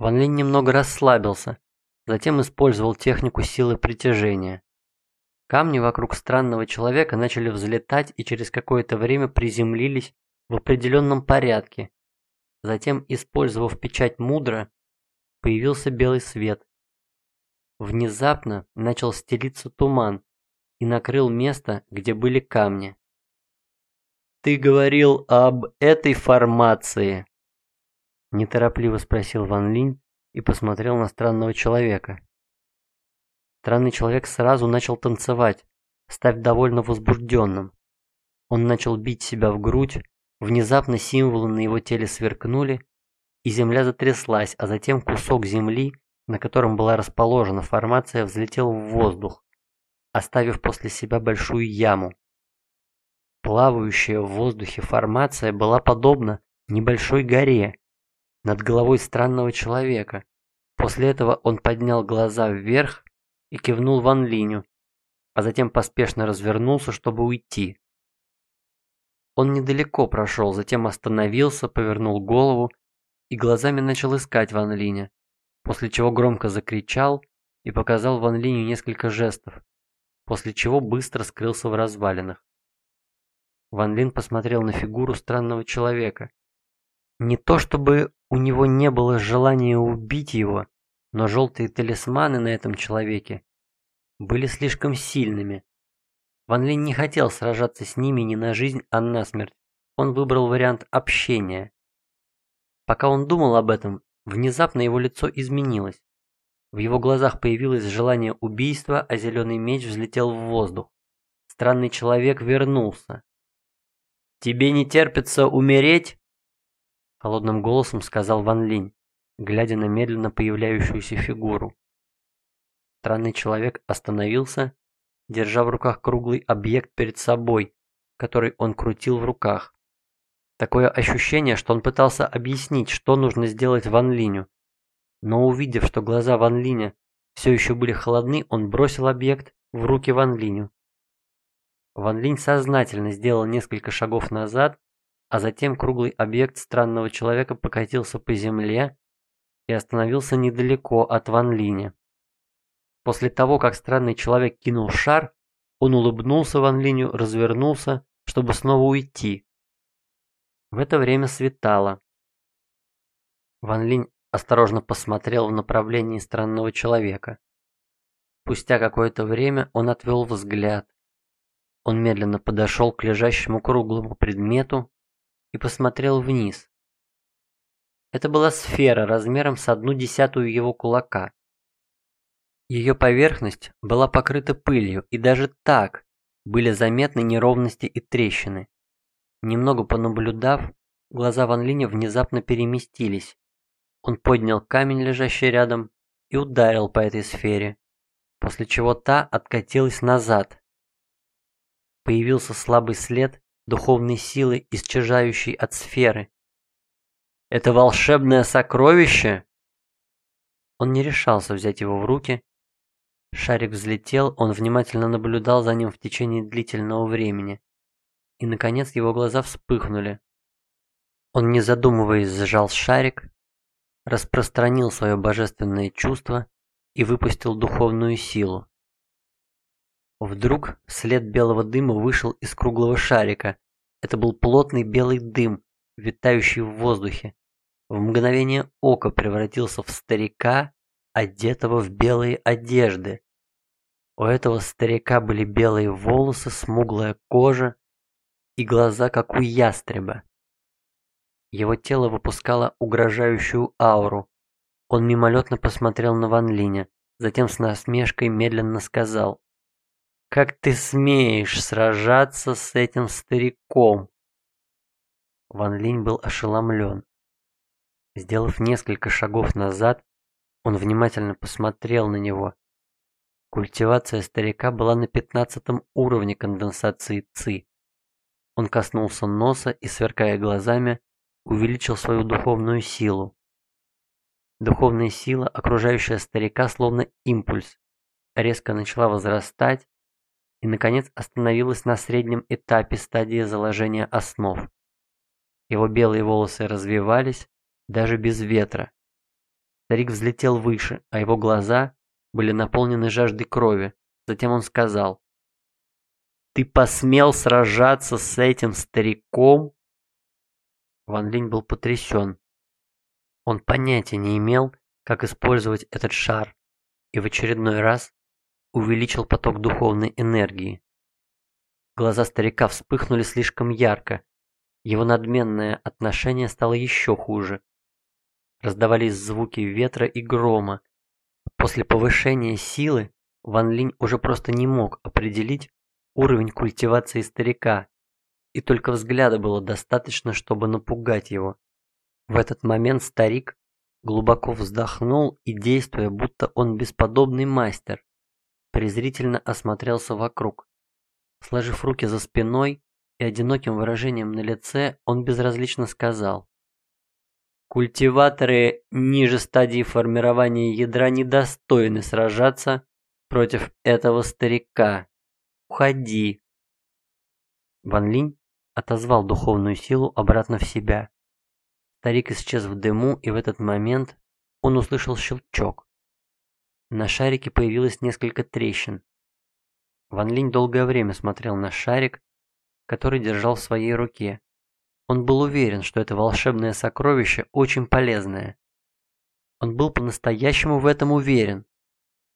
Ван Линь немного расслабился, затем использовал технику силы притяжения. Камни вокруг странного человека начали взлетать и через какое-то время приземлились в определенном порядке. Затем, использовав печать мудро, появился белый свет. Внезапно начал стелиться туман и накрыл место, где были камни. «Ты говорил об этой формации?» Неторопливо спросил Ван Линь и посмотрел на странного человека. Странный человек сразу начал танцевать, став довольно возбужденным. Он начал бить себя в грудь, внезапно символы на его теле сверкнули, и земля затряслась, а затем кусок земли, на котором была расположена формация, взлетел в воздух, оставив после себя большую яму. Плавающая в воздухе формация была подобна небольшой горе, над головой странного человека. После этого он поднял глаза вверх и кивнул Ван Линю, а затем поспешно развернулся, чтобы уйти. Он недалеко прошел, затем остановился, повернул голову и глазами начал искать Ван Линя, после чего громко закричал и показал Ван Линю несколько жестов, после чего быстро скрылся в развалинах. Ван Лин посмотрел на фигуру странного человека. Не то чтобы у него не было желания убить его, но желтые талисманы на этом человеке были слишком сильными. Ван Линь не хотел сражаться с ними не на жизнь, а на смерть. Он выбрал вариант общения. Пока он думал об этом, внезапно его лицо изменилось. В его глазах появилось желание убийства, а зеленый меч взлетел в воздух. Странный человек вернулся. «Тебе не терпится умереть?» Холодным голосом сказал Ван Линь, глядя на медленно появляющуюся фигуру. Странный человек остановился, держа в руках круглый объект перед собой, который он крутил в руках. Такое ощущение, что он пытался объяснить, что нужно сделать Ван Линю. Но увидев, что глаза Ван Линя все еще были холодны, он бросил объект в руки Ван Линю. Ван Линь сознательно сделал несколько шагов назад а затем круглый объект странного человека покатился по земле и остановился недалеко от Ван Линя. После того, как странный человек кинул шар, он улыбнулся Ван Линю, развернулся, чтобы снова уйти. В это время светало. Ван Линь осторожно посмотрел в направлении странного человека. Спустя какое-то время он отвел взгляд. Он медленно подошел к лежащему круглому предмету и посмотрел вниз. Это была сфера размером с одну десятую его кулака. Ее поверхность была покрыта пылью, и даже так были заметны неровности и трещины. Немного понаблюдав, глаза Ван Линя внезапно переместились. Он поднял камень, лежащий рядом, и ударил по этой сфере, после чего та откатилась назад. Появился слабый след духовной силы, исчезающей от сферы. Это волшебное сокровище? Он не решался взять его в руки. Шарик взлетел, он внимательно наблюдал за ним в течение длительного времени. И, наконец, его глаза вспыхнули. Он, не задумываясь, сжал шарик, распространил свое божественное чувство и выпустил духовную силу. Вдруг след белого дыма вышел из круглого шарика. Это был плотный белый дым, витающий в воздухе. В мгновение ока превратился в старика, одетого в белые одежды. У этого старика были белые волосы, смуглая кожа и глаза, как у ястреба. Его тело выпускало угрожающую ауру. Он мимолетно посмотрел на Ван Линя, затем с насмешкой медленно сказал как ты смеешь сражаться с этим стариком? Ван Линь был ошеломлен. Сделав несколько шагов назад, он внимательно посмотрел на него. Культивация старика была на пятнадцатом уровне конденсации ЦИ. Он коснулся носа и, сверкая глазами, увеличил свою духовную силу. Духовная сила, окружающая старика, словно импульс, резко начала возрастать, и, наконец, остановилась на среднем этапе стадии заложения основ. Его белые волосы развивались даже без ветра. Старик взлетел выше, а его глаза были наполнены жаждой крови. Затем он сказал. «Ты посмел сражаться с этим стариком?» Ван Линь был потрясен. Он понятия не имел, как использовать этот шар, и в очередной раз увеличил поток духовной энергии. Глаза старика вспыхнули слишком ярко, его надменное отношение стало еще хуже. Раздавались звуки ветра и грома. После повышения силы Ван Линь уже просто не мог определить уровень культивации старика, и только взгляда было достаточно, чтобы напугать его. В этот момент старик глубоко вздохнул и, действуя, будто он бесподобный мастер, презрительно осмотрелся вокруг. Сложив руки за спиной и одиноким выражением на лице, он безразлично сказал. Культиваторы ниже стадии формирования ядра недостойны сражаться против этого старика. Уходи. Ван Линь отозвал духовную силу обратно в себя. Старик исчез в дыму, и в этот момент он услышал щелчок. На шарике появилось несколько трещин. Ван Линь долгое время смотрел на шарик, который держал в своей руке. Он был уверен, что это волшебное сокровище очень полезное. Он был по-настоящему в этом уверен.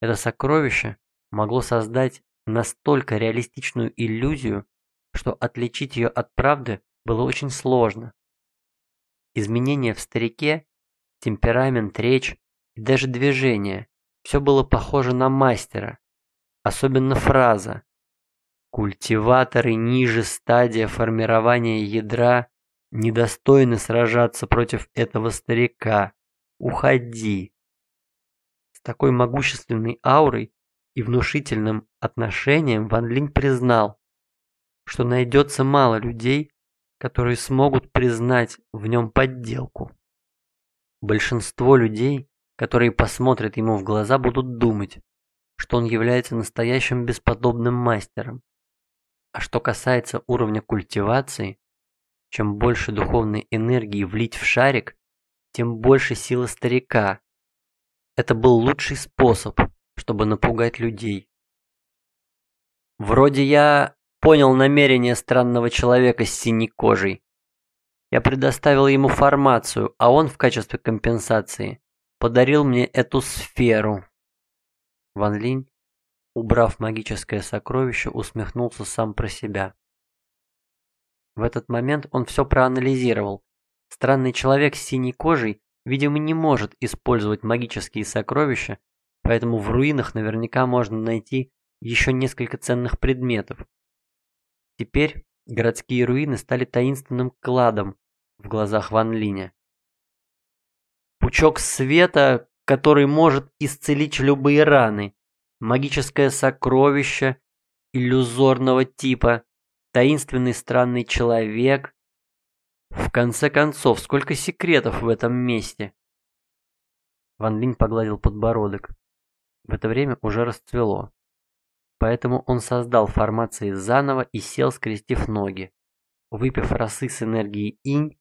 Это сокровище могло создать настолько реалистичную иллюзию, что отличить ее от правды было очень сложно. Изменения в старике, темперамент, речь и даже движение – все было похоже на мастера. Особенно фраза «Культиваторы ниже стадия формирования ядра недостойны сражаться против этого старика. Уходи. С такой могущественной аурой и внушительным отношением Ван Линь признал, что найдется мало людей, которые смогут признать в нем подделку. Большинство людей, которые посмотрят ему в глаза, будут думать, что он является настоящим бесподобным мастером. А что касается уровня культивации, чем больше духовной энергии влить в шарик, тем больше силы старика. Это был лучший способ, чтобы напугать людей. Вроде я понял намерение странного человека с синей кожей. Я предоставил ему формацию, а он в качестве компенсации подарил мне эту сферу. Ван Линь, убрав магическое сокровище, усмехнулся сам про себя. В этот момент он все проанализировал. Странный человек с синей кожей, видимо, не может использовать магические сокровища, поэтому в руинах наверняка можно найти еще несколько ценных предметов. Теперь городские руины стали таинственным кладом в глазах Ван Линя. Пучок света, который может исцелить любые раны, магическое сокровище иллюзорного типа, таинственный странный человек. В конце концов, сколько секретов в этом месте. Ван Линь погладил подбородок. В это время уже расцвело. Поэтому он создал формации заново и сел, скрестив ноги. Выпив росы с энергией инь,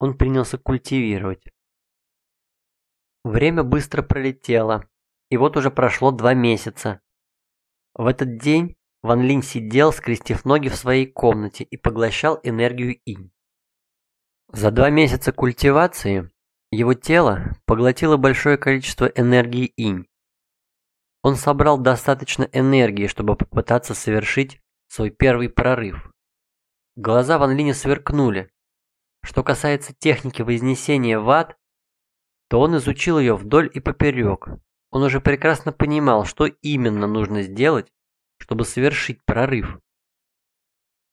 он принялся культивировать. Время быстро пролетело, и вот уже прошло два месяца. В этот день Ван Линь сидел, скрестив ноги в своей комнате и поглощал энергию инь. За два месяца культивации его тело поглотило большое количество энергии инь. Он собрал достаточно энергии, чтобы попытаться совершить свой первый прорыв. Глаза Ван Линя сверкнули. Что касается техники вознесения в ад, то он изучил ее вдоль и поперек. Он уже прекрасно понимал, что именно нужно сделать, чтобы совершить прорыв.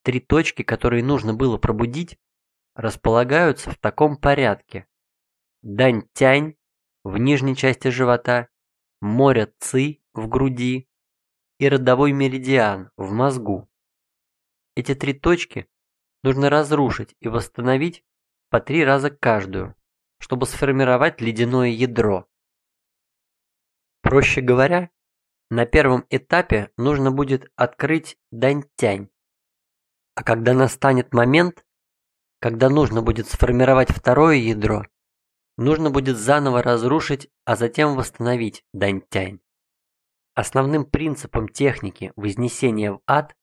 Три точки, которые нужно было пробудить, располагаются в таком порядке. Дань-тянь в нижней части живота, море-ци в груди и родовой меридиан в мозгу. Эти три точки нужно разрушить и восстановить по три раза каждую, чтобы сформировать ледяное ядро. Проще говоря, на первом этапе нужно будет открыть Дань-Тянь. А когда настанет момент, когда нужно будет сформировать второе ядро, нужно будет заново разрушить, а затем восстановить Дантянь. Основным принципом техники вознесения в ад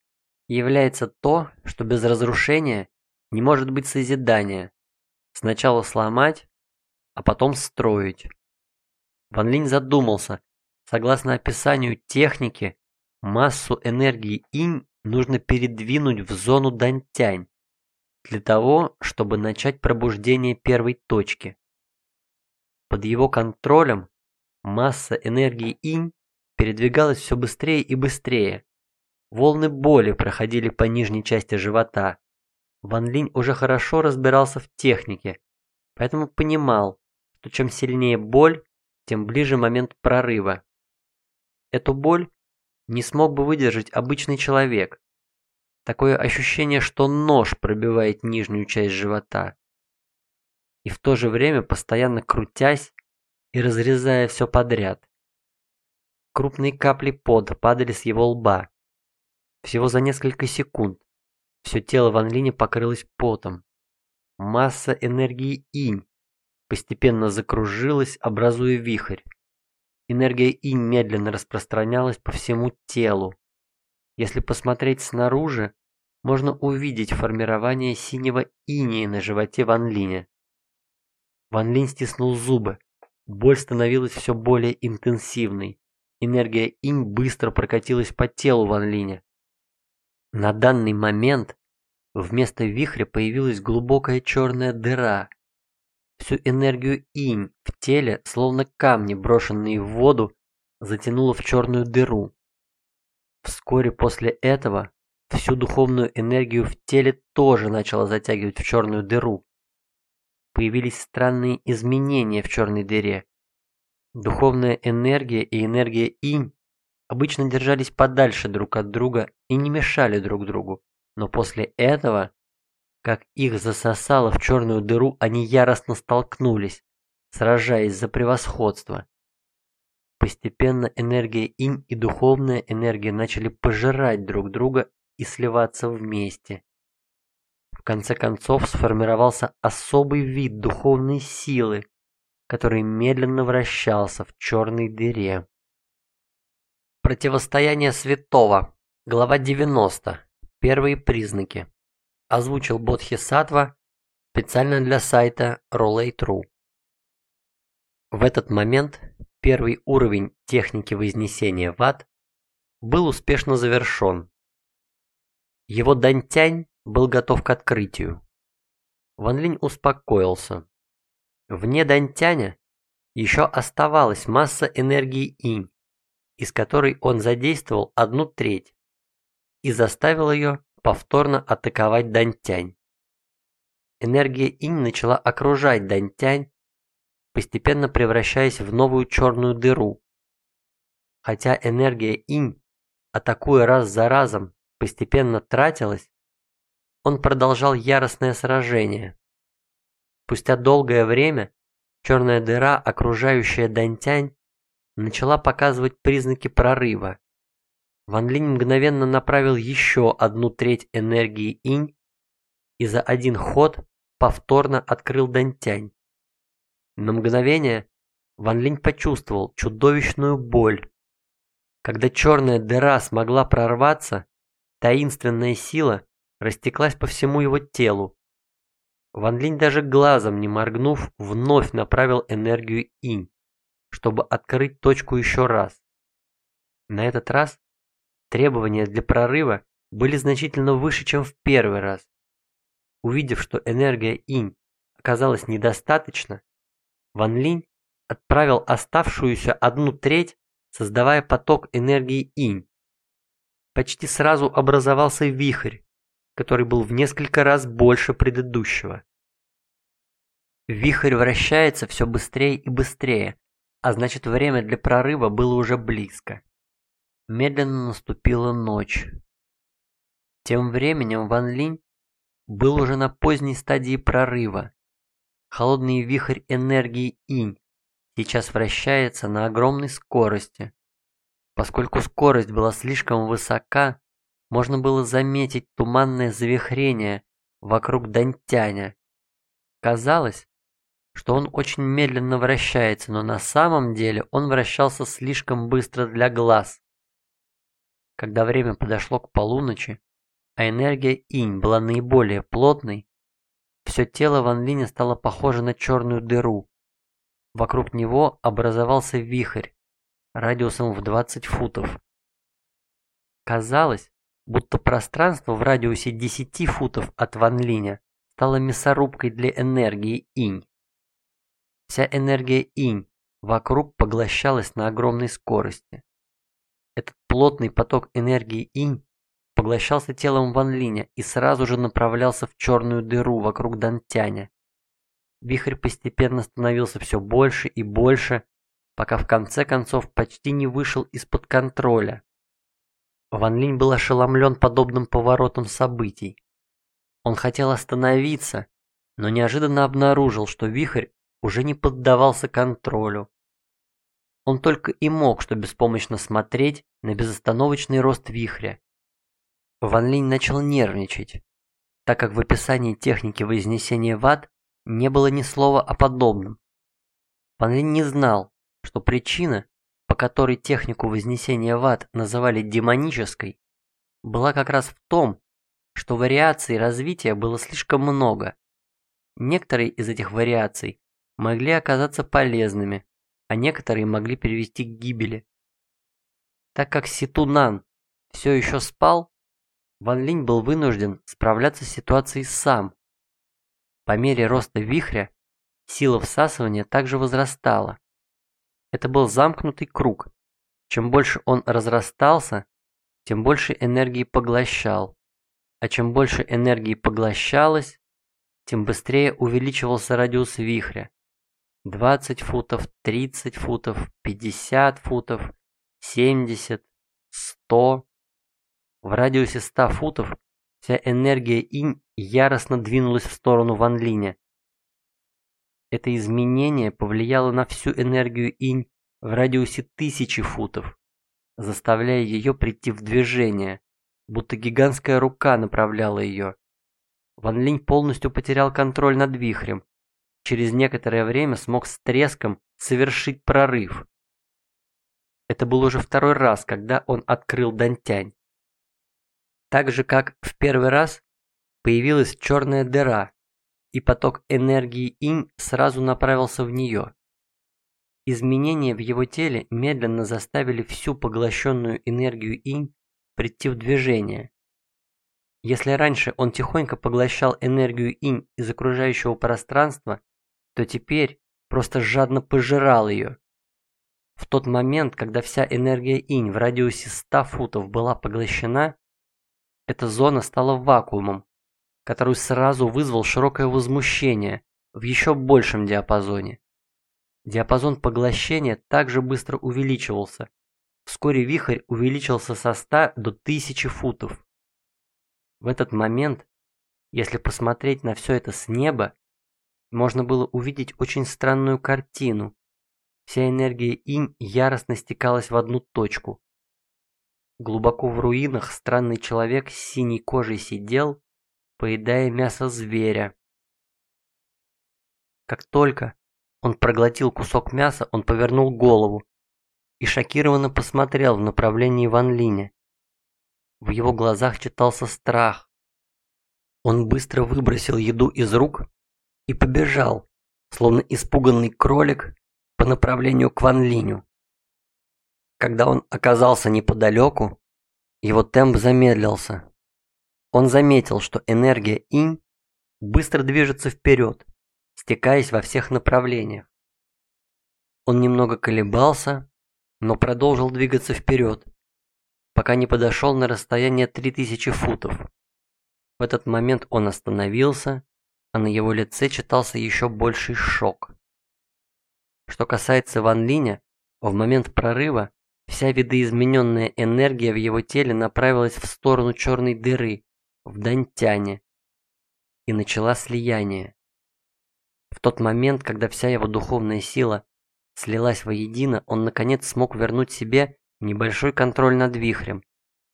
является то, что без разрушения не может быть созидания. Сначала сломать, а потом строить. Ван Линь задумался. Согласно описанию техники, массу энергии инь нужно передвинуть в зону Дантянь для того, чтобы начать пробуждение первой точки. Под его контролем масса энергии инь передвигалась все быстрее и быстрее. Волны боли проходили по нижней части живота. Ван Линь уже хорошо разбирался в технике, поэтому понимал, что чем сильнее боль, тем ближе момент прорыва. Эту боль не смог бы выдержать обычный человек. Такое ощущение, что нож пробивает нижнюю часть живота. И в то же время постоянно крутясь и разрезая все подряд. Крупные капли пота падали с его лба. Всего за несколько секунд все тело Ван Линя покрылось потом. Масса энергии инь постепенно закружилась, образуя вихрь. Энергия инь медленно распространялась по всему телу. Если посмотреть снаружи, можно увидеть формирование синего инии на животе Ван Линя. Ван Линь стиснул зубы. Боль становилась все более интенсивной. Энергия инь быстро прокатилась по телу Ван Линя. На данный момент вместо вихря появилась глубокая черная дыра. Всю энергию инь в теле, словно камни, брошенные в воду, затянуло в черную дыру. Вскоре после этого всю духовную энергию в теле тоже начало затягивать в черную дыру. Появились странные изменения в черной дыре. Духовная энергия и энергия инь обычно держались подальше друг от друга и не мешали друг другу, но после этого, как их засосало в черную дыру, они яростно столкнулись, сражаясь за превосходство. Постепенно энергия инь и духовная энергия начали пожирать друг друга и сливаться вместе. В конце концов сформировался особый вид духовной силы, который медленно вращался в черной дыре. Противостояние святого. Глава 90. Первые признаки. Озвучил Бодхисаттва специально для сайта Rollay.ru. В этот момент первый уровень техники вознесения в ад был успешно завершен. Его Дантянь был готов к открытию. Ван Линь успокоился. Вне Дантяня еще оставалась масса энергии инь, из которой он задействовал одну треть и заставил ее повторно атаковать Дантянь. Энергия инь начала окружать Дантянь, постепенно превращаясь в новую черную дыру. Хотя энергия инь, атакуя раз за разом, постепенно тратилась, он продолжал яростное сражение. Спустя долгое время черная дыра, окружающая Дантянь, начала показывать признаки прорыва. Ван Линь мгновенно направил еще одну треть энергии инь и за один ход повторно открыл Дантянь. На мгновение Ван Линь почувствовал чудовищную боль. Когда черная дыра смогла прорваться, таинственная сила растеклась по всему его телу, Ван Линь даже глазом не моргнув, вновь направил энергию инь, чтобы открыть точку еще раз. На этот раз требования для прорыва были значительно выше, чем в первый раз. Увидев, что энергия инь оказалась недостаточно, Ван Линь отправил оставшуюся одну треть, создавая поток энергии инь. Почти сразу образовался вихрь, который был в несколько раз больше предыдущего. Вихрь вращается все быстрее и быстрее, а значит время для прорыва было уже близко. Медленно наступила ночь. Тем временем Ван Линь был уже на поздней стадии прорыва. Холодный вихрь энергии инь сейчас вращается на огромной скорости. Поскольку скорость была слишком высока, можно было заметить туманное завихрение вокруг Дантяня. Казалось, что он очень медленно вращается, но на самом деле он вращался слишком быстро для глаз. Когда время подошло к полуночи, а энергия инь была наиболее плотной, все тело Ван Линя стало похоже на черную дыру. Вокруг него образовался вихрь радиусом в 20 футов. Казалось, будто пространство в радиусе 10 футов от Ван Линя стало мясорубкой для энергии инь. Вся энергия инь вокруг поглощалась на огромной скорости. Плотный поток энергии инь поглощался телом Ван Линя и сразу же направлялся в черную дыру вокруг Дантяня. Вихрь постепенно становился все больше и больше, пока в конце концов почти не вышел из-под контроля. Ван Линь был ошеломлен подобным поворотом событий. Он хотел остановиться, но неожиданно обнаружил, что вихрь уже не поддавался контролю. Он только и мог что беспомощно смотреть на безостановочный рост вихря. Ван Линь начал нервничать, так как в описании техники вознесения в ад не было ни слова о подобном. Ван Линь не знал, что причина, по которой технику вознесения в ад называли демонической, была как раз в том, что вариаций развития было слишком много. Некоторые из этих вариаций могли оказаться полезными, а некоторые могли привести к гибели. Так как Ситунан все еще спал, Ван Линь был вынужден справляться с ситуацией сам. По мере роста вихря сила всасывания также возрастала. Это был замкнутый круг. Чем больше он разрастался, тем больше энергии поглощал. А чем больше энергии поглощалось, тем быстрее увеличивался радиус вихря. 20 футов, 30 футов, 50 футов, 70, 100. В радиусе 100 футов вся энергия инь яростно двинулась в сторону Ван Линя. Это изменение повлияло на всю энергию инь в радиусе тысячи футов, заставляя ее прийти в движение, будто гигантская рука направляла ее. Ван Линь полностью потерял контроль над вихрем через некоторое время смог с треском совершить прорыв. Это был уже второй раз, когда он открыл Дантянь. Так же, как в первый раз, появилась черная дыра, и поток энергии инь сразу направился в нее. Изменения в его теле медленно заставили всю поглощенную энергию инь прийти в движение. Если раньше он тихонько поглощал энергию инь из окружающего пространства, то теперь просто жадно пожирал ее. В тот момент, когда вся энергия инь в радиусе 100 футов была поглощена, эта зона стала вакуумом, который сразу вызвал широкое возмущение в еще большем диапазоне. Диапазон поглощения также быстро увеличивался. Вскоре вихрь увеличился со 100 до 1000 футов. В этот момент, если посмотреть на все это с неба, можно было увидеть очень странную картину. Вся энергия инь яростно стекалась в одну точку. Глубоко в руинах странный человек с синей кожей сидел, поедая мясо зверя. Как только он проглотил кусок мяса, он повернул голову и шокированно посмотрел в направлении Ван Линя. В его глазах читался страх. Он быстро выбросил еду из рук и побежал, словно испуганный кролик, по направлению к Ван Линю. Когда он оказался неподалеку, его темп замедлился. Он заметил, что энергия инь быстро движется вперед, стекаясь во всех направлениях. Он немного колебался, но продолжил двигаться вперед, пока не подошел на расстояние 3000 футов. В этот момент он остановился а на его лице читался еще больший шок. Что касается Ван Линя, в момент прорыва вся видоизмененная энергия в его теле направилась в сторону черной дыры, в Дантяне, и начала слияние. В тот момент, когда вся его духовная сила слилась воедино, он наконец смог вернуть себе небольшой контроль над вихрем,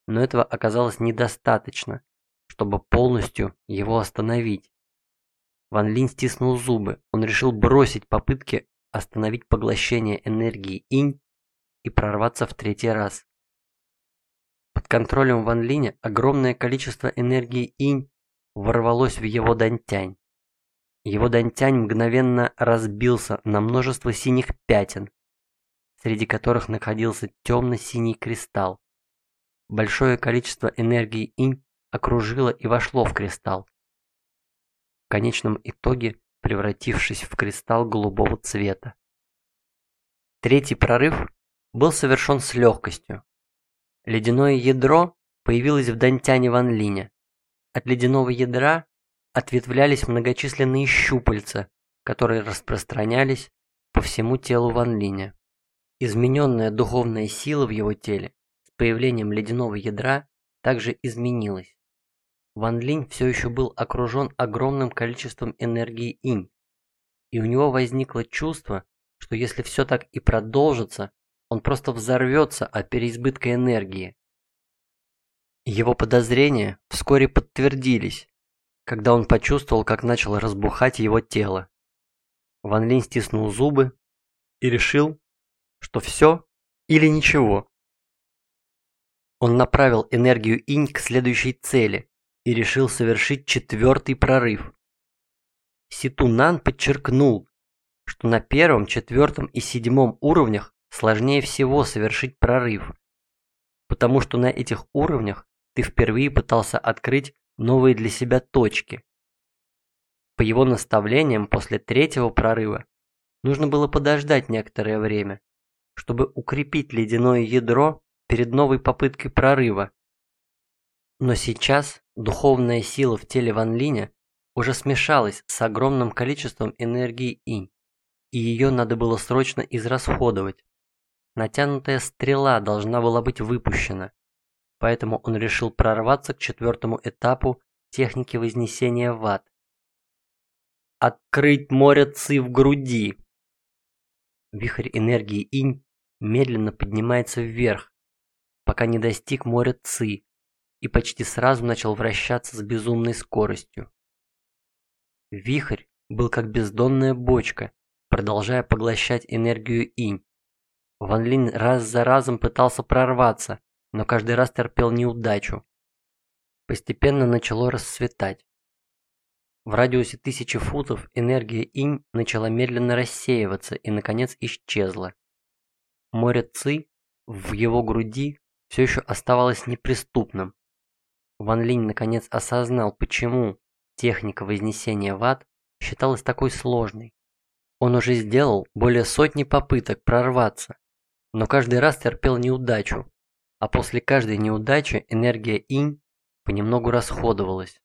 но этого оказалось недостаточно, чтобы полностью его остановить. Ван Линь стиснул зубы. Он решил бросить попытки остановить поглощение энергии инь и прорваться в третий раз. Под контролем Ван Линя огромное количество энергии инь ворвалось в его дантянь. Его дантянь мгновенно разбился на множество синих пятен, среди которых находился темно-синий кристалл. Большое количество энергии инь окружило и вошло в кристалл, конечном итоге превратившись в кристалл голубого цвета. Третий прорыв был совершен с легкостью. Ледяное ядро появилось в Дантяне Ван Линя. От ледяного ядра ответвлялись многочисленные щупальца, которые распространялись по всему телу Ван Линя. Измененная духовная сила в его теле с появлением ледяного ядра также изменилась. Ван Линь все еще был окружен огромным количеством энергии инь, и у него возникло чувство, что если все так и продолжится, он просто взорвется от переизбытка энергии. Его подозрения вскоре подтвердились, когда он почувствовал, как начало разбухать его тело. Ван Линь стиснул зубы и решил, что все или ничего. Он направил энергию инь к следующей цели и решил совершить четвертый прорыв. Ситунан подчеркнул, что на первом, четвертом и седьмом уровнях сложнее всего совершить прорыв, потому что на этих уровнях ты впервые пытался открыть новые для себя точки. По его наставлениям, после третьего прорыва нужно было подождать некоторое время, чтобы укрепить ледяное ядро перед новой попыткой прорыва. Но сейчас духовная сила в теле Ван Линя уже смешалась с огромным количеством энергии инь и ее надо было срочно израсходовать. Натянутая стрела должна была быть выпущена, поэтому он решил прорваться к четвертому этапу техники вознесения в ад. Открыть море ци в груди. Вихрь энергии инь медленно поднимается вверх, пока не достиг моря ци и почти сразу начал вращаться с безумной скоростью. Вихрь был как бездонная бочка, продолжая поглощать энергию инь. Ван Линь раз за разом пытался прорваться, но каждый раз терпел неудачу. Постепенно начало расцветать. В радиусе тысячи футов энергия инь начала медленно рассеиваться и, наконец, исчезла. Море Ци в его груди все еще оставалось неприступным. Ван Линь наконец осознал, почему техника вознесения в ад считалась такой сложной. Он уже сделал более сотни попыток прорваться, но каждый раз терпел неудачу, а после каждой неудачи энергия инь понемногу расходовалась.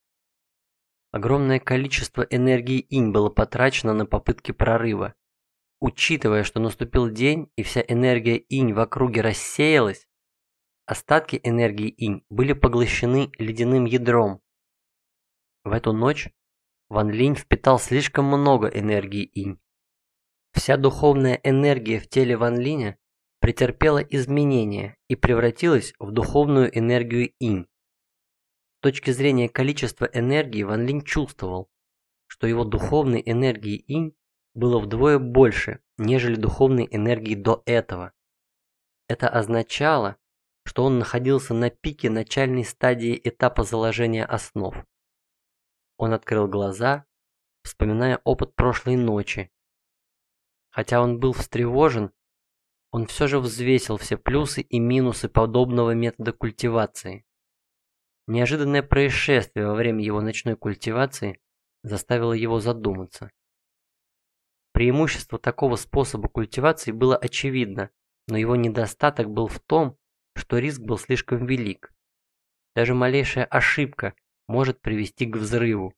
Огромное количество энергии инь было потрачено на попытки прорыва. Учитывая, что наступил день и вся энергия инь в округе рассеялась, остатки энергии инь были поглощены ледяным ядром. В эту ночь Ван Линь впитал слишком много энергии инь. Вся духовная энергия в теле Ван Линя претерпела изменения и превратилась в духовную энергию инь. С точки зрения количества энергии Ван Линь чувствовал, что его духовной энергии инь было вдвое больше, нежели духовной энергии до этого. Это означало, что он находился на пике начальной стадии этапа заложения основ. Он открыл глаза, вспоминая опыт прошлой ночи, Хотя он был встревожен, он все же взвесил все плюсы и минусы подобного метода культивации. Неожиданное происшествие во время его ночной культивации заставило его задуматься. Преимущество такого способа культивации было очевидно, но его недостаток был в том, что риск был слишком велик. Даже малейшая ошибка может привести к взрыву.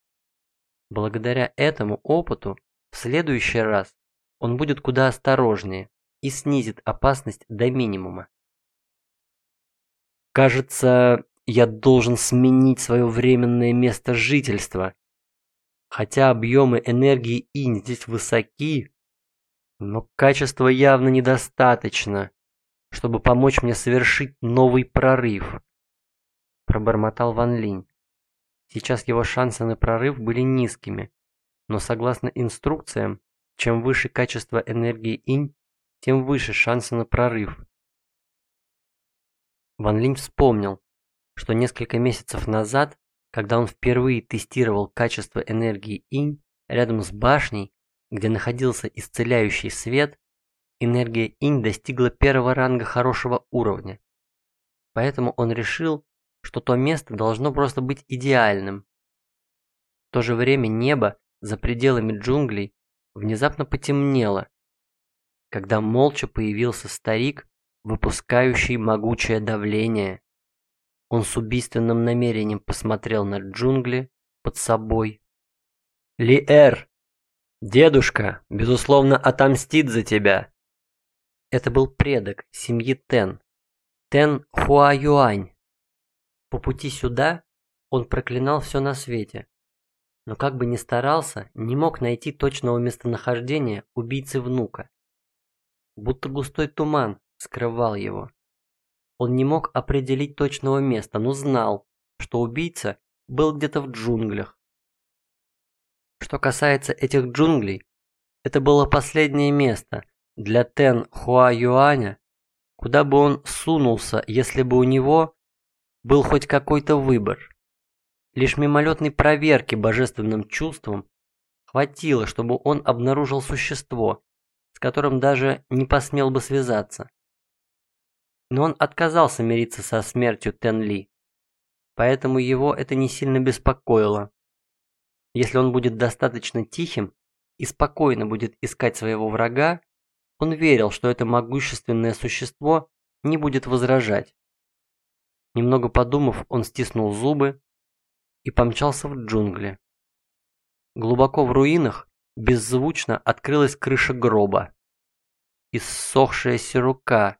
Благодаря этому опыту в следующий раз он будет куда осторожнее и снизит опасность до минимума. Кажется, я должен сменить свое временное место жительства. Хотя объемы энергии инь здесь высоки, но качества явно недостаточно, чтобы помочь мне совершить новый прорыв. Пробормотал Ван Линь. Сейчас его шансы на прорыв были низкими, Но согласно инструкциям, чем выше качество энергии инь, тем выше шансы на прорыв. Ван Линь вспомнил, что несколько месяцев назад, когда он впервые тестировал качество энергии инь рядом с башней, где находился исцеляющий свет, энергия инь достигла первого ранга хорошего уровня. Поэтому он решил, что то место должно просто быть идеальным. В то же время небо за пределами джунглей внезапно потемнело, когда молча появился старик, выпускающий могучее давление. Он с убийственным намерением посмотрел на джунгли под собой. «Ли-Эр, дедушка, безусловно, отомстит за тебя!» Это был предок семьи Тен, Тен Хуа Юань. По пути сюда он проклинал все на свете, но как бы ни старался, не мог найти точного местонахождения убийцы внука. Будто густой туман скрывал его. Он не мог определить точного места, но знал, что убийца был где-то в джунглях. Что касается этих джунглей, это было последнее место для Тен Хуа Юаня, куда бы он сунулся, если бы у него был хоть какой-то выбор. Лишь мимолетной проверки божественным чувством хватило, чтобы он обнаружил существо, с которым даже не посмел бы связаться. Но он отказался мириться со смертью Тенли, поэтому его это не сильно беспокоило. Если он будет достаточно тихим и спокойно будет искать своего врага, он верил, что это могущественное существо не будет возражать. Немного подумав, он стиснул зубы и помчался в джунгли. Глубоко в руинах беззвучно открылась крыша гроба. Иссохшаяся рука,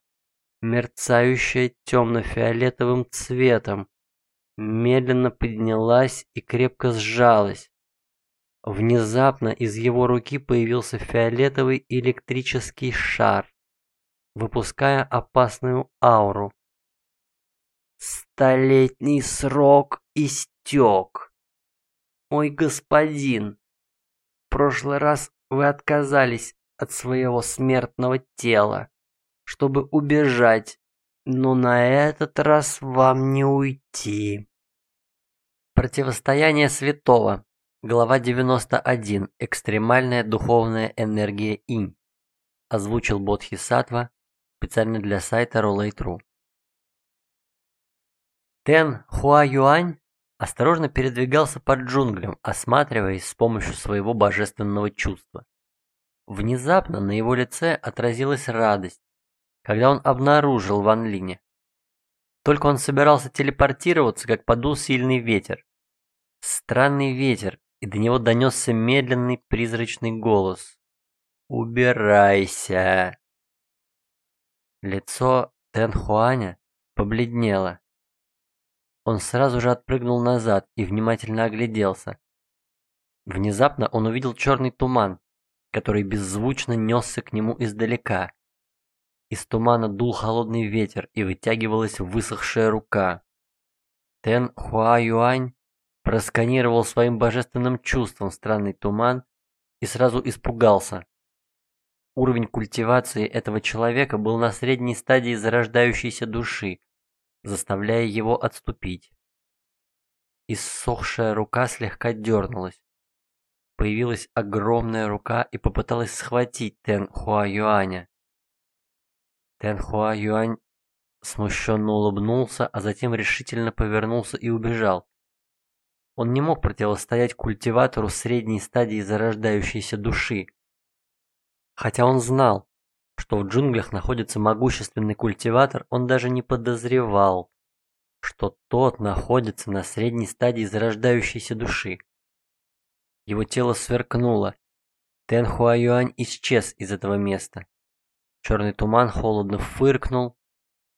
мерцающая темно-фиолетовым цветом, медленно поднялась и крепко сжалась. Внезапно из его руки появился фиолетовый электрический шар, выпуская опасную ауру. Столетний срок истек. Мой господин, в прошлый раз вы отказались от своего смертного тела, чтобы убежать, но на этот раз вам не уйти. Противостояние святого. Глава 91. Экстремальная духовная энергия инь. Озвучил Бодхисаттва специально для сайта Roulette.ru. Тен Хуа Юань осторожно передвигался по джунглям, осматриваясь с помощью своего божественного чувства. Внезапно на его лице отразилась радость, когда он обнаружил Ван Линя. Только он собирался телепортироваться, как подул сильный ветер. Странный ветер, и до него донесся медленный призрачный голос. «Убирайся!» Лицо Тэн Хуаня побледнело. Он сразу же отпрыгнул назад и внимательно огляделся. Внезапно он увидел черный туман, который беззвучно несся к нему издалека. Из тумана дул холодный ветер и вытягивалась высохшая рука. Тен Хуа Юань просканировал своим божественным чувством странный туман и сразу испугался. Уровень культивации этого человека был на средней стадии зарождающейся души, заставляя его отступить. Иссохшая рука слегка дернулась. Появилась огромная рука и попыталась схватить Тэн Хуа Юаня. Тэн Хуа Юань смущенно улыбнулся, а затем решительно повернулся и убежал. Он не мог противостоять культиватору средней стадии зарождающейся души. Хотя он знал, что в джунглях находится могущественный культиватор, он даже не подозревал, что тот находится на средней стадии зарождающейся души. Его тело сверкнуло. Тэн Хуаюань исчез из этого места. Черный туман холодно фыркнул,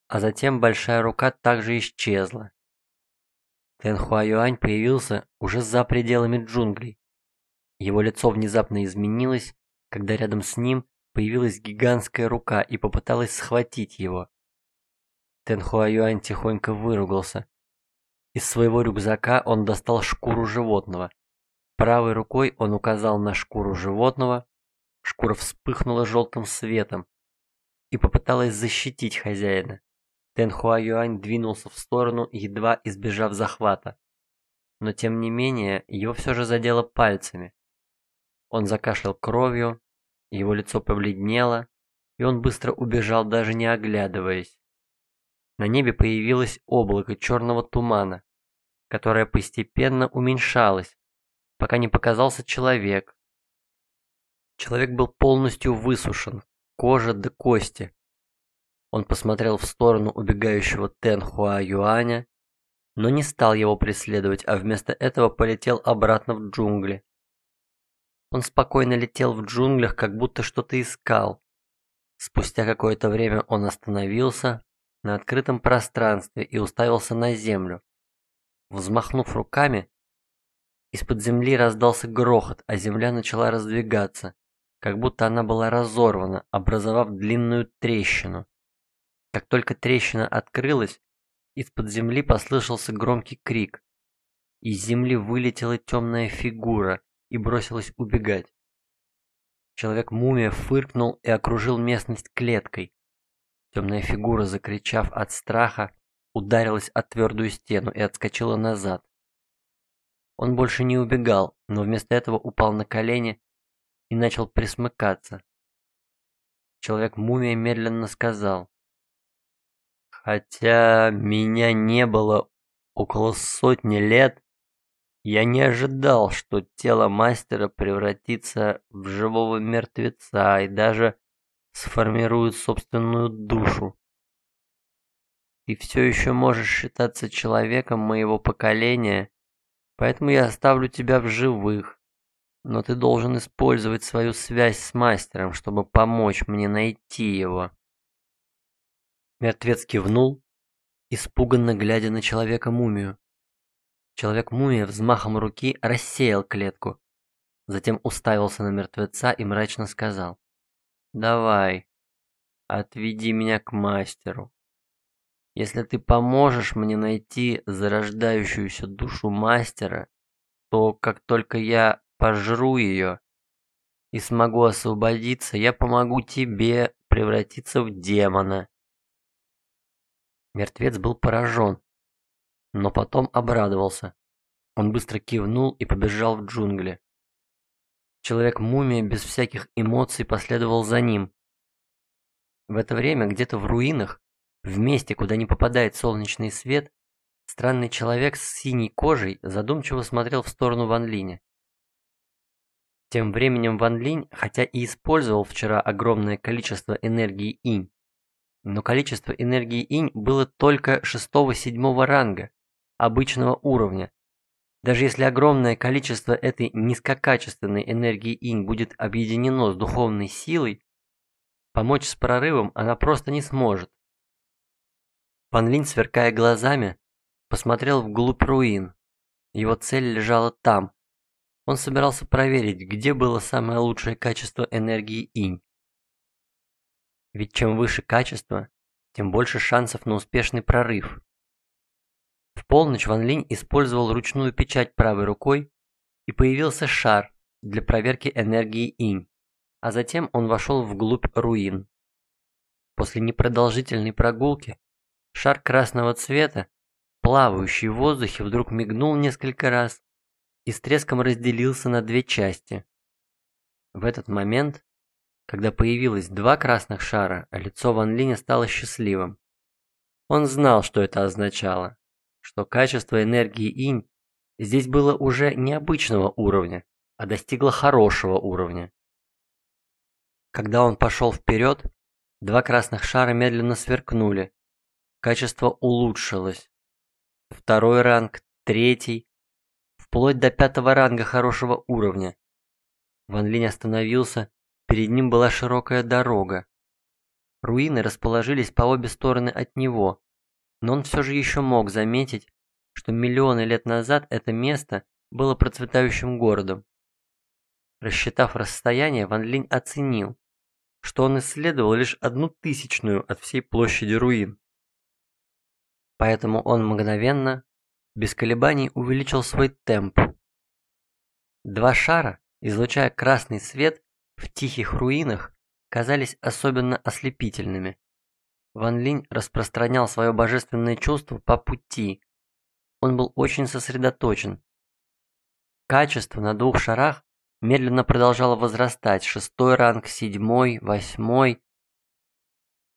а затем большая рука также исчезла. Тэн Хуаюань появился уже за пределами джунглей. Его лицо внезапно изменилось, когда рядом с ним появилась гигантская рука и попыталась схватить его. Тэнхуа Юань тихонько выругался. Из своего рюкзака он достал шкуру животного, Правой рукой он указал на шкуру животного, шкура вспыхнула желтым светом и попыталась защитить хозяина. Тэн Хуа Юань двинулся в сторону, едва избежав захвата. Но тем не менее, его все же задело пальцами. Он закашлял кровью, его лицо побледнело, и он быстро убежал, даже не оглядываясь. На небе появилось облако черного тумана, которое постепенно уменьшалось, пока не показался человек. Человек был полностью высушен, кожа до кости. Он посмотрел в сторону убегающего Тэн Хуа Юаня, но не стал его преследовать, а вместо этого полетел обратно в джунгли. Он спокойно летел в джунглях, как будто что-то искал. Спустя какое-то время он остановился на открытом пространстве и уставился на землю. Взмахнув руками, из-под земли раздался грохот, а земля начала раздвигаться, как будто она была разорвана, образовав длинную трещину. Как только трещина открылась, из-под земли послышался громкий крик. Из земли вылетела темная фигура и бросилась убегать. Человек-мумия фыркнул и окружил местность клеткой. Темная фигура, закричав от страха, ударилась о твердую стену и отскочила назад. Он больше не убегал, но вместо этого упал на колени и начал присмыкаться. Человек-мумия медленно сказал. «Хотя меня не было около сотни лет, я не ожидал, что тело мастера превратится в живого мертвеца и даже сформирует собственную душу. Ты все еще можешь считаться человеком моего поколения, поэтому я оставлю тебя в живых. Но ты должен использовать свою связь с мастером, чтобы помочь мне найти его. Мертвец кивнул, испуганно глядя на человека-мумию. Человек-мумия взмахом руки рассеял клетку. Затем уставился на мертвеца и мрачно сказал. «Давай, отведи меня к мастеру. Если ты поможешь мне найти зарождающуюся душу мастера, то как только я пожру ее и смогу освободиться, я помогу тебе превратиться в демона». Мертвец был поражен но потом обрадовался. Он быстро кивнул и побежал в джунгли. Человек-мумия без всяких эмоций последовал за ним. В это время где-то в руинах, в месте, куда не попадает солнечный свет, странный человек с синей кожей задумчиво смотрел в сторону Ван Линя. Тем временем Ван Линь, хотя и использовал вчера огромное количество энергии инь, но количество энергии инь было только шестого-седьмого ранга, обычного уровня. Даже если огромное количество этой низкокачественной энергии инь будет объединено с духовной силой, помочь с прорывом она просто не сможет. Пан Линь, сверкая глазами, посмотрел вглубь руин. Его цель лежала там. Он собирался проверить, где было самое лучшее качество энергии инь. Ведь чем выше качество, тем больше шансов на успешный прорыв. В полночь Ван Линь использовал ручную печать правой рукой, и появился шар для проверки энергии инь, а затем он вошел вглубь руин. После непродолжительной прогулки шар красного цвета, плавающий в воздухе, вдруг мигнул несколько раз и с треском разделился на две части. В этот момент, когда появилось два красных шара, лицо Ван Линя стало счастливым. Он знал, что это означало что качество энергии инь здесь было уже необычного уровня, а достигло хорошего уровня. Когда он пошел вперед, два красных шара медленно сверкнули. Качество улучшилось. Второй ранг, третий, вплоть до пятого ранга хорошего уровня. Ван Линь остановился, перед ним была широкая дорога. Руины расположились по обе стороны от него, но он все же еще мог заметить, что миллионы лет назад это место было процветающим городом. Рассчитав расстояние, Ван Линь оценил, что он исследовал лишь одну тысячную от всей площади руин. Поэтому он мгновенно, без колебаний увеличил свой темп. Два шара, излучая красный свет, в тихих руинах казались особенно ослепительными. Ван Линь распространял свое божественное чувство по пути. Он был очень сосредоточен. Качество на двух шарах медленно продолжало возрастать. Шестой ранг, седьмой, восьмой.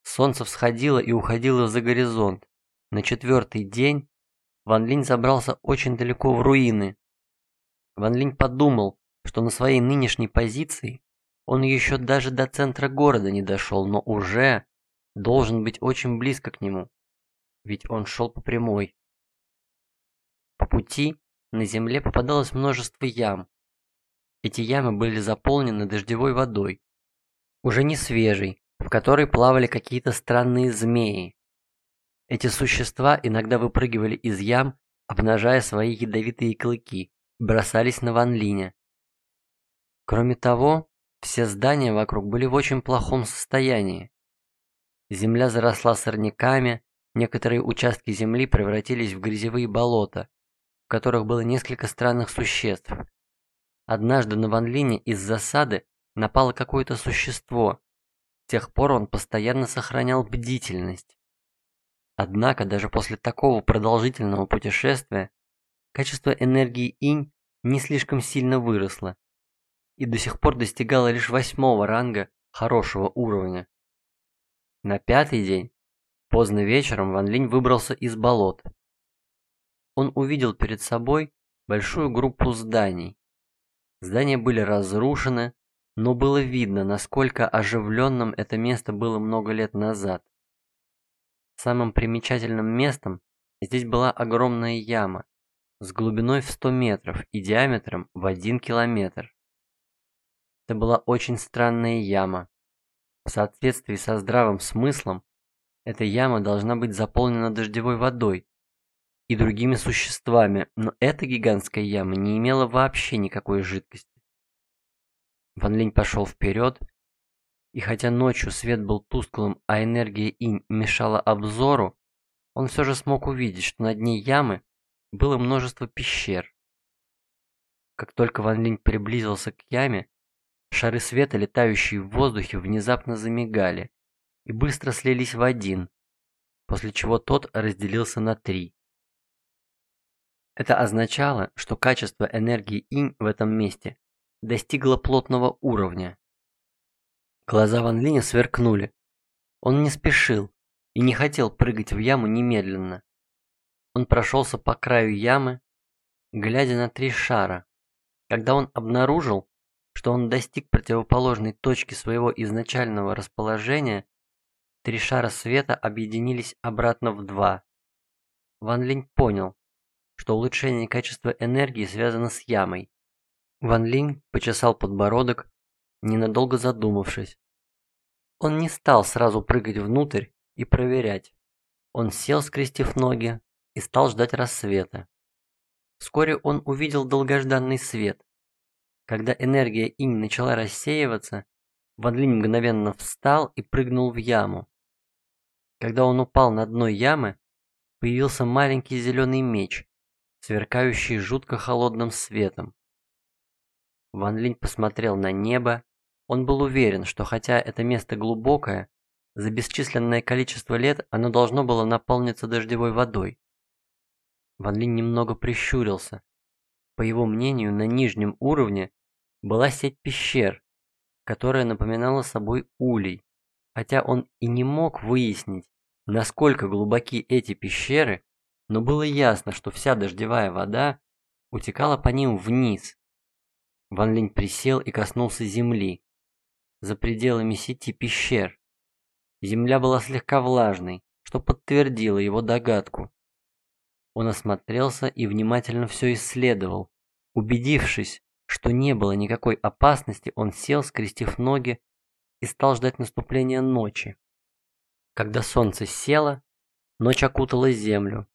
Солнце всходило и уходило за горизонт. На четвертый день Ван Линь забрался очень далеко в руины. Ван Линь подумал, что на своей нынешней позиции он еще даже до центра города не дошел, но уже должен быть очень близко к нему, ведь он шел по прямой. По пути на земле попадалось множество ям. Эти ямы были заполнены дождевой водой, уже не свежей, в которой плавали какие-то странные змеи. Эти существа иногда выпрыгивали из ям, обнажая свои ядовитые клыки, бросались на Ван Линя. Кроме того, все здания вокруг были в очень плохом состоянии. Земля заросла сорняками, некоторые участки земли превратились в грязевые болота, в которых было несколько странных существ. Однажды на Ван Лине из засады напало какое-то существо. С тех пор он постоянно сохранял бдительность. Однако даже после такого продолжительного путешествия качество энергии инь не слишком сильно выросло и до сих пор достигало лишь восьмого ранга хорошего уровня. На пятый день, поздно вечером, Ван Линь выбрался из болот. Он увидел перед собой большую группу зданий. Здания были разрушены, но было видно, насколько оживленным это место было много лет назад. Самым примечательным местом здесь была огромная яма с глубиной в 100 метров и диаметром в 1 километр. Это была очень странная яма. В соответствии со здравым смыслом, эта яма должна быть заполнена дождевой водой и другими существами, но эта гигантская яма не имела вообще никакой жидкости. Ван Линь пошел вперед и хотя ночью свет был тусклым, а энергия инь мешала обзору, он все же смог увидеть, что на дне ямы было множество пещер. Как только Ван Линь приблизился к яме, шары света, летающие в воздухе, внезапно замигали и быстро слились в один, после чего тот разделился на три. Это означало, что качество энергии инь в этом месте достигло плотного уровня. Глаза Ван Линя сверкнули. Он не спешил и не хотел прыгать в яму немедленно. Он прошелся по краю ямы, глядя на три шара. Когда он обнаружил, что он достиг противоположной точки своего изначального расположения, три шара света объединились обратно в два. Ван Линь понял, что улучшение качества энергии связано с ямой. Ван Линь почесал подбородок ненадолго задумавшись. Он не стал сразу прыгать внутрь и проверять. Он сел, скрестив ноги, и стал ждать рассвета. Вскоре он увидел долгожданный свет. Когда энергия инь начала рассеиваться, Ван Линь мгновенно встал и прыгнул в яму. Когда он упал на дно ямы, появился маленький зеленый меч, сверкающий жутко холодным светом. Ван Линь посмотрел на небо он был уверен, что хотя это место глубокое, за бесчисленное количество лет оно должно было наполниться дождевой водой. Ван Линь немного прищурился. По его мнению, на нижнем уровне была сеть пещер, которая напоминала собой улей, хотя он и не мог выяснить, насколько глубоки эти пещеры, но было ясно, что вся дождевая вода утекала по ним вниз. Ван Линь присел и коснулся земли за пределами сети пещер. Земля была слегка влажной, что подтвердило его догадку. Он осмотрелся и внимательно все исследовал. Убедившись, что не было никакой опасности, он сел, скрестив ноги, и стал ждать наступления ночи. Когда солнце село, ночь окутала землю.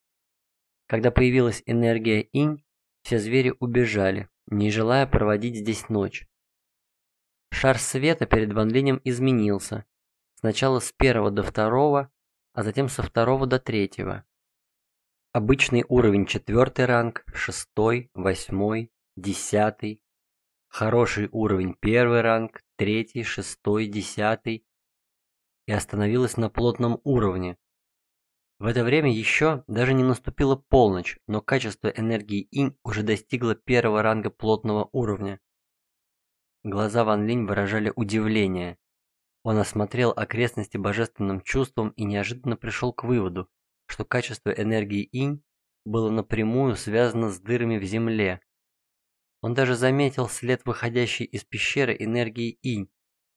Когда появилась энергия инь, все звери убежали, не желая проводить здесь ночь. Шар света перед Ван Линем изменился. Сначала с первого до второго, а затем со второго до третьего. Обычный уровень четвертый ранг, шестой, восьмой, десятый, Хороший уровень первый ранг, третий, шестой, десятый и остановилась на плотном уровне. В это время еще даже не наступила полночь, но качество энергии инь уже достигло первого ранга плотного уровня. Глаза Ван Линь выражали удивление. Он осмотрел окрестности божественным чувством и неожиданно пришел к выводу, что качество энергии инь было напрямую связано с дырами в земле. Он даже заметил след выходящей из пещеры энергии инь,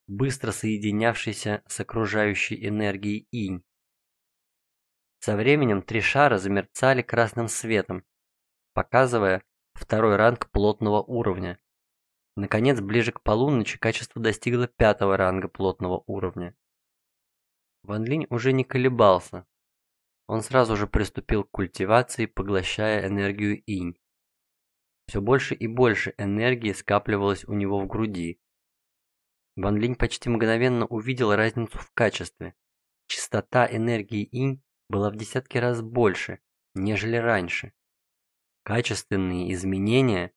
быстро соединявшейся с окружающей энергией инь. Со временем три шара замерцали красным светом, показывая второй ранг плотного уровня. Наконец, ближе к полуночи качество достигло пятого ранга плотного уровня. Ван Линь уже не колебался. Он сразу же приступил к культивации, поглощая энергию инь. Все больше и больше энергии скапливалось у него в груди. Ван Линь почти мгновенно увидел разницу в качестве. Частота энергии инь была в десятки раз больше, нежели раньше. Качественные изменения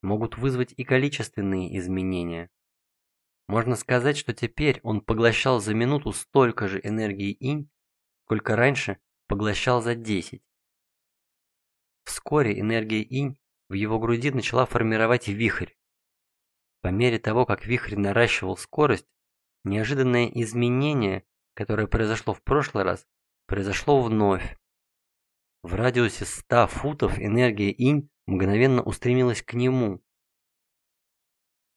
могут вызвать и количественные изменения. Можно сказать, что теперь он поглощал за минуту столько же энергии инь, сколько раньше поглощал за 10. Вскоре энергия инь в его груди начала формировать вихрь. По мере того, как вихрь наращивал скорость, неожиданное изменение, которое произошло в прошлый раз, произошло вновь. В радиусе 100 футов энергия инь мгновенно устремилась к нему.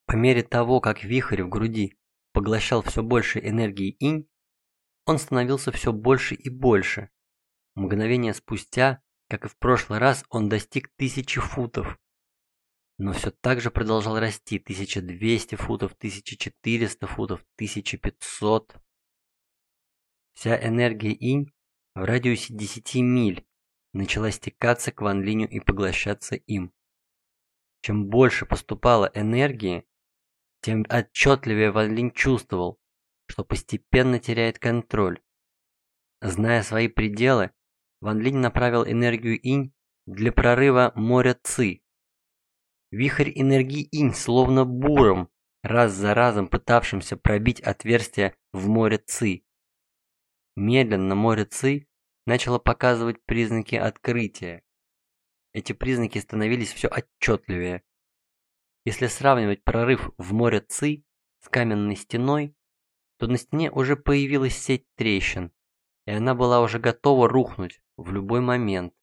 По мере того, как вихрь в груди поглощал все больше энергии инь, он становился все больше и больше. Мгновение спустя, как и в прошлый раз, он достиг тысячи футов. Но все так же продолжал расти 1200 футов, 1400 футов, 1500. Вся энергия инь в радиусе 10 миль начала стекаться к Ван Линю и поглощаться им. Чем больше поступало энергии, тем отчетливее Ван Линь чувствовал, что постепенно теряет контроль. Зная свои пределы, Ван Линь направил энергию инь для прорыва моря Ци. Вихрь энергии инь, словно буром, раз за разом пытавшимся пробить отверстие в море Ци. Медленно море Ци начало показывать признаки открытия. Эти признаки становились все отчетливее. Если сравнивать прорыв в море Ци с каменной стеной, то на стене уже появилась сеть трещин, и она была уже готова рухнуть в любой момент.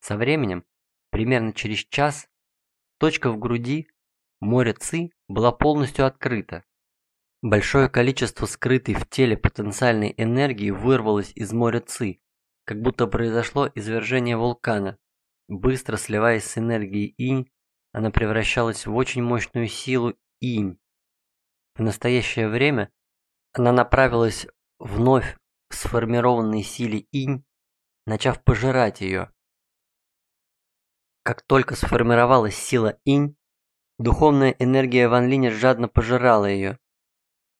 Со временем, примерно через час, точка в груди, море Ци, была полностью открыта. Большое количество скрытой в теле потенциальной энергии вырвалось из моря Ци, как будто произошло извержение вулкана. Быстро сливаясь с энергией инь, она превращалась в очень мощную силу инь. В настоящее время она направилась вновь к сформированной силе инь, начав пожирать ее. Как только сформировалась сила инь, духовная энергия Ван Линя жадно пожирала ее.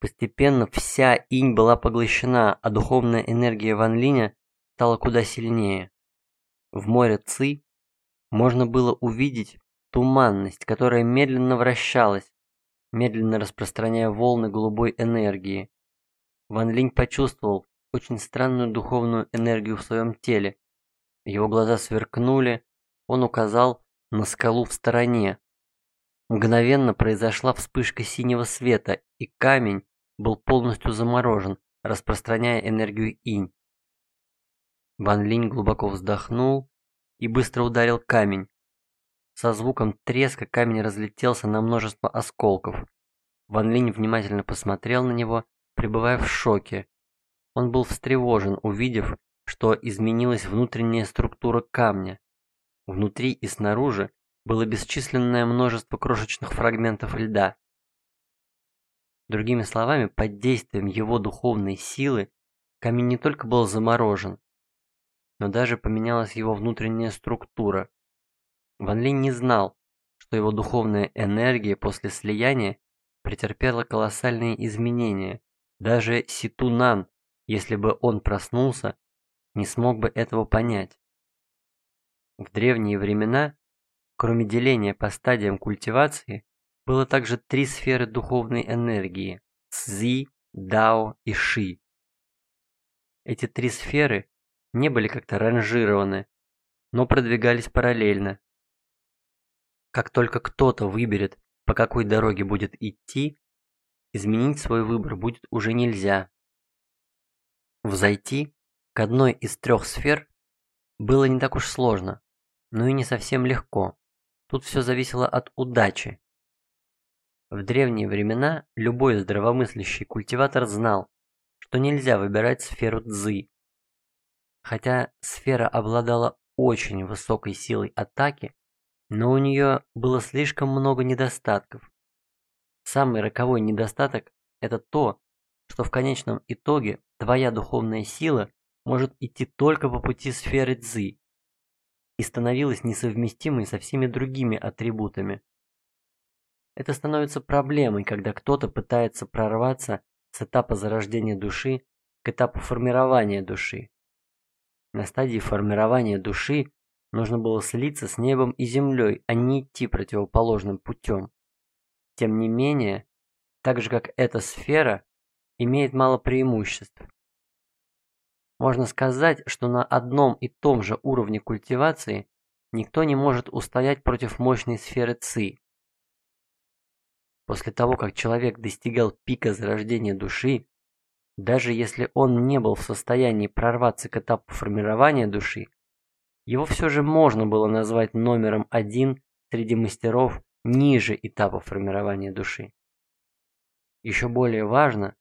Постепенно вся инь была поглощена, а духовная энергия Ван Линя стала куда сильнее. В море Ци можно было увидеть туманность, которая медленно вращалась, медленно распространяя волны голубой энергии. Ван Линь почувствовал очень странную духовную энергию в своем теле. Его глаза сверкнули, он указал на скалу в стороне. Мгновенно произошла вспышка синего света, и камень был полностью заморожен, распространяя энергию инь. Ван Линь глубоко вздохнул и быстро ударил камень. Со звуком треска камень разлетелся на множество осколков. Ван Линь внимательно посмотрел на него, пребывая в шоке. Он был встревожен, увидев, что изменилась внутренняя структура камня. Внутри и снаружи было бесчисленное множество крошечных фрагментов льда. Другими словами, под действием его духовной силы камень не только был заморожен, но даже поменялась его внутренняя структура. Ван Линь не знал, что его духовная энергия после слияния претерпела колоссальные изменения. Даже Ситунан, если бы он проснулся, не смог бы этого понять. В древние времена Кроме деления по стадиям культивации, было также три сферы духовной энергии – Цзи, Дао и Ши. Эти три сферы не были как-то ранжированы, но продвигались параллельно. Как только кто-то выберет, по какой дороге будет идти, изменить свой выбор будет уже нельзя. Взойти к одной из трех сфер было не так уж сложно, но и не совсем легко. Тут все зависело от удачи. В древние времена любой здравомыслящий культиватор знал, что нельзя выбирать сферу Цзы. Хотя сфера обладала очень высокой силой атаки, но у нее было слишком много недостатков. Самый роковой недостаток – это то, что в конечном итоге твоя духовная сила может идти только по пути сферы Цзы и становилась несовместимой со всеми другими атрибутами. Это становится проблемой, когда кто-то пытается прорваться с этапа зарождения души к этапу формирования души. На стадии формирования души нужно было слиться с небом и землей, а не идти противоположным путем. Тем не менее, так же как эта сфера имеет мало преимуществ. Можно сказать, что на одном и том же уровне культивации никто не может устоять против мощной сферы ЦИ. После того, как человек достигал пика зарождения души, даже если он не был в состоянии прорваться к этапу формирования души, его все же можно было назвать номером один среди мастеров ниже этапа формирования души. Еще более важно,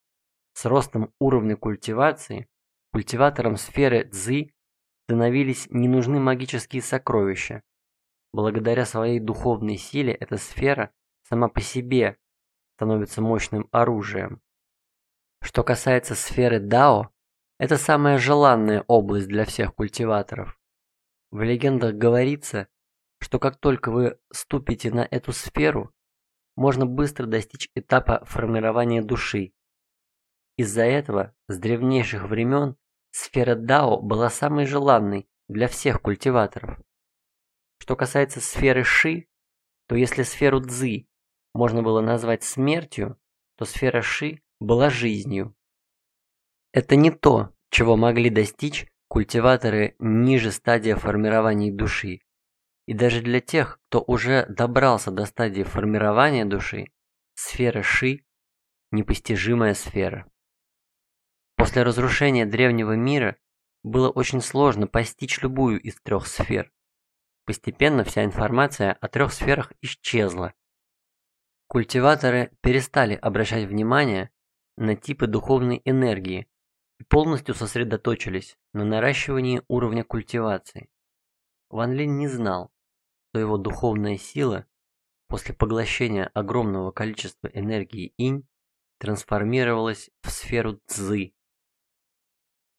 с ростом уровня культивации Культиваторам сферы Цзы становились не нужны магические сокровища. Благодаря своей духовной силе эта сфера сама по себе становится мощным оружием. Что касается сферы Дао, это самая желанная область для всех культиваторов. В легендах говорится, что как только вы ступите на эту сферу, можно быстро достичь этапа формирования души, из-за этого с древнейших времен сфера Дао была самой желанной для всех культиваторов. Что касается сферы Ши, то если сферу Цзы можно было назвать смертью, то сфера Ши была жизнью. Это не то, чего могли достичь культиваторы ниже стадии формирования души. И даже для тех, кто уже добрался до стадии формирования души, сфера Ши – непостижимая сфера. После разрушения древнего мира было очень сложно постичь любую из трех сфер. Постепенно вся информация о трех сферах исчезла. Культиваторы перестали обращать внимание на типы духовной энергии и полностью сосредоточились на наращивании уровня культивации. Ван Линь не знал, что его духовная сила после поглощения огромного количества энергии инь трансформировалась в сферу цзы,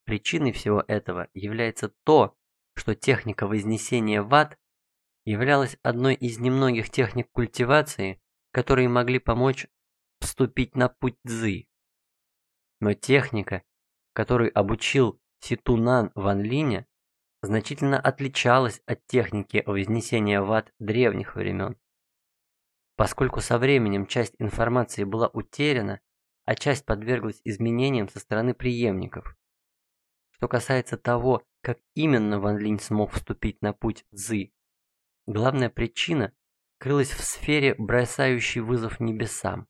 Причиной всего этого является то, что техника вознесения в ад являлась одной из немногих техник культивации, которые могли помочь вступить на путь Цзы. Но техника, которой обучил Ситунан Ван Линя, значительно отличалась от техники вознесения в ад древних времен. Поскольку со временем часть информации была утеряна, а часть подверглась изменениям со стороны преемников. Что касается того, как именно Ван Линь смог вступить на путь Цзы, главная причина крылась в сфере, бросающей вызов небесам.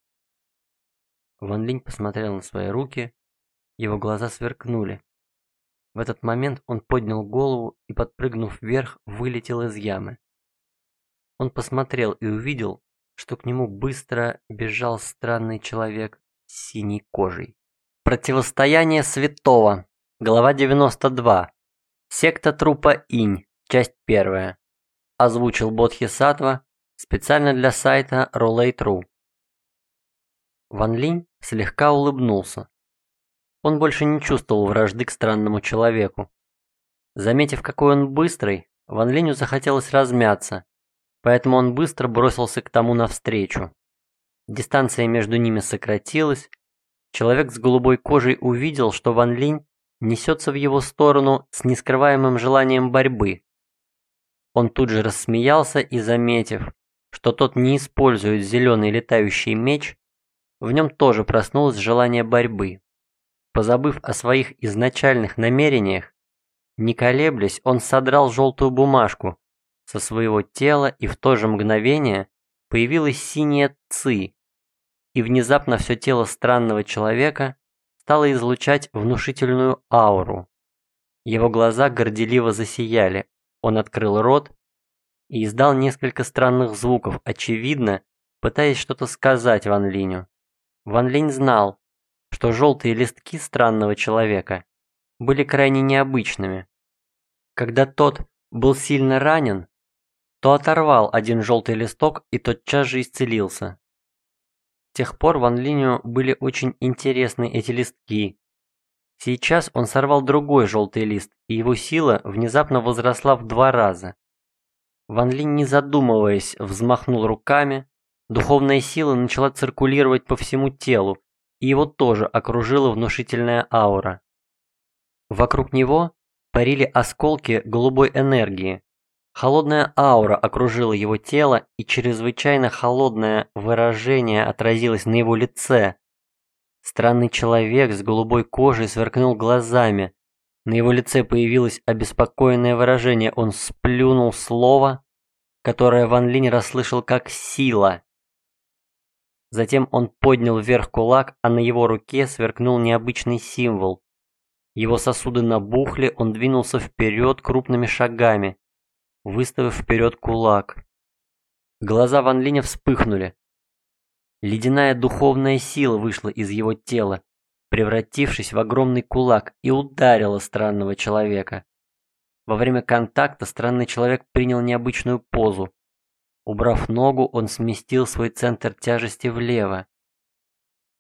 Ван Линь посмотрел на свои руки, его глаза сверкнули. В этот момент он поднял голову и, подпрыгнув вверх, вылетел из ямы. Он посмотрел и увидел, что к нему быстро бежал странный человек с синей кожей. Противостояние святого. Глава 92. Секта трупа Инь. Часть 1. Озвучил Бодхисаттва специально для сайта Roulette.ru. Ван Линь слегка улыбнулся. Он больше не чувствовал вражды к странному человеку. Заметив, какой он быстрый, Ван Линю захотелось размяться, поэтому он быстро бросился к тому навстречу. Дистанция между ними сократилась. Человек с голубой кожей увидел, что Ван Линь несется в его сторону с нескрываемым желанием борьбы. Он тут же рассмеялся и, заметив, что тот не использует зеленый летающий меч, в нем тоже проснулось желание борьбы. Позабыв о своих изначальных намерениях, не колеблясь, он содрал желтую бумажку со своего тела и в то же мгновение появилась синяя ци, и внезапно все тело странного человека стало излучать внушительную ауру. Его глаза горделиво засияли, он открыл рот и издал несколько странных звуков, очевидно, пытаясь что-то сказать Ван Линю. Ван Линь знал, что желтые листки странного человека были крайне необычными. Когда тот был сильно ранен, то оторвал один желтый листок и тотчас же исцелился. Тех пор Ван Линю были очень интересны эти листки. Сейчас он сорвал другой желтый лист, и его сила внезапно возросла в два раза. Ван Линь, не задумываясь, взмахнул руками, духовная сила начала циркулировать по всему телу, и его тоже окружила внушительная аура. Вокруг него парили осколки голубой энергии. Холодная аура окружила его тело, и чрезвычайно холодное выражение отразилось на его лице. Странный человек с голубой кожей сверкнул глазами. На его лице появилось обеспокоенное выражение. Он сплюнул слово, которое Ван Линь расслышал как «сила». Затем он поднял вверх кулак, а на его руке сверкнул необычный символ. Его сосуды набухли, он двинулся вперед крупными шагами, выставив вперед кулак. Глаза Ван Линя вспыхнули. Ледяная духовная сила вышла из его тела, превратившись в огромный кулак, и ударила странного человека. Во время контакта странный человек принял необычную позу. Убрав ногу, он сместил свой центр тяжести влево.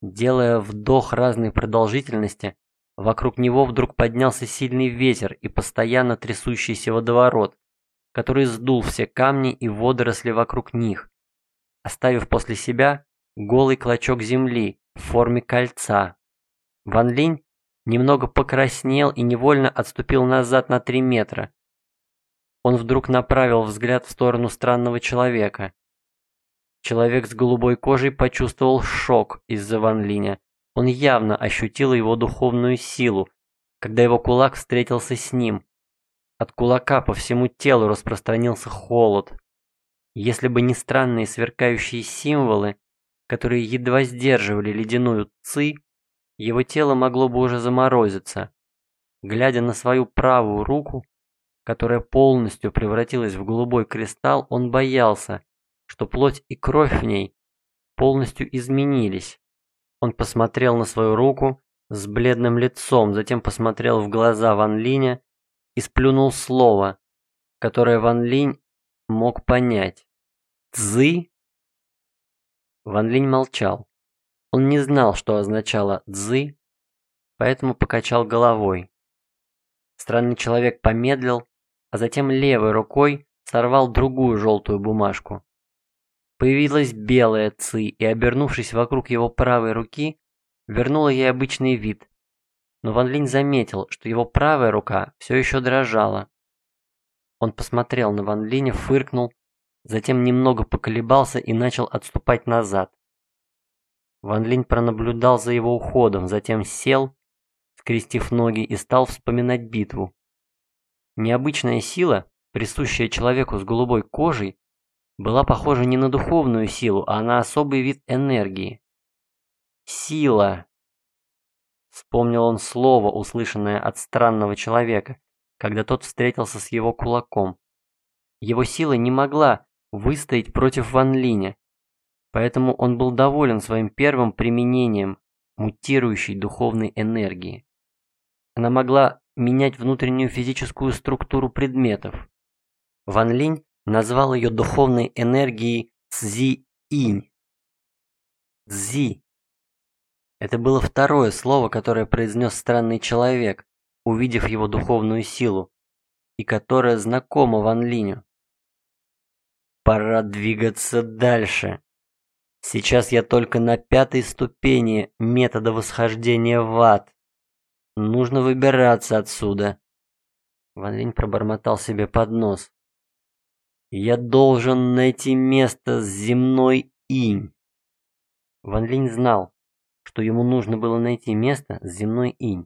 Делая вдох разной продолжительности, вокруг него вдруг поднялся сильный ветер и постоянно трясущийся водоворот, который сдул все камни и водоросли вокруг них, оставив после себя голый клочок земли в форме кольца. Ван Линь немного покраснел и невольно отступил назад на три метра, он вдруг направил взгляд в сторону странного человека. Человек с голубой кожей почувствовал шок из-за Ван Линя. Он явно ощутил его духовную силу, когда его кулак встретился с ним. От кулака по всему телу распространился холод. Если бы не странные сверкающие символы, которые едва сдерживали ледяную ци, его тело могло бы уже заморозиться. Глядя на свою правую руку, которая полностью превратилась в голубой кристалл, он боялся, что плоть и кровь в ней полностью изменились. Он посмотрел на свою руку с бледным лицом, затем посмотрел в глаза Ван Линя и сплюнул слово, которое Ван Линь мог понять. «Цзы?» Ван Линь молчал. Он не знал, что означало «цзы», поэтому покачал головой. Странный человек помедлил, а затем левой рукой сорвал другую желтую бумажку. Появилась белая ци и, обернувшись вокруг его правой руки, вернула ей обычный вид. Но Ван Линь заметил, что его правая рука все еще дрожала. Он посмотрел на Ван Линя, фыркнул, затем немного поколебался и начал отступать назад. Ван Линь пронаблюдал за его уходом, затем сел, скрестив ноги и стал вспоминать битву. Необычная сила, присущая человеку с голубой кожей, была похожа не на духовную силу, а на особый вид энергии. Сила. Вспомнил он слово, услышанное от странного человека, когда тот встретился с его кулаком. Его сила не могла выстоять против Ван Линя, поэтому он был доволен своим первым применением мутирующей духовной энергии. Она могла менять внутреннюю физическую структуру предметов. Ван Линь назвал ее духовной энергией Цзи-инь. Цзи. Это было второе слово, которое произнес странный человек, увидев его духовную силу, и которое знакомо Ван Линю. Пора двигаться дальше. Сейчас я только на пятой ступени метода восхождения в ад. Нужно выбираться отсюда. Ван Линь пробормотал себе под нос. Я должен найти место с земной инь. Ван Линь знал, что ему нужно было найти место с земной инь.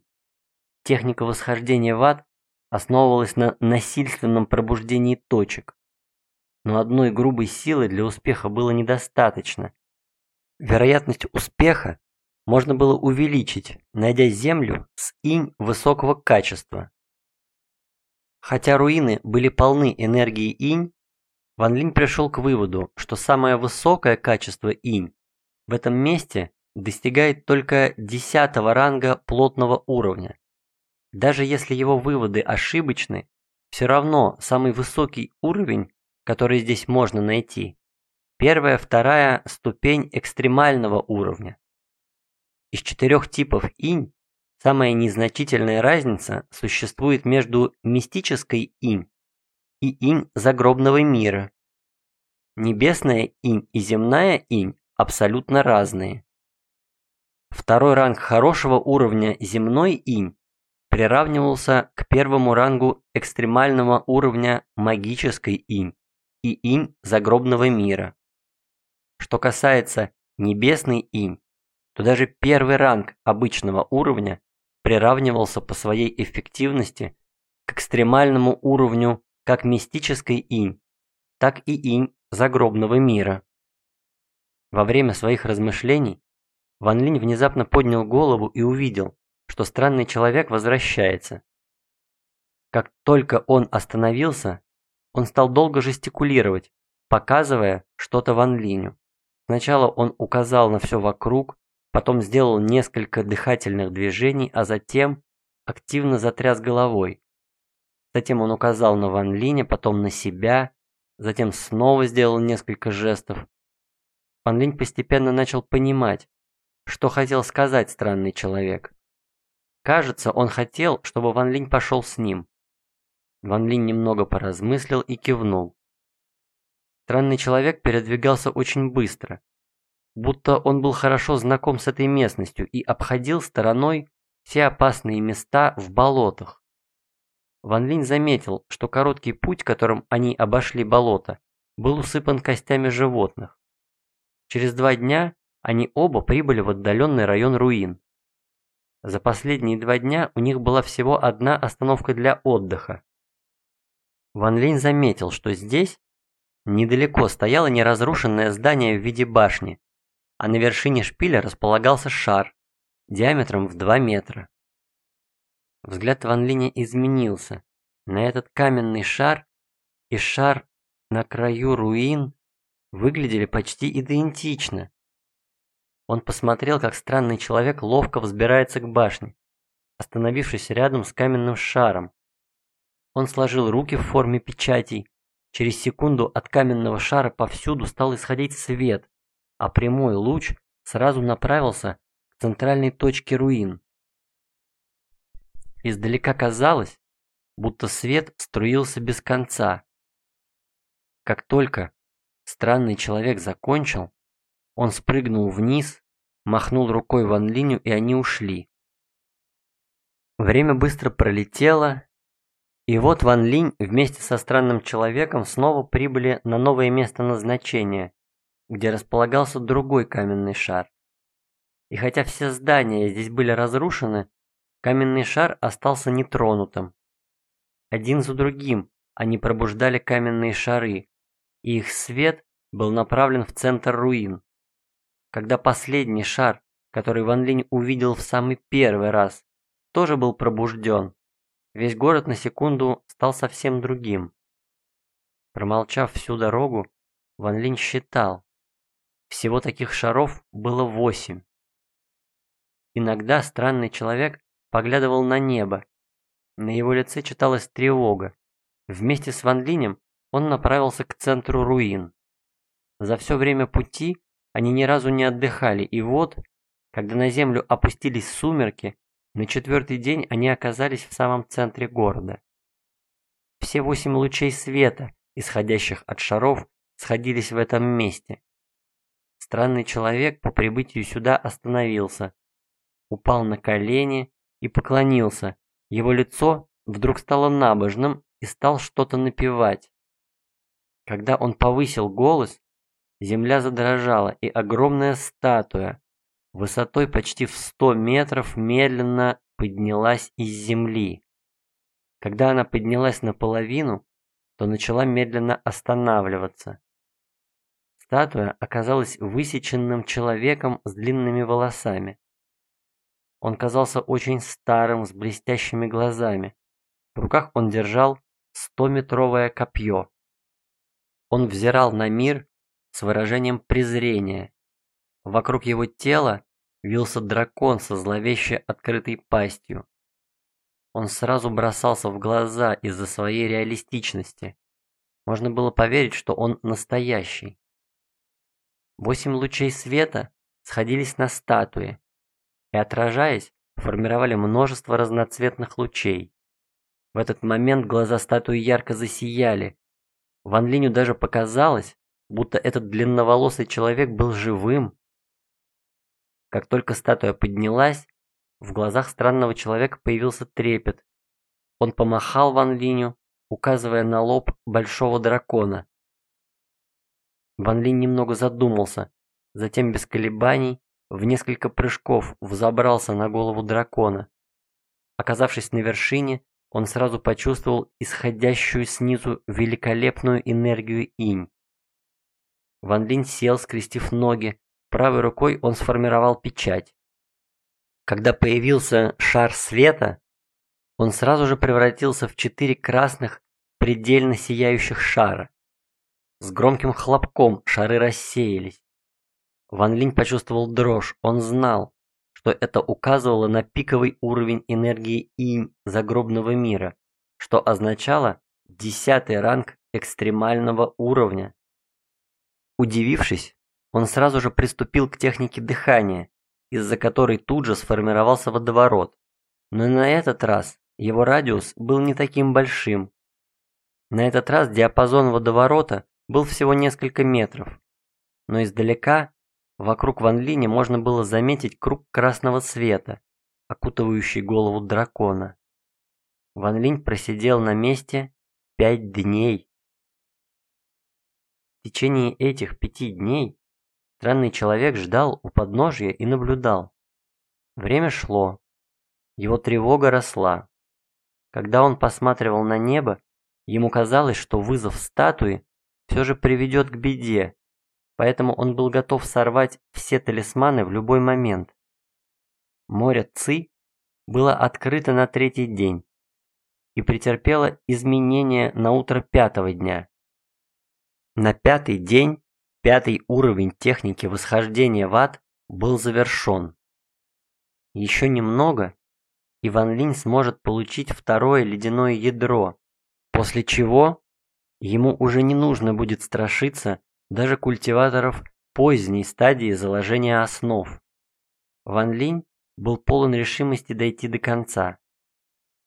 Техника восхождения в ад основывалась на насильственном пробуждении точек. Но одной грубой силы для успеха было недостаточно. Вероятность успеха можно было увеличить, найдя землю с инь высокого качества. Хотя руины были полны энергии инь, Ван Линь пришел к выводу, что самое высокое качество инь в этом месте достигает только десятого ранга плотного уровня. Даже если его выводы ошибочны, все равно самый высокий уровень, который здесь можно найти, первая, вторая ступень экстремального уровня. Из четырех типов инь самая незначительная разница существует между мистической инь и инь загробного мира. Небесная инь и земная инь абсолютно разные. Второй ранг хорошего уровня земной инь приравнивался к первому рангу экстремального уровня магической инь и инь загробного мира. Что касается небесной инь, то даже первый ранг обычного уровня приравнивался по своей эффективности к экстремальному уровню как мистической инь, так и инь загробного мира. Во время своих размышлений Ван Линь внезапно поднял голову и увидел, что странный человек возвращается. Как только он остановился, он стал долго жестикулировать, показывая что-то Ван Линю. Сначала он указал на все вокруг, потом сделал несколько дыхательных движений, а затем активно затряс головой. Затем он указал на Ван Линя, потом на себя, затем снова сделал несколько жестов. Ван Линь постепенно начал понимать, что хотел сказать странный человек. Кажется, он хотел, чтобы Ван Линь пошел с ним. Ван Линь немного поразмыслил и кивнул. Странный человек передвигался очень быстро, будто он был хорошо знаком с этой местностью и обходил стороной все опасные места в болотах. Ван Линь заметил, что короткий путь, которым они обошли болото, был усыпан костями животных. Через два дня они оба прибыли в отдаленный район руин. За последние два дня у них была всего одна остановка для отдыха. Ван Линь заметил, что здесь недалеко стояло неразрушенное здание в виде башни, а на вершине шпиля располагался шар диаметром в 2 метра. Взгляд Ван Линя изменился. На этот каменный шар и шар на краю руин выглядели почти идентично. Он посмотрел, как странный человек ловко взбирается к башне, остановившись рядом с каменным шаром. Он сложил руки в форме печатей. Через секунду от каменного шара повсюду стал исходить свет, а прямой луч сразу направился к центральной точке руин. Издалека казалось, будто свет струился без конца. Как только странный человек закончил, он спрыгнул вниз, махнул рукой Ван Линю, и они ушли. Время быстро пролетело, и вот Ван Линь вместе со странным человеком снова прибыли на новое место назначения, где располагался другой каменный шар. И хотя все здания здесь были разрушены, Каменный шар остался нетронутым. Один за другим они пробуждали каменные шары, и их свет был направлен в центр руин. Когда последний шар, который Ван Линь увидел в самый первый раз, тоже был пробужден, весь город на секунду стал совсем другим. Промолчав всю дорогу, Ван Линь считал. Всего таких шаров было восемь. Иногда странный человек поглядывал на небо. На его лице читалась тревога. Вместе с Ван Линем он направился к центру руин. За все время пути они ни разу не отдыхали, и вот, когда на землю опустились сумерки, на четвертый день они оказались в самом центре города. Все восемь лучей света, исходящих от шаров, сходились в этом месте. Странный человек по прибытию сюда остановился, упал на колени и поклонился. Его лицо вдруг стало набожным и стал что-то напевать. Когда он повысил голос, земля задрожала, и огромная статуя, высотой почти в 100 метров, медленно поднялась из земли. Когда она поднялась наполовину, то начала медленно останавливаться. Статуя оказалась высеченным человеком с длинными волосами. Он казался очень старым, с блестящими глазами. В руках он держал стометровое копье. Он взирал на мир с выражением презрения. Вокруг его тела вился дракон со зловеще открытой пастью. Он сразу бросался в глаза из-за своей реалистичности. Можно было поверить, что он настоящий. Восемь лучей света сходились на статуе и, отражаясь, формировали множество разноцветных лучей. В этот момент глаза статуи ярко засияли. Ван Линю даже показалось, будто этот длинноволосый человек был живым. Как только статуя поднялась, в глазах странного человека появился трепет. Он помахал Ван Линю, указывая на лоб большого дракона. Ван Линь немного задумался, затем без колебаний в несколько прыжков взобрался на голову дракона. Оказавшись на вершине, он сразу почувствовал исходящую снизу великолепную энергию инь. Ван Линь сел, скрестив ноги, правой рукой он сформировал печать. Когда появился шар света, он сразу же превратился в четыре красных, предельно сияющих шара. С громким хлопком шары рассеялись. Ван Линь почувствовал дрожь. Он знал, что это указывало на пиковый уровень энергии инь загробного мира, что означало десятый ранг экстремального уровня. Удивившись, он сразу же приступил к технике дыхания, из-за которой тут же сформировался водоворот. Но на этот раз его радиус был не таким большим. На этот раз диапазон водоворота был всего несколько метров, но издалека вокруг Ван Линя можно было заметить круг красного света, окутывающий голову дракона. Ван Линь просидел на месте пять дней. В течение этих пяти дней странный человек ждал у подножья и наблюдал. Время шло. Его тревога росла. Когда он посматривал на небо, ему казалось, что вызов статуи все же приведет к беде, поэтому он был готов сорвать все талисманы в любой момент. Море Ци было открыто на третий день и претерпело изменения на утро пятого дня. На пятый день пятый уровень техники восхождения в ад был завершен. Еще немного, и Ван Линь сможет получить второе ледяное ядро, после чего Ему уже не нужно будет страшиться даже культиваторов поздней стадии заложения основ. Ван Линь был полон решимости дойти до конца.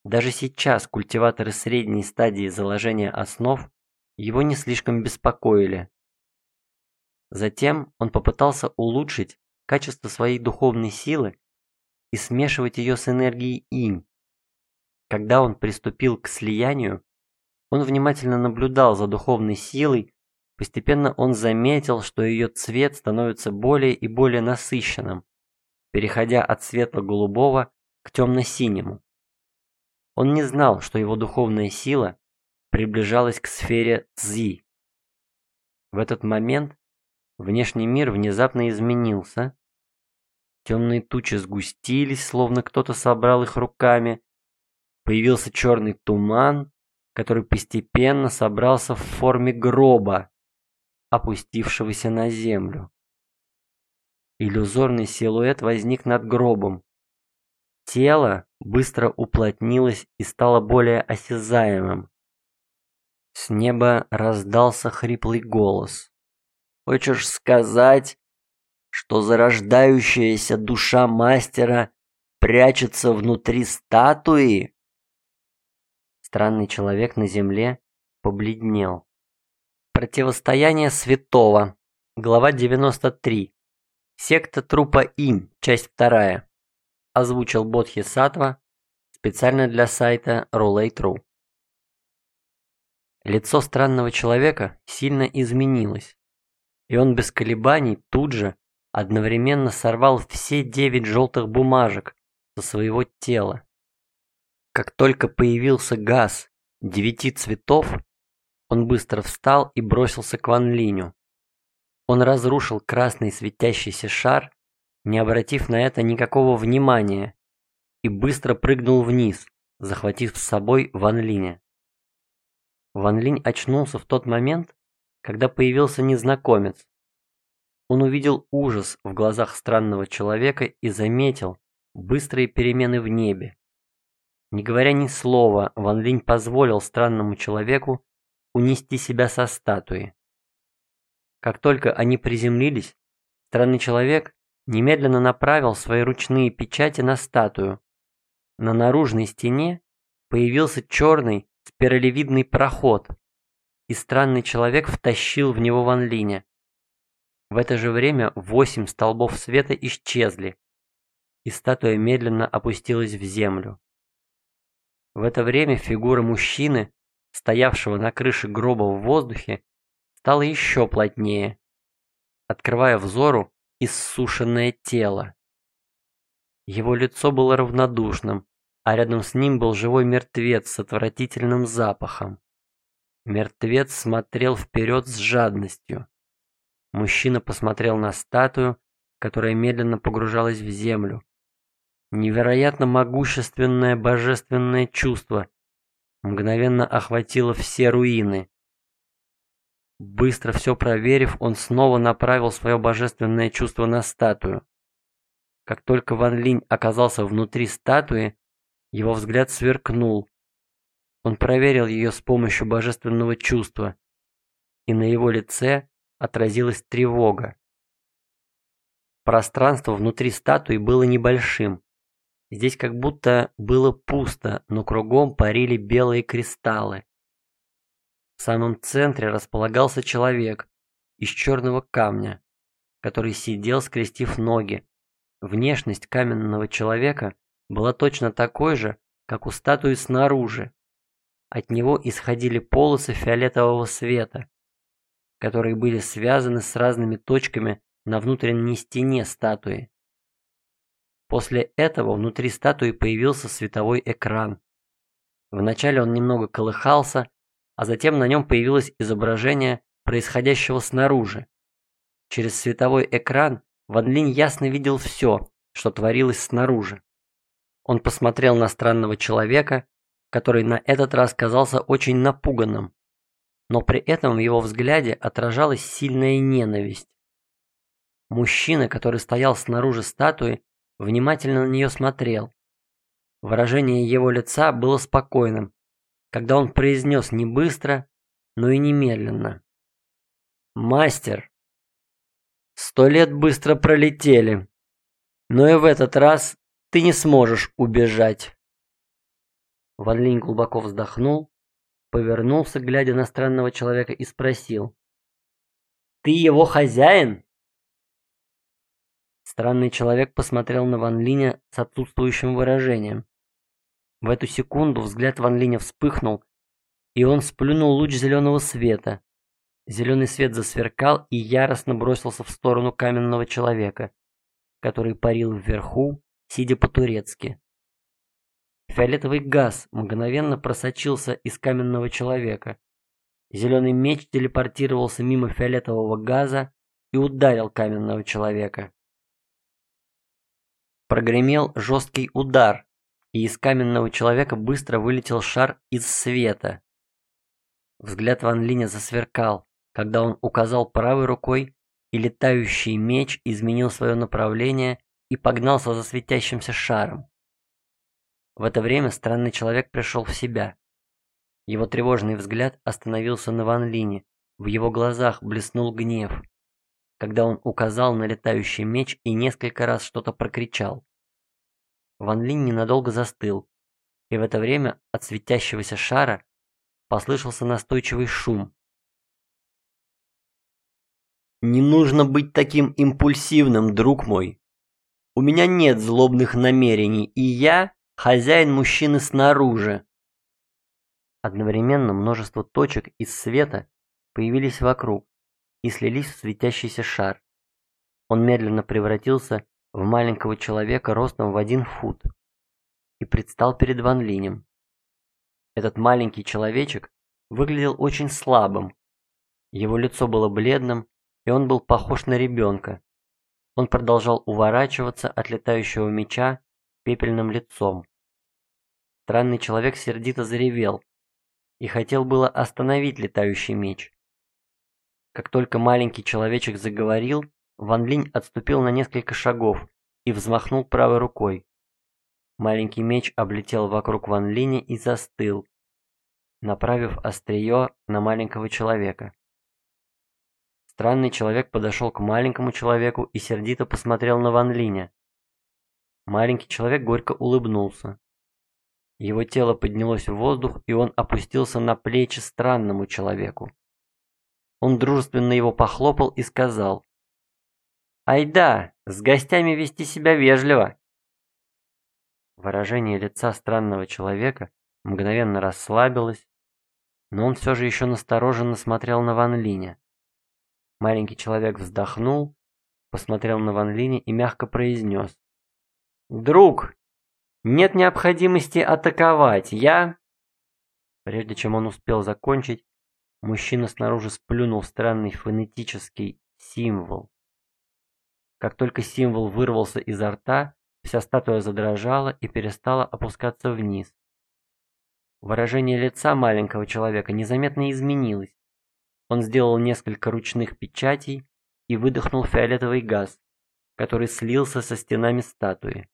Даже сейчас культиваторы средней стадии заложения основ его не слишком беспокоили. Затем он попытался улучшить качество своей духовной силы и смешивать ее с энергией инь. Когда он приступил к слиянию, он внимательно наблюдал за духовной силой, постепенно он заметил, что ее цвет становится более и более насыщенным, переходя от светло-голубого к темно-синему. Он не знал, что его духовная сила приближалась к сфере Цзи. В этот момент внешний мир внезапно изменился. Темные тучи сгустились, словно кто-то собрал их руками. Появился черный туман, который постепенно собрался в форме гроба, опустившегося на землю. Иллюзорный силуэт возник над гробом. Тело быстро уплотнилось и стало более осязаемым. С неба раздался хриплый голос. «Хочешь сказать, что зарождающаяся душа мастера прячется внутри статуи?» Странный человек на земле побледнел. Противостояние святого. Глава 93. Секта трупа Им. Часть 2. Озвучил Бодхи Сатва специально для сайта Roulette.ru. Лицо странного человека сильно изменилось, и он без колебаний тут же одновременно сорвал все девять желтых бумажек со своего тела. Как только появился газ девяти цветов, он быстро встал и бросился к Ван Линю. Он разрушил красный светящийся шар, не обратив на это никакого внимания, и быстро прыгнул вниз, захватив с собой Ван Линя. Ван Линь очнулся в тот момент, когда появился незнакомец. Он увидел ужас в глазах странного человека и заметил быстрые перемены в небе. Не говоря ни слова, Ван Линь позволил странному человеку унести себя со статуи. Как только они приземлились, странный человек немедленно направил свои ручные печати на статую. На наружной стене появился черный спиралевидный проход, и странный человек втащил в него Ван Линя. В это же время восемь столбов света исчезли, и статуя медленно опустилась в землю. В это время фигура мужчины, стоявшего на крыше гроба в воздухе, стала еще плотнее, открывая взору иссушенное тело. Его лицо было равнодушным, а рядом с ним был живой мертвец с отвратительным запахом. Мертвец смотрел вперед с жадностью. Мужчина посмотрел на статую, которая медленно погружалась в землю. Невероятно могущественное божественное чувство мгновенно охватило все руины. Быстро все проверив, он снова направил свое божественное чувство на статую. Как только Ван Линь оказался внутри статуи, его взгляд сверкнул. Он проверил ее с помощью божественного чувства, и на его лице отразилась тревога. Пространство внутри статуи было небольшим. Здесь как будто было пусто, но кругом парили белые кристаллы. В самом центре располагался человек из черного камня, который сидел, скрестив ноги. Внешность каменного человека была точно такой же, как у статуи снаружи. От него исходили полосы фиолетового света, которые были связаны с разными точками на внутренней стене статуи. После этого внутри статуи появился световой экран. Вначале он немного колыхался, а затем на нем появилось изображение происходящего снаружи. Через световой экран Ван Линь ясно видел все, что творилось снаружи. Он посмотрел на странного человека, который на этот раз казался очень напуганным, но при этом в его взгляде отражалась сильная ненависть. Мужчина, который стоял снаружи статуи, внимательно на нее смотрел. Выражение его лица было спокойным, когда он произнес не быстро, но и немедленно. «Мастер, сто лет быстро пролетели, но и в этот раз ты не сможешь убежать. Ван глубоко вздохнул, повернулся, глядя на странного человека, и спросил. «Ты его хозяин?» Странный человек посмотрел на Ван Линя с отсутствующим выражением. В эту секунду взгляд Ван Линя вспыхнул, и он сплюнул луч зеленого света. Зеленый свет засверкал и яростно бросился в сторону каменного человека, который парил вверху, сидя по-турецки. Фиолетовый газ мгновенно просочился из каменного человека. Зеленый меч телепортировался мимо фиолетового газа и ударил каменного человека. Прогремел жесткий удар, и из каменного человека быстро вылетел шар из света. Взгляд Ван Линя засверкал, когда он указал правой рукой, и летающий меч изменил свое направление и погнался за светящимся шаром. В это время странный человек пришел в себя. Его тревожный взгляд остановился на Ван Лине, в его глазах блеснул гнев, когда он указал на летающий меч и несколько раз что-то прокричал. Ван Линь ненадолго застыл, и в это время от светящегося шара послышался настойчивый шум. «Не нужно быть таким импульсивным, друг мой!» У меня нет злобных намерений, и я хозяин мужчины снаружи. Одновременно множество точек из света появились вокруг и слились в светящийся шар. Он медленно превратился в маленького человека ростом в один фут и предстал перед Ван Линем. Этот маленький человечек выглядел очень слабым. Его лицо было бледным, и он был похож на ребенка. Он продолжал уворачиваться от летающего меча пепельным лицом. Странный человек сердито заревел и хотел было остановить летающий меч. Как только маленький человечек заговорил, Ван Линь отступил на несколько шагов и взмахнул правой рукой. Маленький меч облетел вокруг Ван Линя и застыл, направив острие на маленького человека. Странный человек подошел к маленькому человеку и сердито посмотрел на Ван Линя. Маленький человек горько улыбнулся. Его тело поднялось в воздух, и он опустился на плечи странному человеку. Он дружественно его похлопал и сказал. «Айда, с гостями вести себя вежливо!» Выражение лица странного человека мгновенно расслабилось, но он все же еще настороженно смотрел на Ван Линя. Маленький человек вздохнул, посмотрел на Ван Линя и мягко произнес. «Друг, нет необходимости атаковать, я...» Прежде чем он успел закончить, мужчина снаружи сплюнул странный фонетический символ. Как только символ вырвался изо рта, вся статуя задрожала и перестала опускаться вниз. Выражение лица маленького человека незаметно изменилось. Он сделал несколько ручных печатей и выдохнул фиолетовый газ, который слился со стенами статуи.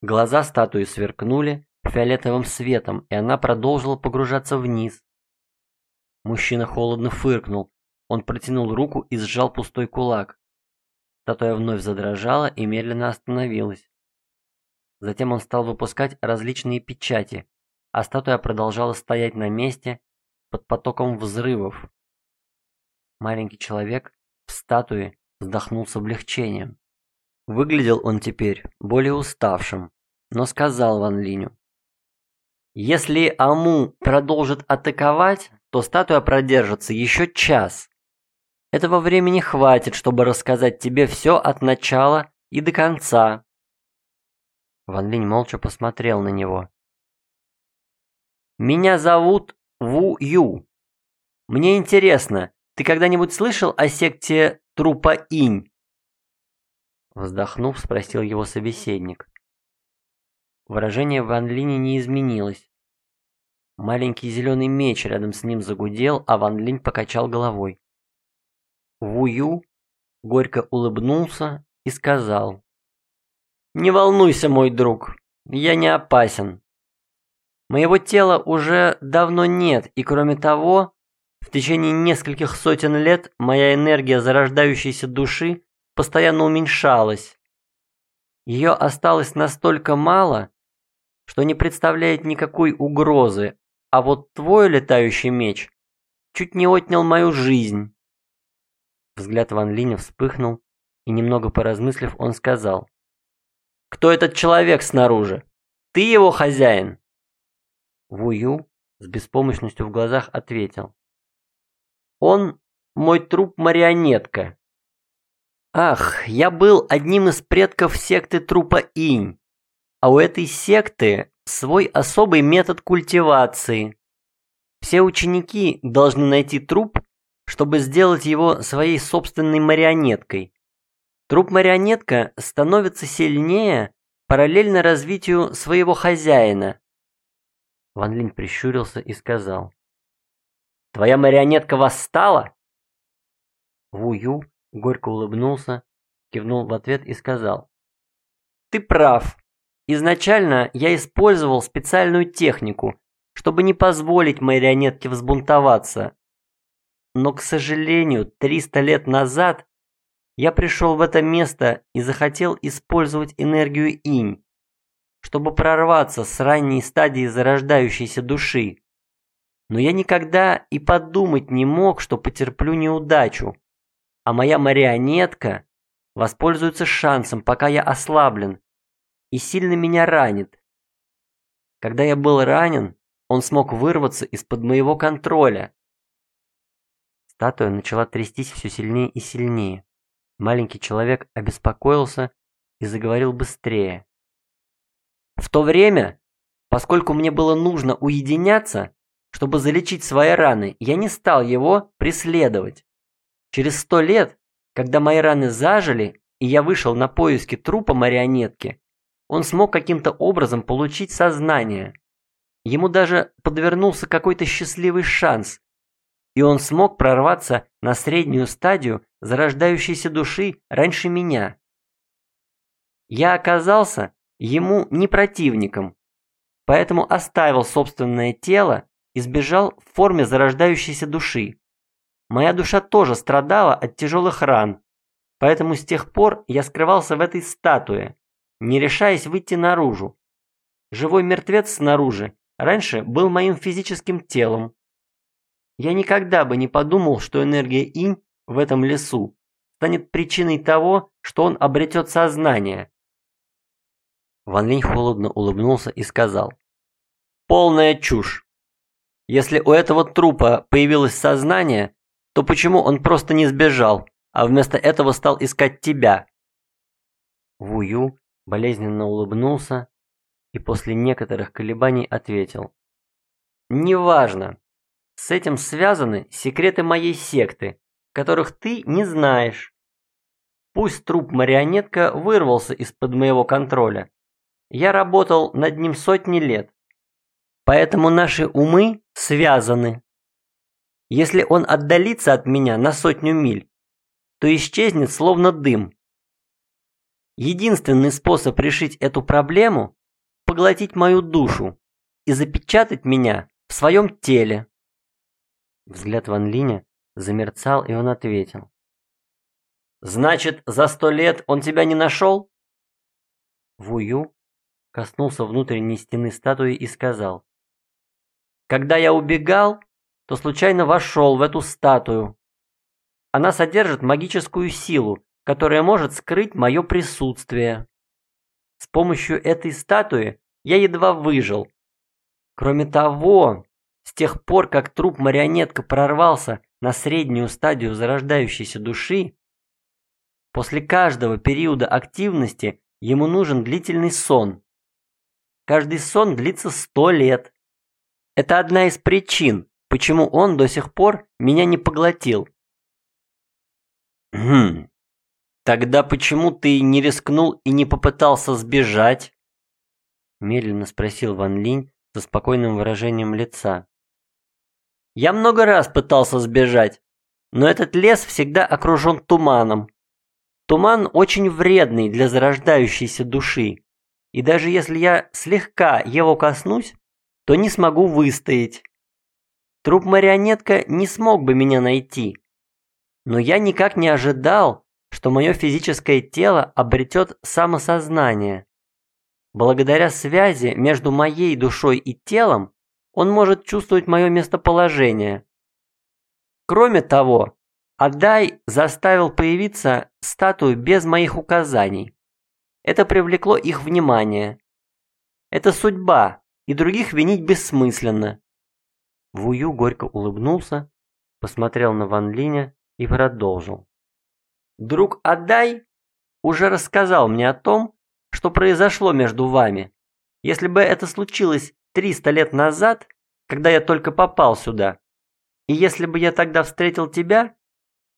Глаза статуи сверкнули фиолетовым светом, и она продолжила погружаться вниз. Мужчина холодно фыркнул. Он протянул руку и сжал пустой кулак. Статуя вновь задрожала и медленно остановилась. Затем он стал выпускать различные печати, а статуя продолжала стоять на месте, под потоком взрывов. Маленький человек в статуе вздохнул с облегчением. Выглядел он теперь более уставшим, но сказал Ван Линю. Если Аму продолжит атаковать, то статуя продержится еще час. Этого времени хватит, чтобы рассказать тебе все от начала и до конца. Ван Линь молча посмотрел на него. «Меня зовут Ву Ю. Мне интересно, ты когда-нибудь слышал о секте трупа Инь? Вздохнув, спросил его собеседник. Выражение Ван Линя не изменилось. Маленький зеленый меч рядом с ним загудел, а Ван Линь покачал головой. Ву Ю горько улыбнулся и сказал. «Не волнуйся, мой друг, я не опасен. Моего тела уже давно нет, и кроме того, в течение нескольких сотен лет моя энергия зарождающейся души постоянно уменьшалась. Ее осталось настолько мало, что не представляет никакой угрозы, а вот твой летающий меч чуть не отнял мою жизнь. Взгляд Ван Линя вспыхнул, и немного поразмыслив, он сказал. «Кто этот человек снаружи? Ты его хозяин?» Вую с беспомощностью в глазах ответил. «Он мой труп-марионетка. Ах, я был одним из предков секты трупа Инь, а у этой секты свой особый метод культивации. Все ученики должны найти труп, чтобы сделать его своей собственной марионеткой. Труп-марионетка становится сильнее параллельно развитию своего хозяина, Ван Линь прищурился и сказал. «Твоя марионетка восстала?» Ву Ю горько улыбнулся, кивнул в ответ и сказал. «Ты прав. Изначально я использовал специальную технику, чтобы не позволить марионетке взбунтоваться. Но, к сожалению, 300 лет назад я пришел в это место и захотел использовать энергию инь, чтобы прорваться с ранней стадии зарождающейся души. Но я никогда и подумать не мог, что потерплю неудачу, а моя марионетка воспользуется шансом, пока я ослаблен, и сильно меня ранит. Когда я был ранен, он смог вырваться из-под моего контроля. Статуя начала трястись все сильнее и сильнее. Маленький человек обеспокоился и заговорил быстрее. В то время, поскольку мне было нужно уединяться, чтобы залечить свои раны, я не стал его преследовать. Через сто лет, когда мои раны зажили, и я вышел на поиски трупа марионетки, он смог каким-то образом получить сознание. Ему даже подвернулся какой-то счастливый шанс, и он смог прорваться на среднюю стадию зарождающейся души раньше меня. Я оказался ему не противником, поэтому оставил собственное тело и сбежал в форме зарождающейся души. Моя душа тоже страдала от тяжелых ран, поэтому с тех пор я скрывался в этой статуе, не решаясь выйти наружу. Живой мертвец снаружи раньше был моим физическим телом. Я никогда бы не подумал, что энергия инь в этом лесу станет причиной того, что он обретет сознание. Ван Линь холодно улыбнулся и сказал. Полная чушь. Если у этого трупа появилось сознание, то почему он просто не сбежал, а вместо этого стал искать тебя? Вую болезненно улыбнулся и после некоторых колебаний ответил. «Неважно. С этим связаны секреты моей секты, которых ты не знаешь. Пусть труп-марионетка вырвался из-под моего контроля. Я работал над ним сотни лет. Поэтому наши умы связаны. Если он отдалится от меня на сотню миль, то исчезнет словно дым. Единственный способ решить эту проблему – поглотить мою душу и запечатать меня в своем теле. Взгляд Ван Линя замерцал, и он ответил. «Значит, за сто лет он тебя не нашел?» Вую коснулся внутренней стены статуи и сказал. «Когда я убегал, то случайно вошел в эту статую. Она содержит магическую силу, которая может скрыть мое присутствие. С помощью этой статуи я едва выжил. Кроме того, с тех пор, как труп-марионетка прорвался на среднюю стадию зарождающейся души, после каждого периода активности ему нужен длительный сон. Каждый сон длится сто лет. Это одна из причин, почему он до сих пор меня не поглотил. Хм, «Тогда почему ты не рискнул и не попытался сбежать?» Медленно спросил Ван Линь со спокойным выражением лица. «Я много раз пытался сбежать, но этот лес всегда окружен туманом. Туман очень вредный для зарождающейся души, и даже если я слегка его коснусь, то не смогу выстоять. Труп-марионетка не смог бы меня найти. Но я никак не ожидал, что мое физическое тело обретет самосознание. Благодаря связи между моей душой и телом он может чувствовать мое местоположение. Кроме того, Адай заставил появиться статую без моих указаний. Это привлекло их внимание. Это судьба, и других винить бессмысленно. Вую горько улыбнулся, посмотрел на Ван Линя и продолжил. Друг Адай уже рассказал мне о том, что произошло между вами. Если бы это случилось 300 лет назад, когда я только попал сюда, и если бы я тогда встретил тебя,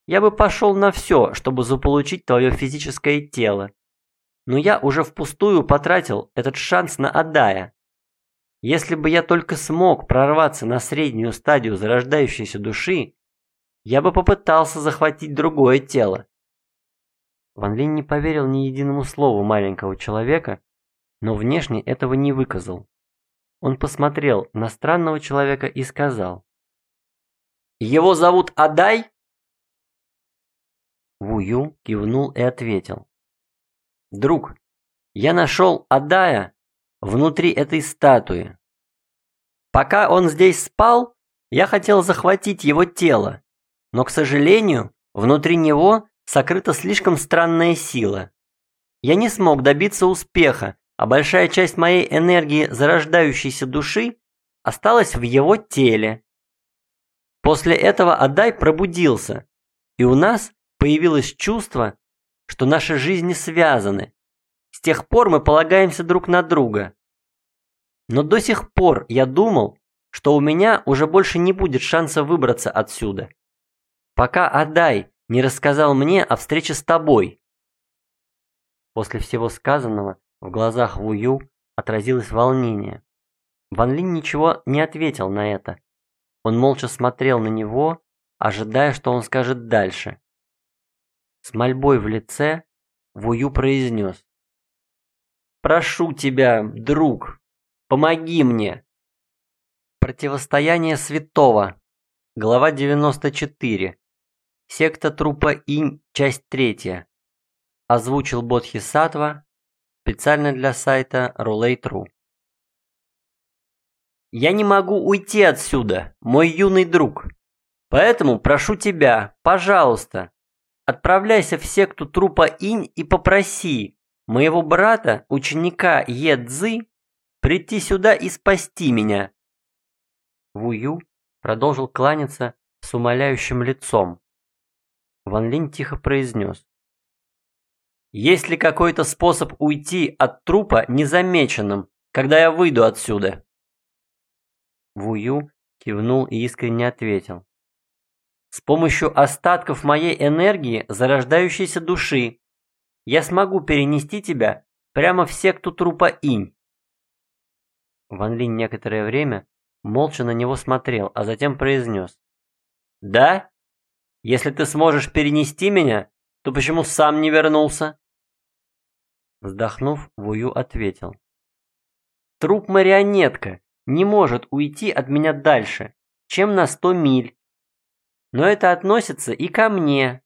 я бы пошел на все, чтобы заполучить твое физическое тело. Но я уже впустую потратил этот шанс на Адая. Если бы я только смог прорваться на среднюю стадию зарождающейся души, я бы попытался захватить другое тело. Ван Линь не поверил ни единому слову маленького человека, но внешне этого не выказал. Он посмотрел на странного человека и сказал. «Его зовут Адай?» Ву Ю кивнул и ответил. «Друг, я нашел Адая внутри этой статуи. Пока он здесь спал, я хотел захватить его тело, но, к сожалению, внутри него сокрыта слишком странная сила. Я не смог добиться успеха, а большая часть моей энергии зарождающейся души осталась в его теле. После этого Адай пробудился, и у нас появилось чувство, что наши жизни связаны. С тех пор мы полагаемся друг на друга. Но до сих пор я думал, что у меня уже больше не будет шанса выбраться отсюда. Пока Адай не рассказал мне о встрече с тобой. После всего сказанного в глазах Вую отразилось волнение. Ван Линь ничего не ответил на это. Он молча смотрел на него, ожидая, что он скажет дальше. С мольбой в лице Вую произнес. «Прошу тебя, друг, помоги мне!» Противостояние святого. Глава 94. Секта трупа Инь, часть 3. Озвучил Бодхисаттва специально для сайта Roulette.ru. Я не могу уйти отсюда, мой юный друг. Поэтому прошу тебя, пожалуйста, отправляйся в секту трупа Инь и попроси моего брата, ученика Е Цзы, прийти сюда и спасти меня. Вую продолжил кланяться с умоляющим лицом. Ван Линь тихо произнес. Есть ли какой-то способ уйти от трупа незамеченным, когда я выйду отсюда? Вую кивнул и искренне ответил. С помощью остатков моей энергии зарождающейся души я смогу перенести тебя прямо в секту трупа Инь. Ван Линь некоторое время молча на него смотрел, а затем произнес. «Да? Если ты сможешь перенести меня, то почему сам не вернулся?» Вздохнув, Вую ответил. «Труп-марионетка не может уйти от меня дальше, чем на сто миль. Но это относится и ко мне.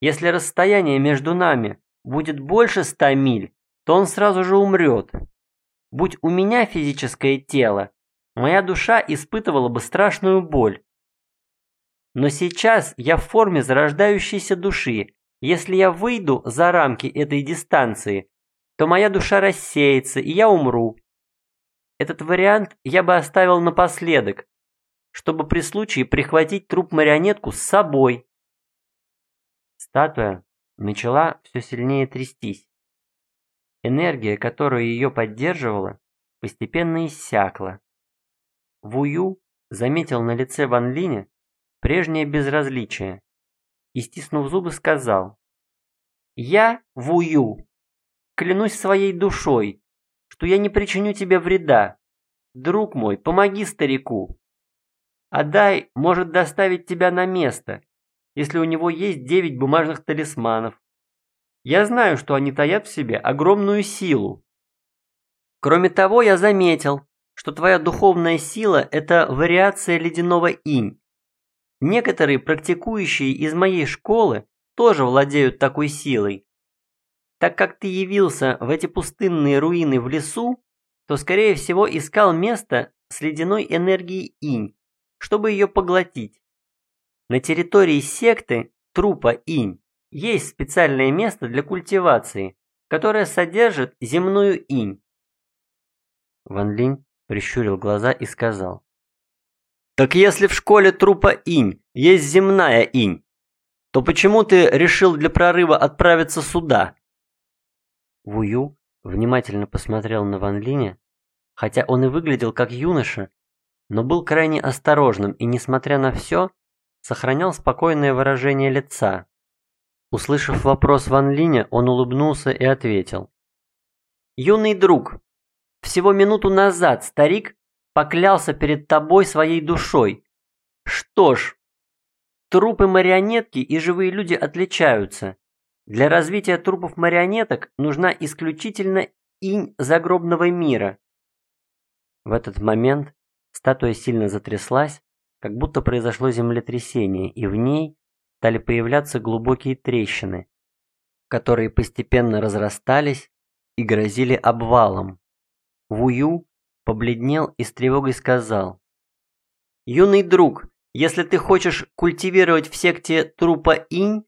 Если расстояние между нами будет больше ста миль, то он сразу же умрет. Будь у меня физическое тело, моя душа испытывала бы страшную боль. Но сейчас я в форме зарождающейся души. Если я выйду за рамки этой дистанции, то моя душа рассеется, и я умру. Этот вариант я бы оставил напоследок, чтобы при случае прихватить труп-марионетку с собой. Статуя начала все сильнее трястись. Энергия, которая ее поддерживала, постепенно иссякла. Вую заметил на лице Ван Линя прежнее безразличие и, стиснув зубы, сказал «Я Вую, клянусь своей душой, что я не причиню тебе вреда. Друг мой, помоги старику. Адай может доставить тебя на место, если у него есть девять бумажных талисманов. Я знаю, что они таят в себе огромную силу. Кроме того, я заметил, что твоя духовная сила – это вариация ледяного инь. Некоторые практикующие из моей школы тоже владеют такой силой. Так как ты явился в эти пустынные руины в лесу, то, скорее всего, искал место с ледяной энергией инь, чтобы ее поглотить. На территории секты трупа инь есть специальное место для культивации, которое содержит земную инь. Ван Линь прищурил глаза и сказал. «Так если в школе трупа инь есть земная инь, то почему ты решил для прорыва отправиться сюда?» Вую внимательно посмотрел на Ван Линя, хотя он и выглядел как юноша, но был крайне осторожным и, несмотря на все, сохранял спокойное выражение лица. Услышав вопрос Ван Линя, он улыбнулся и ответил. «Юный друг, всего минуту назад старик поклялся перед тобой своей душой. Что ж, трупы марионетки и живые люди отличаются. Для развития трупов марионеток нужна исключительно инь загробного мира. В этот момент статуя сильно затряслась, как будто произошло землетрясение, и в ней стали появляться глубокие трещины, которые постепенно разрастались и грозили обвалом. Вую побледнел и с тревогой сказал. «Юный друг, если ты хочешь культивировать в секте трупа инь,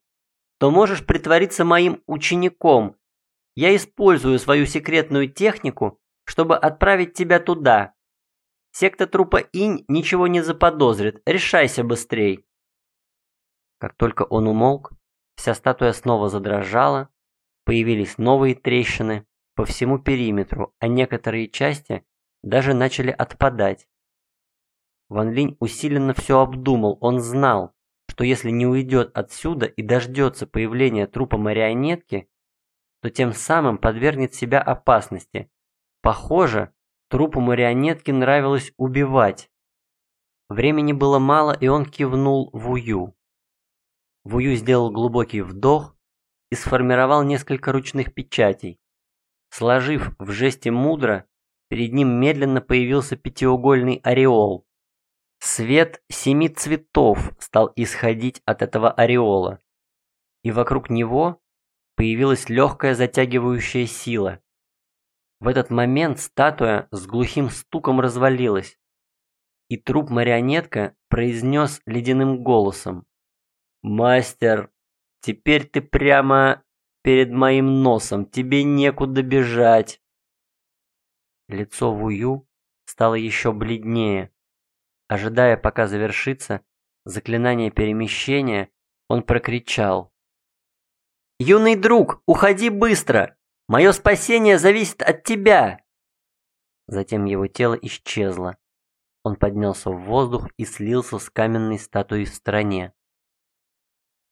то можешь притвориться моим учеником. Я использую свою секретную технику, чтобы отправить тебя туда. Секта трупа Инь ничего не заподозрит. Решайся быстрей!» Как только он умолк, вся статуя снова задрожала, появились новые трещины по всему периметру, а некоторые части даже начали отпадать. Ван Линь усиленно все обдумал, он знал, что если не уйдет отсюда и дождется появления трупа марионетки, то тем самым подвергнет себя опасности. Похоже, трупу марионетки нравилось убивать. Времени было мало, и он кивнул Вую. Вую сделал глубокий вдох и сформировал несколько ручных печатей. Сложив в жесте мудро, перед ним медленно появился пятиугольный ореол. Свет семи цветов стал исходить от этого ореола, и вокруг него появилась легкая затягивающая сила. В этот момент статуя с глухим стуком развалилась, и труп-марионетка произнес ледяным голосом. «Мастер, теперь ты прямо перед моим носом, тебе некуда бежать!» Лицо Вую стало еще бледнее. Ожидая, пока завершится заклинание перемещения, он прокричал. «Юный друг, уходи быстро! Мое спасение зависит от тебя!» Затем его тело исчезло. Он поднялся в воздух и слился с каменной статуей в стороне.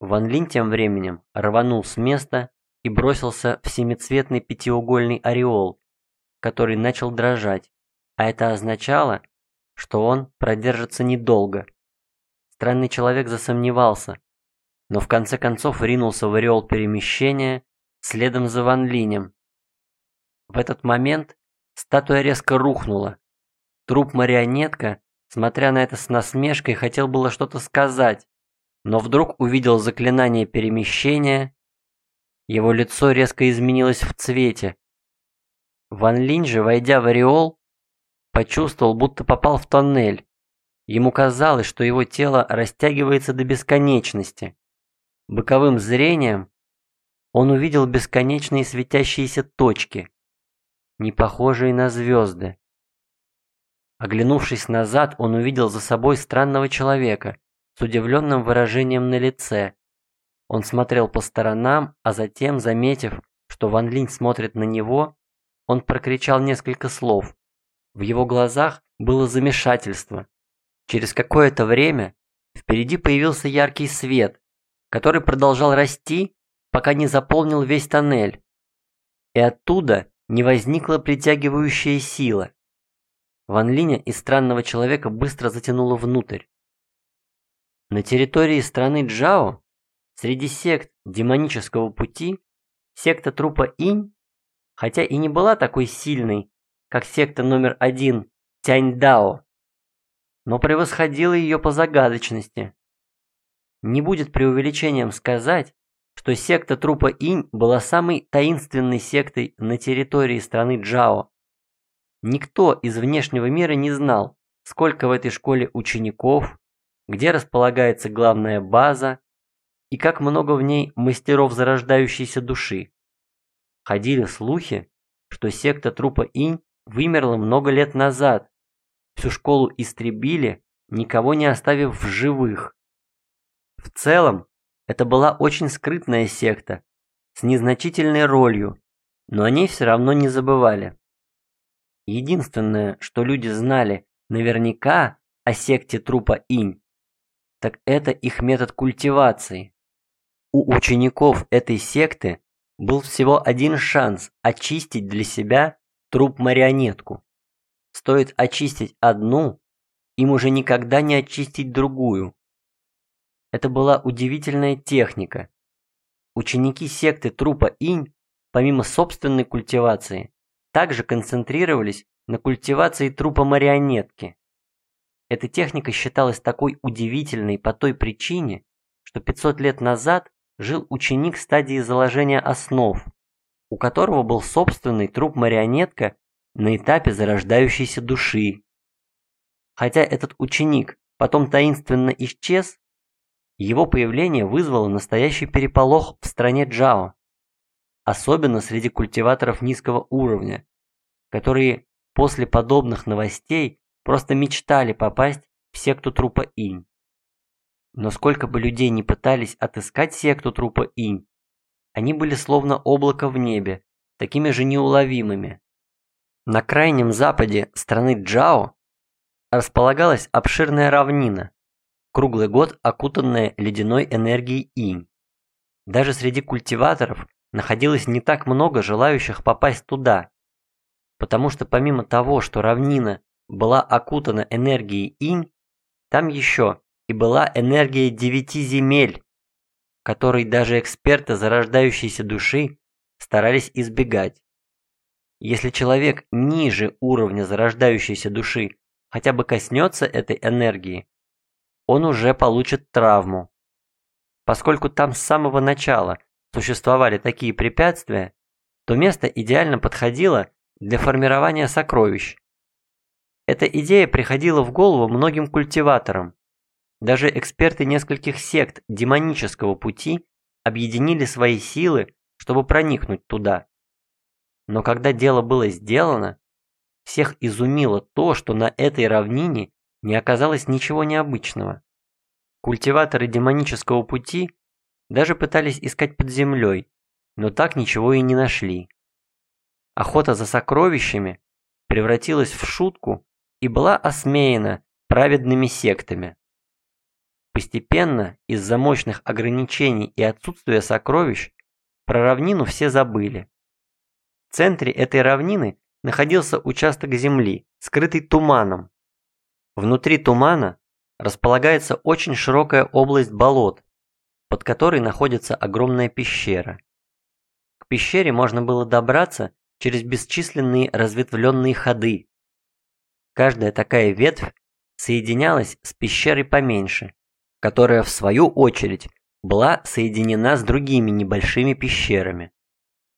Ван Линь тем временем рванул с места и бросился в семицветный пятиугольный ореол, который начал дрожать, а это означало, что он продержится недолго. Странный человек засомневался, но в конце концов ринулся в ореол перемещения следом за Ван Линем. В этот момент статуя резко рухнула. Труп-марионетка, смотря на это с насмешкой, хотел было что-то сказать, но вдруг увидел заклинание перемещения. Его лицо резко изменилось в цвете. Ван Линь же, войдя в ореол, почувствовал, будто попал в тоннель. Ему казалось, что его тело растягивается до бесконечности. Боковым зрением он увидел бесконечные светящиеся точки, не похожие на звезды. Оглянувшись назад, он увидел за собой странного человека с удивленным выражением на лице. Он смотрел по сторонам, а затем, заметив, что Ван Линь смотрит на него, он прокричал несколько слов. В его глазах было замешательство. Через какое-то время впереди появился яркий свет, который продолжал расти, пока не заполнил весь тоннель. И оттуда не возникла притягивающая сила. Ван Линя и странного человека быстро затянуло внутрь. На территории страны Джао, среди сект демонического пути, секта трупа Инь, хотя и не была такой сильной, как секта номер один Тяньдао, но превосходила ее по загадочности. Не будет преувеличением сказать, что секта трупа Инь была самой таинственной сектой на территории страны Джао. Никто из внешнего мира не знал, сколько в этой школе учеников, где располагается главная база и как много в ней мастеров зарождающейся души. Ходили слухи, что секта трупа Инь вымерла много лет назад. Всю школу истребили, никого не оставив в живых. В целом, это была очень скрытная секта, с незначительной ролью, но они все равно не забывали. Единственное, что люди знали наверняка о секте трупа Инь, так это их метод культивации. У учеников этой секты был всего один шанс очистить для себя труп-марионетку. Стоит очистить одну, им уже никогда не очистить другую. Это была удивительная техника. Ученики секты трупа Инь, помимо собственной культивации, также концентрировались на культивации трупа марионетки. Эта техника считалась такой удивительной по той причине, что 500 лет назад жил ученик стадии заложения основ, у которого был собственный труп-марионетка на этапе зарождающейся души. Хотя этот ученик потом таинственно исчез, его появление вызвало настоящий переполох в стране Джао, особенно среди культиваторов низкого уровня, которые после подобных новостей просто мечтали попасть в секту трупа Инь. Но сколько бы людей не пытались отыскать секту трупа Инь, они были словно облако в небе, такими же неуловимыми. На крайнем западе страны Джао располагалась обширная равнина, круглый год окутанная ледяной энергией инь. Даже среди культиваторов находилось не так много желающих попасть туда, потому что помимо того, что равнина была окутана энергией инь, там еще и была энергия девяти земель, которой даже эксперты зарождающейся души старались избегать. Если человек ниже уровня зарождающейся души хотя бы коснется этой энергии, он уже получит травму. Поскольку там с самого начала существовали такие препятствия, то место идеально подходило для формирования сокровищ. Эта идея приходила в голову многим культиваторам. Даже эксперты нескольких сект демонического пути объединили свои силы, чтобы проникнуть туда. Но когда дело было сделано, всех изумило то, что на этой равнине не оказалось ничего необычного. Культиваторы демонического пути даже пытались искать под землей, но так ничего и не нашли. Охота за сокровищами превратилась в шутку и была осмеяна праведными сектами. Постепенно, из-за мощных ограничений и отсутствия сокровищ, про равнину все забыли. В центре этой равнины находился участок земли, скрытый туманом. Внутри тумана располагается очень широкая область болот, под которой находится огромная пещера. К пещере можно было добраться через бесчисленные разветвленные ходы. Каждая такая ветвь соединялась с пещерой поменьше, которая в свою очередь была соединена с другими небольшими пещерами.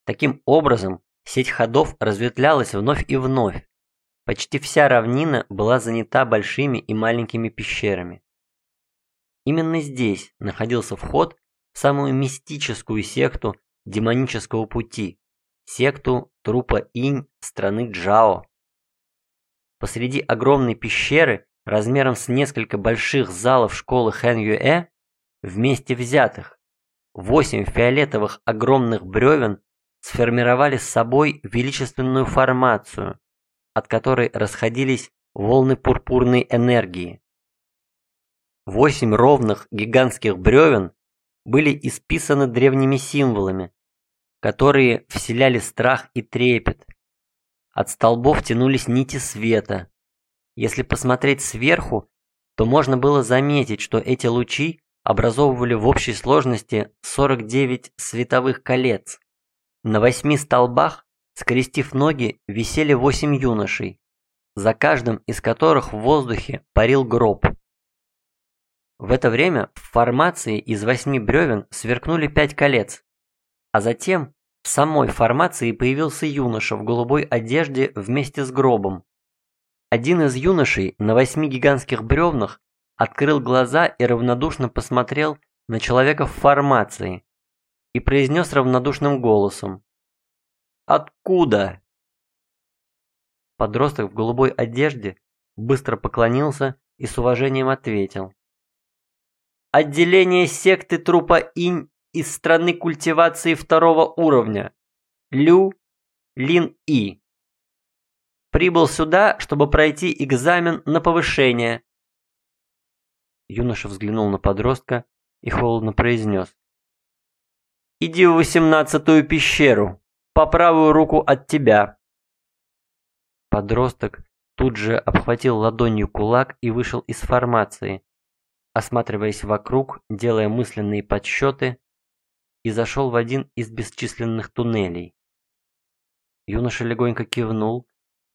Таким образом, сеть ходов разветвлялась вновь и вновь. Почти вся равнина была занята большими и маленькими пещерами. Именно здесь находился вход в самую мистическую секту демонического пути, секту трупа Инь страны Джао. Посреди огромной пещеры размером с несколько больших залов школы Хэн Юэ, вместе взятых, восемь фиолетовых огромных бревен сформировали с собой величественную формацию, от которой расходились волны пурпурной энергии. Восемь ровных гигантских бревен были исписаны древними символами, которые вселяли страх и трепет. От столбов тянулись нити света. Если посмотреть сверху, то можно было заметить, что эти лучи образовывали в общей сложности 49 световых колец. На восьми столбах, скрестив ноги, висели восемь юношей, за каждым из которых в воздухе парил гроб. В это время в формации из восьми бревен сверкнули пять колец, а затем в самой формации появился юноша в голубой одежде вместе с гробом. Один из юношей на восьми гигантских бревнах открыл глаза и равнодушно посмотрел на человека в формации и произнес равнодушным голосом «Откуда?» Подросток в голубой одежде быстро поклонился и с уважением ответил Отделение секты трупа Инь из страны культивации второго уровня. Лю Лин И. Прибыл сюда, чтобы пройти экзамен на повышение. Юноша взглянул на подростка и холодно произнес. «Иди в восемнадцатую пещеру, по правую руку от тебя». Подросток тут же обхватил ладонью кулак и вышел из формации, осматриваясь вокруг, делая мысленные подсчеты, и зашел в один из бесчисленных туннелей. Юноша легонько кивнул,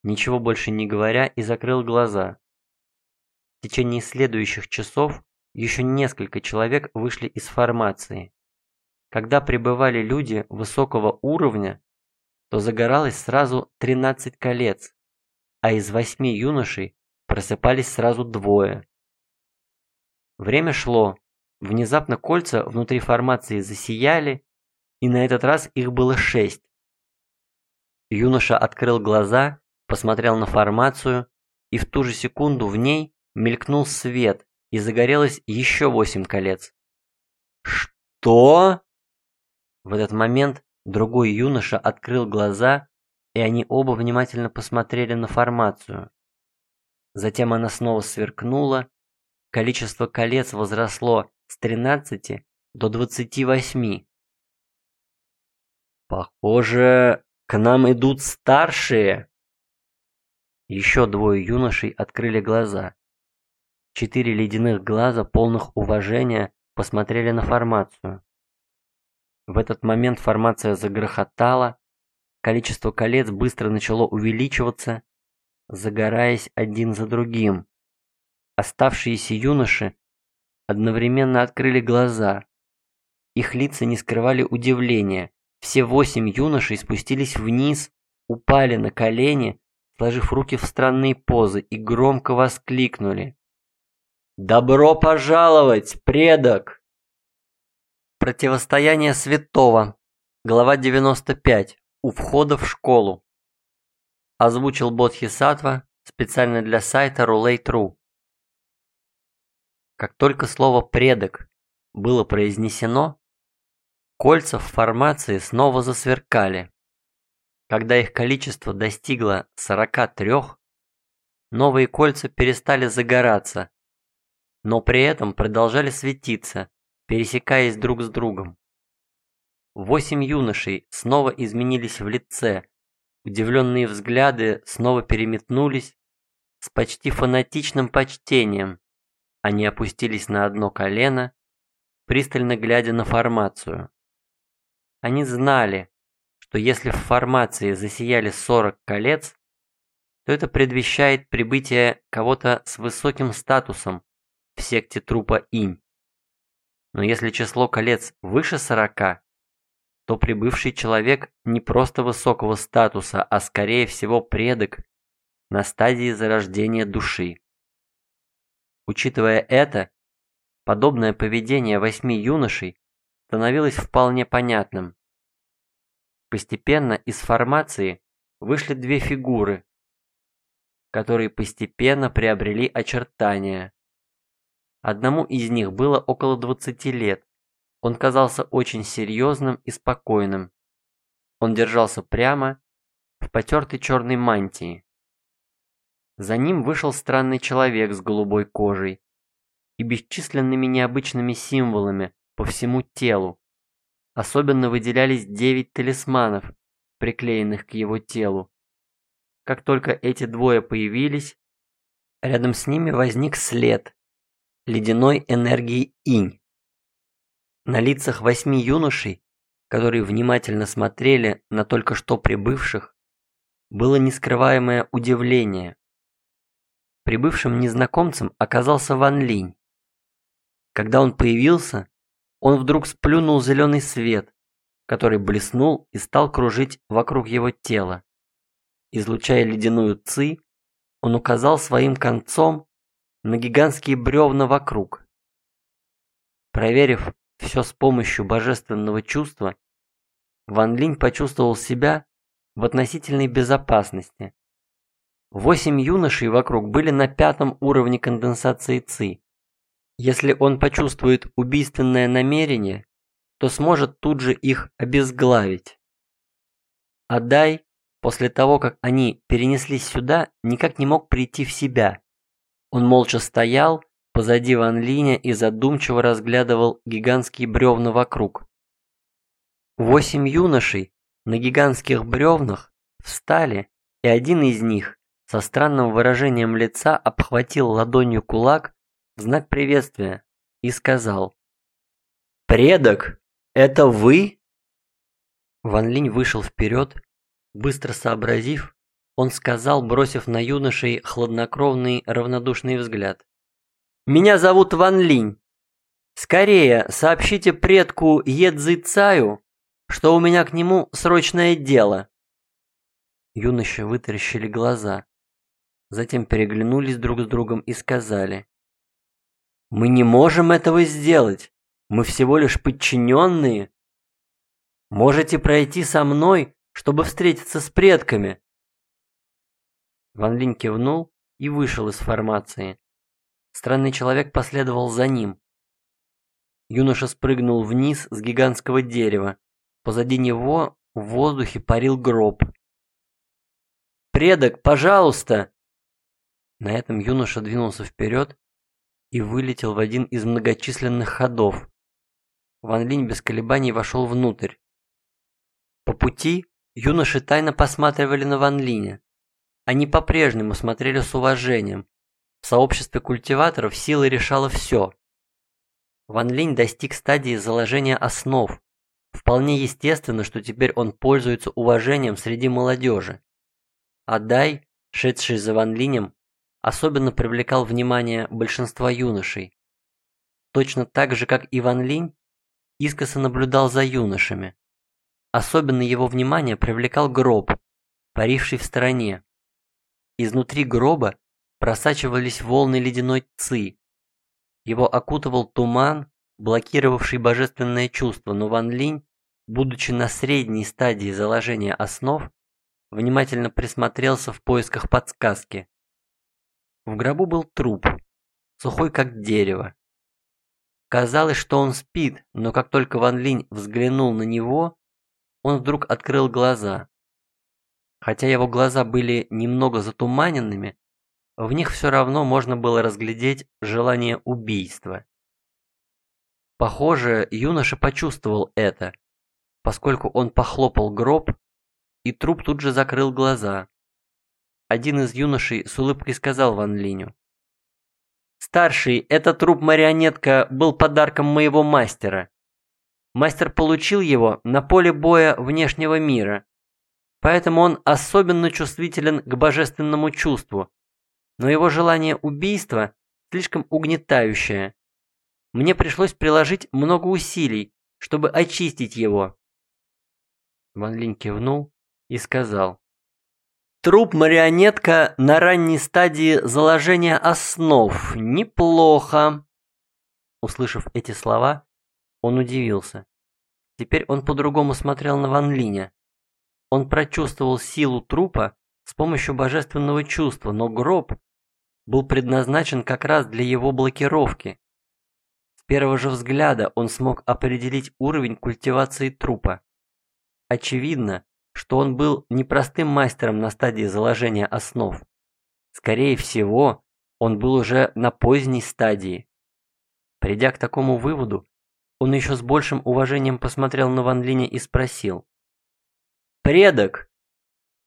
ничего больше не говоря, и закрыл глаза. В течение следующих часов еще несколько человек вышли из формации. Когда прибывали люди высокого уровня, то загоралось сразу 13 колец, а из восьми юношей просыпались сразу двое. Время шло. Внезапно кольца внутри формации засияли, и на этот раз их было шесть. Юноша открыл глаза, посмотрел на формацию и в ту же секунду в ней мелькнул свет и загорелось еще восемь колец. «Что?» В этот момент другой юноша открыл глаза, и они оба внимательно посмотрели на формацию. Затем она снова сверкнула, количество колец возросло с 13 до 28. «Похоже, к нам идут старшие!» Еще двое юношей открыли глаза. Четыре ледяных глаза, полных уважения, посмотрели на формацию. В этот момент формация загрохотала, количество колец быстро начало увеличиваться, загораясь один за другим. Оставшиеся юноши одновременно открыли глаза. Их лица не скрывали удивления. Все восемь юношей спустились вниз, упали на колени, сложив руки в странные позы и громко воскликнули. «Добро пожаловать, предок!» Противостояние святого. Глава 95. У входа в школу. Озвучил Бодхисаттва специально для сайта Roulette.ru. Как только слово «предок» было произнесено, кольца в формации снова засверкали. Когда их количество достигло 43, новые кольца перестали загораться но при этом продолжали светиться, пересекаясь друг с другом. Восемь юношей снова изменились в лице, удивленные взгляды снова переметнулись с почти фанатичным почтением. Они опустились на одно колено, пристально глядя на формацию. Они знали, что если в формации засияли 40 колец, то это предвещает прибытие кого-то с высоким статусом в секте трупа Инь. Но если число колец выше 40, то прибывший человек не просто высокого статуса, а скорее всего предок на стадии зарождения души. Учитывая это, подобное поведение восьми юношей становилось вполне понятным. Постепенно из формации вышли две фигуры, которые постепенно приобрели очертания, Одному из них было около 20 лет. Он казался очень серьезным и спокойным. Он держался прямо, в потертой черной мантии. За ним вышел странный человек с голубой кожей и бесчисленными необычными символами по всему телу. Особенно выделялись девять талисманов, приклеенных к его телу. Как только эти двое появились, рядом с ними возник след, ледяной энергии инь. На лицах восьми юношей, которые внимательно смотрели на только что прибывших, было нескрываемое удивление. Прибывшим незнакомцем оказался Ван Линь. Когда он появился, он вдруг сплюнул зеленый свет, который блеснул и стал кружить вокруг его тела. Излучая ледяную ци, он указал своим концом на гигантские бревна вокруг. Проверив все с помощью божественного чувства, Ван Линь почувствовал себя в относительной безопасности. Восемь юношей вокруг были на пятом уровне конденсации ЦИ. Если он почувствует убийственное намерение, то сможет тут же их обезглавить. Адай, после того, как они перенеслись сюда, никак не мог прийти в себя он молча стоял позади Ван Линя и задумчиво разглядывал гигантские бревна вокруг. Восемь юношей на гигантских бревнах встали, и один из них со странным выражением лица обхватил ладонью кулак в знак приветствия и сказал «Предок, это вы?» Ван Линь вышел вперед, быстро сообразив, он сказал, бросив на юношей хладнокровный равнодушный взгляд. «Меня зовут Ван Линь. Скорее сообщите предку Едзы Цаю, что у меня к нему срочное дело». Юноши вытаращили глаза, затем переглянулись друг с другом и сказали. «Мы не можем этого сделать. Мы всего лишь подчиненные. Можете пройти со мной, чтобы встретиться с предками». Ван Линь кивнул и вышел из формации. Странный человек последовал за ним. Юноша спрыгнул вниз с гигантского дерева. Позади него в воздухе парил гроб. «Предок, пожалуйста!» На этом юноша двинулся вперед и вылетел в один из многочисленных ходов. Ван Линь без колебаний вошел внутрь. По пути юноши тайно посматривали на Ван Линя. Они по-прежнему смотрели с уважением. В сообществе культиваторов сила решала все. Ван Линь достиг стадии заложения основ. Вполне естественно, что теперь он пользуется уважением среди молодежи. Адай, шедший за Ван Линем, особенно привлекал внимание большинства юношей. Точно так же, как и Ван Линь, искоса наблюдал за юношами. Особенно его внимание привлекал гроб, паривший в стороне. Изнутри гроба просачивались волны ледяной ци. Его окутывал туман, блокировавший божественное чувство, но Ван Линь, будучи на средней стадии заложения основ, внимательно присмотрелся в поисках подсказки. В гробу был труп, сухой как дерево. Казалось, что он спит, но как только Ван Линь взглянул на него, он вдруг открыл глаза. Хотя его глаза были немного затуманенными, в них все равно можно было разглядеть желание убийства. Похоже, юноша почувствовал это, поскольку он похлопал гроб, и труп тут же закрыл глаза. Один из юношей с улыбкой сказал Ван Линю. «Старший, этот труп-марионетка был подарком моего мастера. Мастер получил его на поле боя внешнего мира, поэтому он особенно чувствителен к божественному чувству, но его желание убийства слишком угнетающее. Мне пришлось приложить много усилий, чтобы очистить его». Ван Линь кивнул и сказал. Труп-марионетка на ранней стадии заложения основ. Неплохо. Услышав эти слова, он удивился. Теперь он по-другому смотрел на Ван Линя. Он прочувствовал силу трупа с помощью божественного чувства, но гроб был предназначен как раз для его блокировки. С первого же взгляда он смог определить уровень культивации трупа. Очевидно, что он был не простым мастером на стадии заложения основ. Скорее всего, он был уже на поздней стадии. Придя к такому выводу, он еще с большим уважением посмотрел на Ван Линя и спросил. «Предок,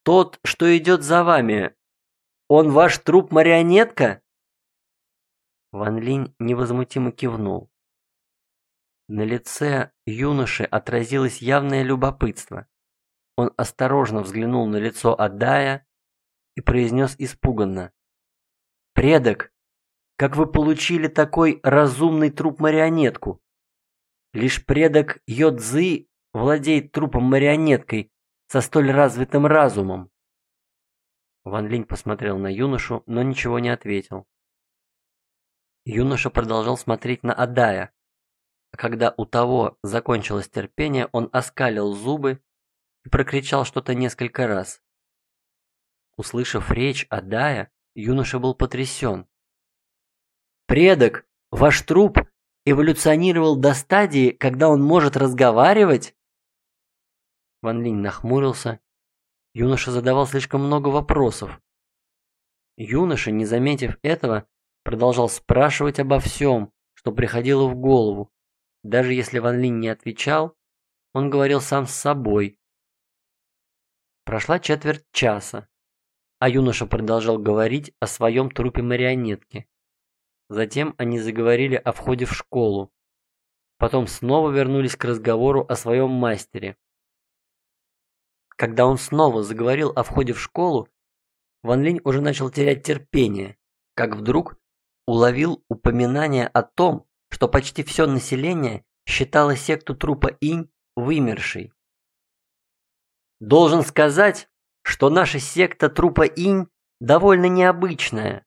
тот, что идет за вами, он ваш труп-марионетка?» Ван Линь невозмутимо кивнул. На лице юноши отразилось явное любопытство. Он осторожно взглянул на лицо Адая и произнес испуганно. «Предок, как вы получили такой разумный труп-марионетку? Лишь предок Йодзы владеет трупом-марионеткой со столь развитым разумом». Ван Линь посмотрел на юношу, но ничего не ответил. Юноша продолжал смотреть на Адая. А когда у того закончилось терпение, он оскалил зубы и прокричал что-то несколько раз. Услышав речь Адая, юноша был потрясен. «Предок, ваш труп эволюционировал до стадии, когда он может разговаривать?» Ван Линь нахмурился. Юноша задавал слишком много вопросов. Юноша, не заметив этого, продолжал спрашивать обо всем, что приходило в голову. Даже если Ван Линь не отвечал, он говорил сам с собой, Прошла четверть часа, а юноша продолжал говорить о своем трупе марионетки. Затем они заговорили о входе в школу. Потом снова вернулись к разговору о своем мастере. Когда он снова заговорил о входе в школу, Ван Линь уже начал терять терпение, как вдруг уловил упоминание о том, что почти все население считало секту трупа Инь вымершей. Должен сказать, что наша секта трупа инь довольно необычная.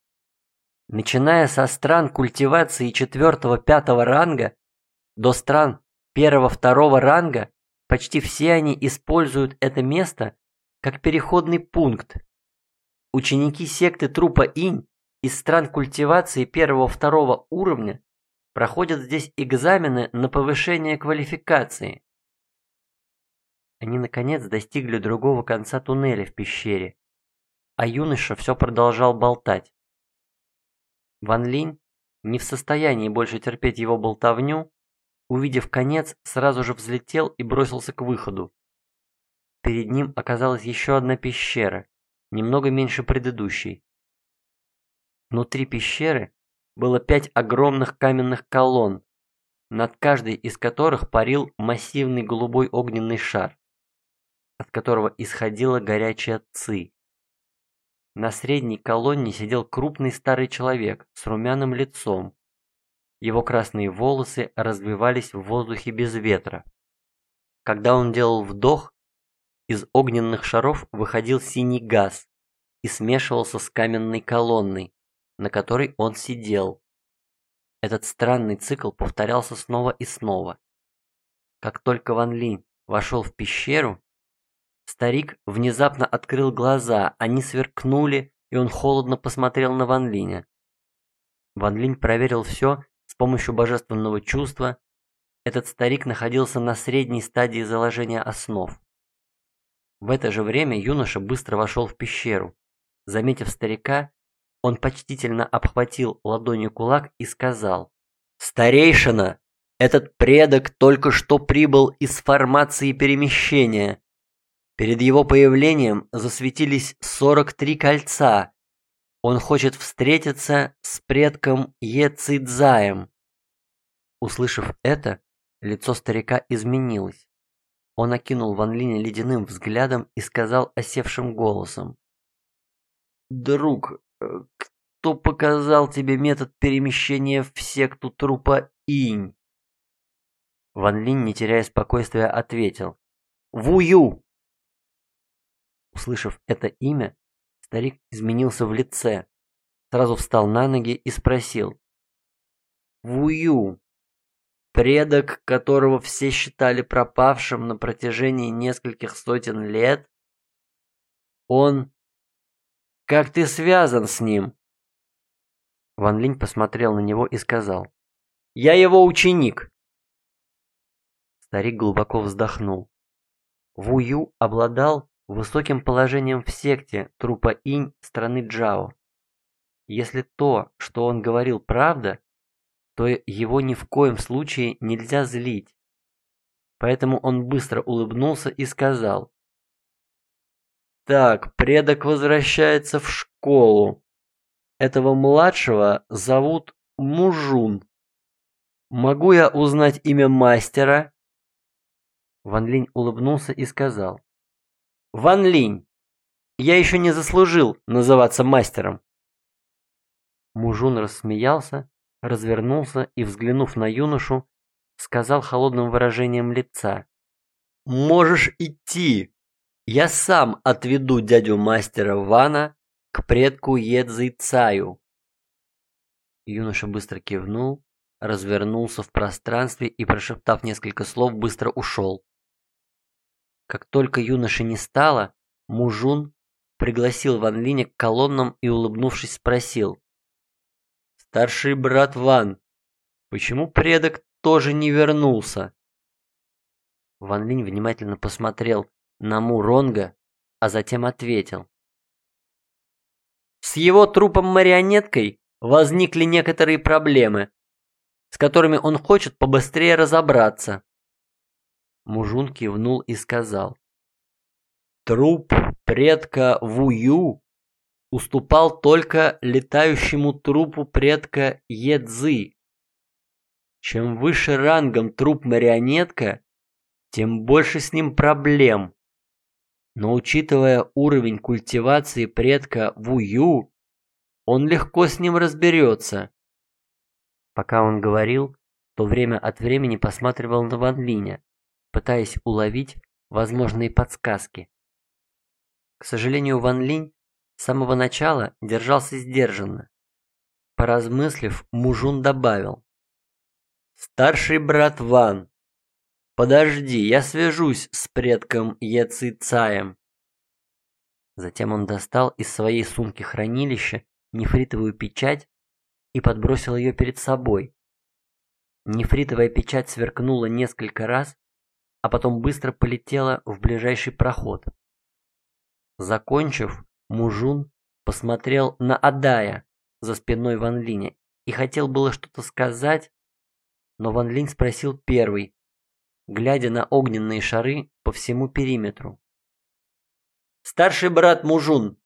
Начиная со стран культивации 4-5 ранга до стран 1-2 ранга, почти все они используют это место как переходный пункт. Ученики секты трупа инь из стран культивации первого-второго уровня проходят здесь экзамены на повышение квалификации. Они наконец достигли другого конца туннеля в пещере, а юноша все продолжал болтать. Ван Линь, не в состоянии больше терпеть его болтовню, увидев конец, сразу же взлетел и бросился к выходу. Перед ним оказалась еще одна пещера, немного меньше предыдущей. Внутри пещеры было пять огромных каменных колонн, над каждой из которых парил массивный голубой огненный шар, от которого исходила горячая ци. На средней колонне сидел крупный старый человек с румяным лицом. Его красные волосы развивались в воздухе без ветра. Когда он делал вдох, из огненных шаров выходил синий газ и смешивался с каменной колонной, на которой он сидел. Этот странный цикл повторялся снова и снова. Как только Ван Линь вошел в пещеру, старик внезапно открыл глаза, они сверкнули, и он холодно посмотрел на Ван Линя. Ван Линь проверил все помощью божественного чувства. Этот старик находился на средней стадии заложения основ. В это же время юноша быстро вошел в пещеру. Заметив старика, он почтительно обхватил ладонью кулак и сказал. «Старейшина, этот предок только что прибыл из формации перемещения. Перед его появлением засветились 43 кольца. Он хочет встретиться с предком Ецидзаем». Услышав это, лицо старика изменилось. Он окинул Ван Линя ледяным взглядом и сказал осевшим голосом. «Друг, Э, кто показал тебе метод перемещения в секту трупа Инь? Ван Линь, не теряя спокойствия, ответил. Вую! Услышав это имя, старик изменился в лице, сразу встал на ноги и спросил. Вую, предок которого все считали пропавшим на протяжении нескольких сотен лет, он как ты связан с ним?» Ван Линь посмотрел на него и сказал. «Я его ученик!» Старик глубоко вздохнул. Ву Ю обладал высоким положением в секте трупа Инь страны Джао. Если то, что он говорил, правда, то его ни в коем случае нельзя злить. Поэтому он быстро улыбнулся и сказал. Так, предок возвращается в школу. Этого младшего зовут Мужун. Могу я узнать имя мастера? Ван Линь улыбнулся и сказал. Ван Линь, я еще не заслужил называться мастером. Мужун рассмеялся, развернулся и, взглянув на юношу, сказал холодным выражением лица. «Можешь идти, я сам отведу дядю мастера Вана к предку Едзы Цаю. Юноша быстро кивнул, развернулся в пространстве и, прошептав несколько слов, быстро ушел. Как только юноши не стало, Мужун пригласил Ван Линя к колоннам и, улыбнувшись, спросил. «Старший брат Ван, почему предок тоже не вернулся?» Ван Линь внимательно посмотрел на Муронга, а затем ответил. С его трупом-марионеткой возникли некоторые проблемы, с которыми он хочет побыстрее разобраться. Мужун кивнул и сказал. Труп предка Вую уступал только летающему трупу предка Едзы. Чем выше рангом труп-марионетка, тем больше с ним проблем. Но учитывая уровень культивации предка Вую, он легко с ним разберется. Пока он говорил, то время от времени посматривал на Ван Линя, пытаясь уловить возможные подсказки. К сожалению, Ван Линь с самого начала держался сдержанно. Поразмыслив, Мужун добавил. «Старший брат Ван, Подожди, я свяжусь с предком Яцицаем. Затем он достал из своей сумки хранилища нефритовую печать и подбросил ее перед собой. Нефритовая печать сверкнула несколько раз, а потом быстро полетела в ближайший проход. Закончив, Мужун посмотрел на Адая за спиной Ван Линя и хотел было что-то сказать, но Ван Линь спросил первый, глядя на огненные шары по всему периметру. «Старший брат Мужун,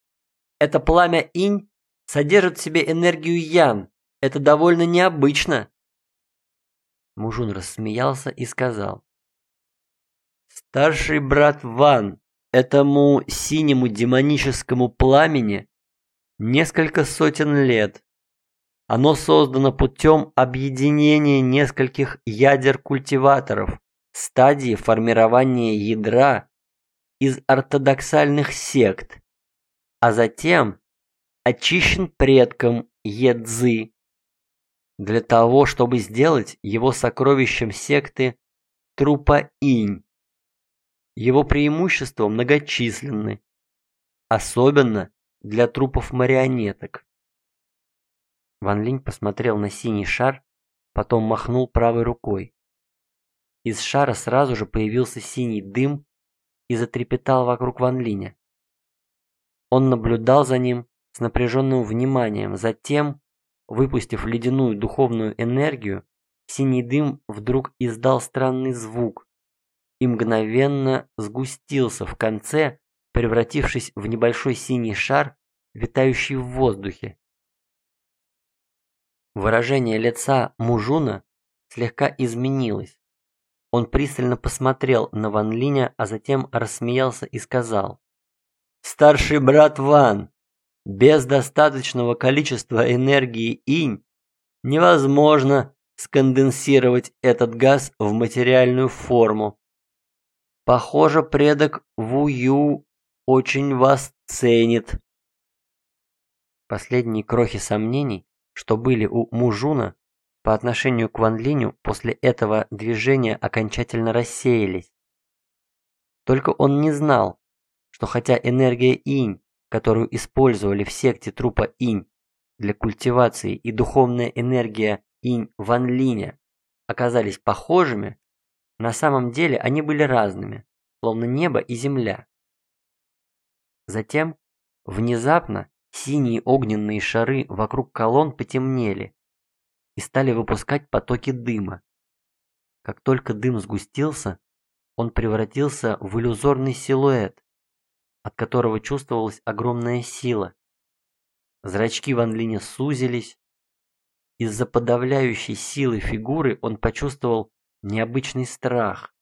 это пламя инь содержит в себе энергию ян. Это довольно необычно». Мужун рассмеялся и сказал. «Старший брат Ван, этому синему демоническому пламени несколько сотен лет. Оно создано путем объединения нескольких ядер-культиваторов, стадии формирования ядра из ортодоксальных сект, а затем очищен предком Едзы для того, чтобы сделать его сокровищем секты трупа Инь. Его преимущества многочисленны, особенно для трупов марионеток. Ван Линь посмотрел на синий шар, потом махнул правой рукой. Из шара сразу же появился синий дым и затрепетал вокруг Ван Линя. Он наблюдал за ним с напряженным вниманием, затем, выпустив ледяную духовную энергию, синий дым вдруг издал странный звук и мгновенно сгустился в конце, превратившись в небольшой синий шар, витающий в воздухе. Выражение лица Мужуна слегка изменилось. Он пристально посмотрел на Ван Линя, а затем рассмеялся и сказал. «Старший брат Ван, без достаточного количества энергии инь невозможно сконденсировать этот газ в материальную форму. Похоже, предок Вую очень вас ценит». Последние крохи сомнений что были у Мужуна по отношению к Ван Линю после этого движения окончательно рассеялись. Только он не знал, что хотя энергия инь, которую использовали в секте трупа инь для культивации и духовная энергия инь Ван Линя оказались похожими, на самом деле они были разными, словно небо и земля. Затем, внезапно, Синие огненные шары вокруг колонн потемнели и стали выпускать потоки дыма. Как только дым сгустился, он превратился в иллюзорный силуэт, от которого чувствовалась огромная сила. Зрачки Ван Линя сузились. Из-за подавляющей силы фигуры он почувствовал необычный страх.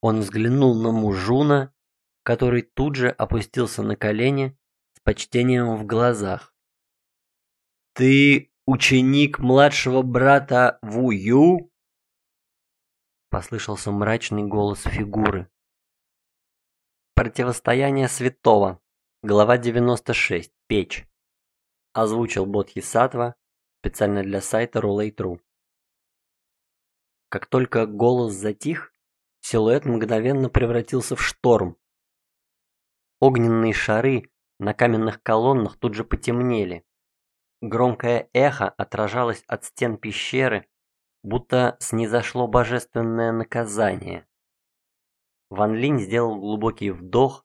Он взглянул на Мужуна, который тут же опустился на колени почтением в глазах. «Ты ученик младшего брата Вую?» Послышался мрачный голос фигуры. Противостояние святого. Глава 96. Печь. Озвучил Бодхисаттва специально для сайта Rollay.ru. Как только голос затих, силуэт мгновенно превратился в шторм. Огненные шары на каменных колоннах тут же потемнели. Громкое эхо отражалось от стен пещеры, будто снизошло божественное наказание. Ван Линь сделал глубокий вдох,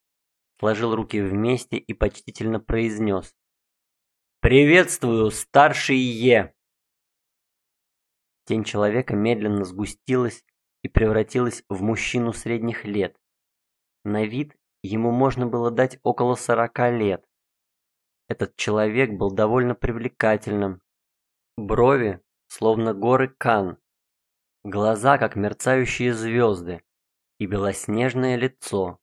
сложил руки вместе и почтительно произнес. «Приветствую, старший Е!» Тень человека медленно сгустилась и превратилась в мужчину средних лет. На вид Ему можно было дать около сорока лет. Этот человек был довольно привлекательным. Брови, словно горы Кан. Глаза, как мерцающие звезды. И белоснежное лицо.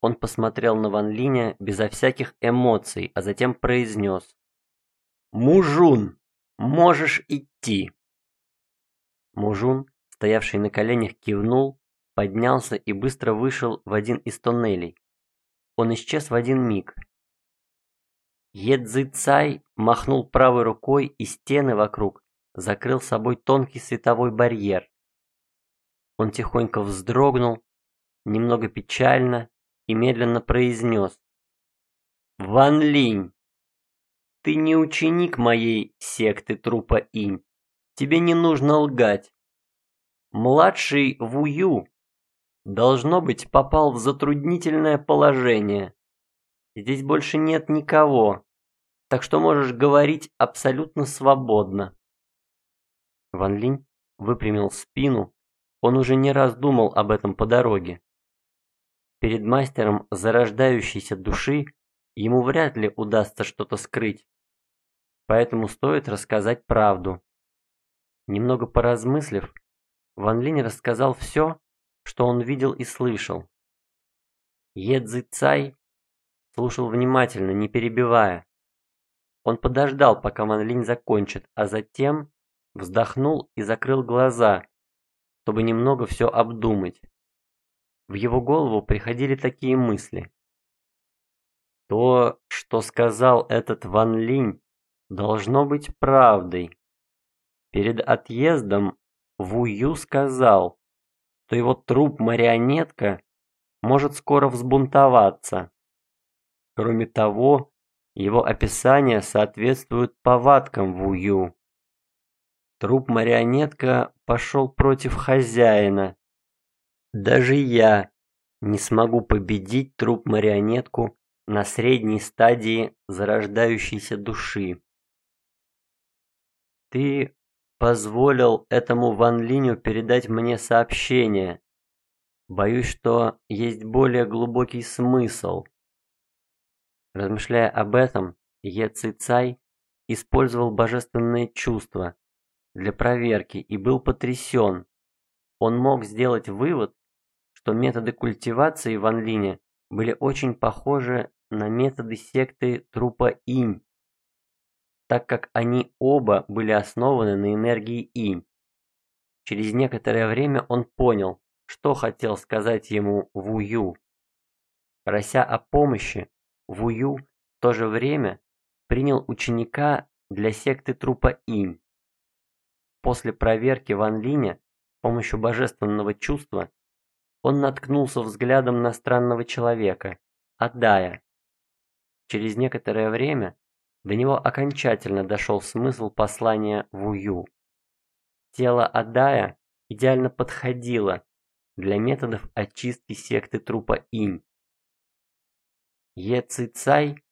Он посмотрел на Ван Линя безо всяких эмоций, а затем произнес. «Мужун, можешь идти!» Мужун, стоявший на коленях, кивнул поднялся и быстро вышел в один из тоннелей. Он исчез в один миг. Едзы Цай махнул правой рукой, и стены вокруг закрыл собой тонкий световой барьер. Он тихонько вздрогнул, немного печально и медленно произнес. «Ван Линь, ты не ученик моей секты трупа Инь. Тебе не нужно лгать. Младший Вую, должно быть, попал в затруднительное положение. Здесь больше нет никого, так что можешь говорить абсолютно свободно. Ван Линь выпрямил спину, он уже не раз думал об этом по дороге. Перед мастером зарождающейся души ему вряд ли удастся что-то скрыть, поэтому стоит рассказать правду. Немного поразмыслив, Ван Линь рассказал все, что он видел и слышал. Е Цзи Цай слушал внимательно, не перебивая. Он подождал, пока Ван Линь закончит, а затем вздохнул и закрыл глаза, чтобы немного все обдумать. В его голову приходили такие мысли. То, что сказал этот Ван Линь, должно быть правдой. Перед отъездом Ву Ю сказал, что его труп-марионетка может скоро взбунтоваться. Кроме того, его описание соответствует повадкам Ву Ю. Труп-марионетка пошел против хозяина. Даже я не смогу победить труп-марионетку на средней стадии зарождающейся души. Ты позволил этому Ван Линю передать мне сообщение. Боюсь, что есть более глубокий смысл. Размышляя об этом, Е Ци Цай использовал божественные чувства, для проверки и был потрясен. Он мог сделать вывод, что методы культивации Ван Линя были очень похожи на методы секты трупа Инь, так как они оба были основаны на энергии Инь. Через некоторое время он понял, что хотел сказать ему Ву Ю. Прося о помощи, Ву Ю в то же время принял ученика для секты трупа Инь. После проверки Ван Линя с помощью божественного чувства он наткнулся взглядом на странного человека, Адая. Через некоторое время до него окончательно дошел смысл послания Вую. Тело Адая идеально подходило для методов очистки секты трупа Инь. Е Ци Цай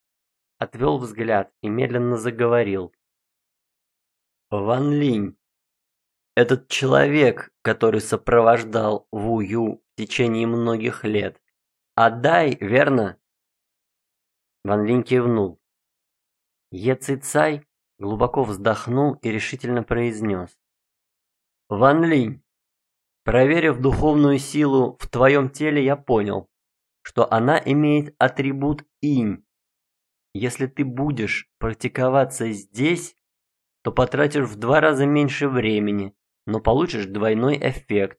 отвел взгляд и медленно заговорил. «Ван Линь, этот человек, который сопровождал Ву Ю в течение многих лет. Адай, верно? Ван Линь кивнул. Е Ци Цай глубоко вздохнул и решительно произнес. Ван Линь, проверив духовную силу в твоем теле, я понял, что она имеет атрибут инь. Если ты будешь практиковаться здесь, то потратишь в два раза меньше времени, но получишь двойной эффект.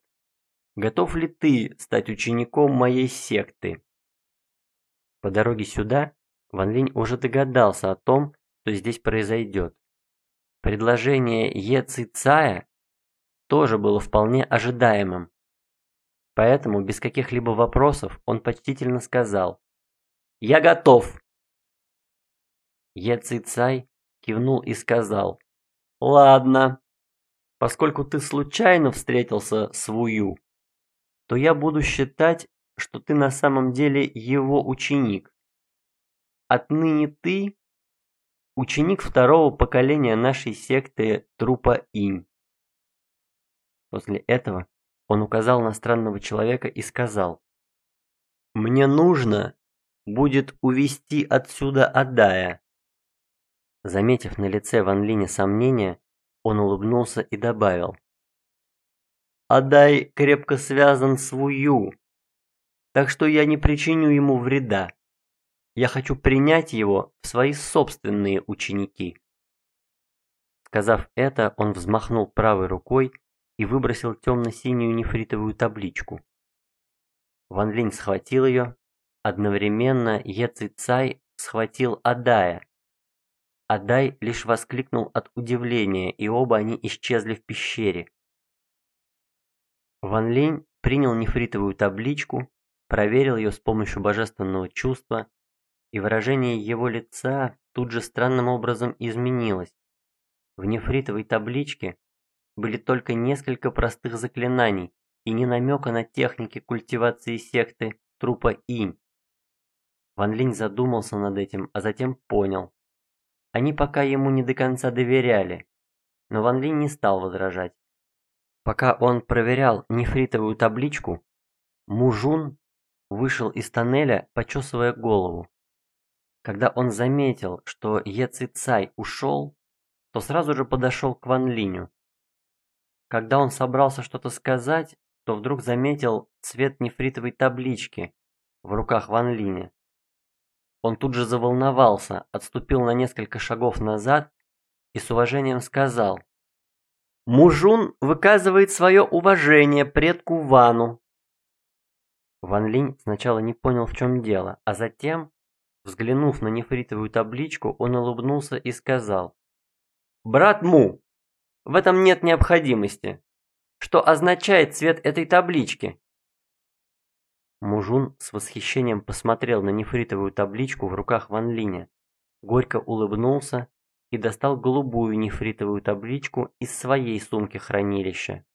Готов ли ты стать учеником моей секты? По дороге сюда Ван Линь уже догадался о том, что здесь произойдет. Предложение Е Ци Цая тоже было вполне ожидаемым. Поэтому без каких-либо вопросов он почтительно сказал «Я готов!» Е Ци Цай кивнул и сказал «Ладно, Поскольку ты случайно встретился с Вую, то я буду считать, что ты на самом деле его ученик. Отныне ты ученик второго поколения нашей секты Трупа Инь. После этого он указал на странного человека и сказал, «Мне нужно будет увести отсюда Адая». Заметив на лице Ван Линя сомнения, он улыбнулся и добавил. «Адай крепко связан с Вую, так что я не причиню ему вреда. Я хочу принять его в свои собственные ученики». Сказав это, он взмахнул правой рукой и выбросил темно-синюю нефритовую табличку. Ван Линь схватил ее, одновременно Е Ци Цай схватил Адая, Адай лишь воскликнул от удивления, и оба они исчезли в пещере. Ван Линь принял нефритовую табличку, проверил ее с помощью божественного чувства, и выражение его лица тут же странным образом изменилась. В нефритовой табличке были только несколько простых заклинаний и ни намека на техники культивации секты трупа Инь. Ван Линь задумался над этим, а затем понял. Они пока ему не до конца доверяли, но Ван Линь не стал возражать. Пока он проверял нефритовую табличку, Мужун вышел из тоннеля, почесывая голову. Когда он заметил, что Е Цай ушел, то сразу же подошел к Ван Линю. Когда он собрался что-то сказать, то вдруг заметил цвет нефритовой таблички в руках Ван Линя. Он тут же заволновался, отступил на несколько шагов назад и с уважением сказал Мужун выказывает свое уважение предку Вану. Ван Линь сначала не понял, в чем дело, а затем, взглянув на нефритовую табличку, он улыбнулся и сказал. «Брат Му, в этом нет необходимости. Что означает цвет этой таблички?» Мужун с восхищением посмотрел на нефритовую табличку в руках Ван Линя, горько улыбнулся и достал голубую нефритовую табличку из своей сумки хранилища.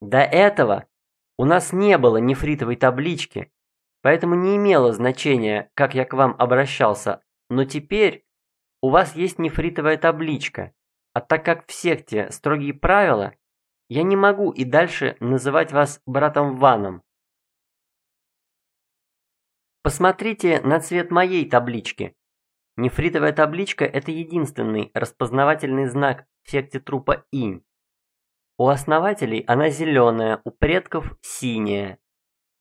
До этого у нас не было нефритовой таблички, поэтому не имело значения, как я к вам обращался, но теперь у вас есть нефритовая табличка, а так как в секте строгие правила, я не могу и дальше называть вас братом Ваном. Посмотрите на цвет моей таблички. Нефритовая табличка – это единственный распознавательный знак в секте трупа инь. У основателей она зеленая, у предков синяя,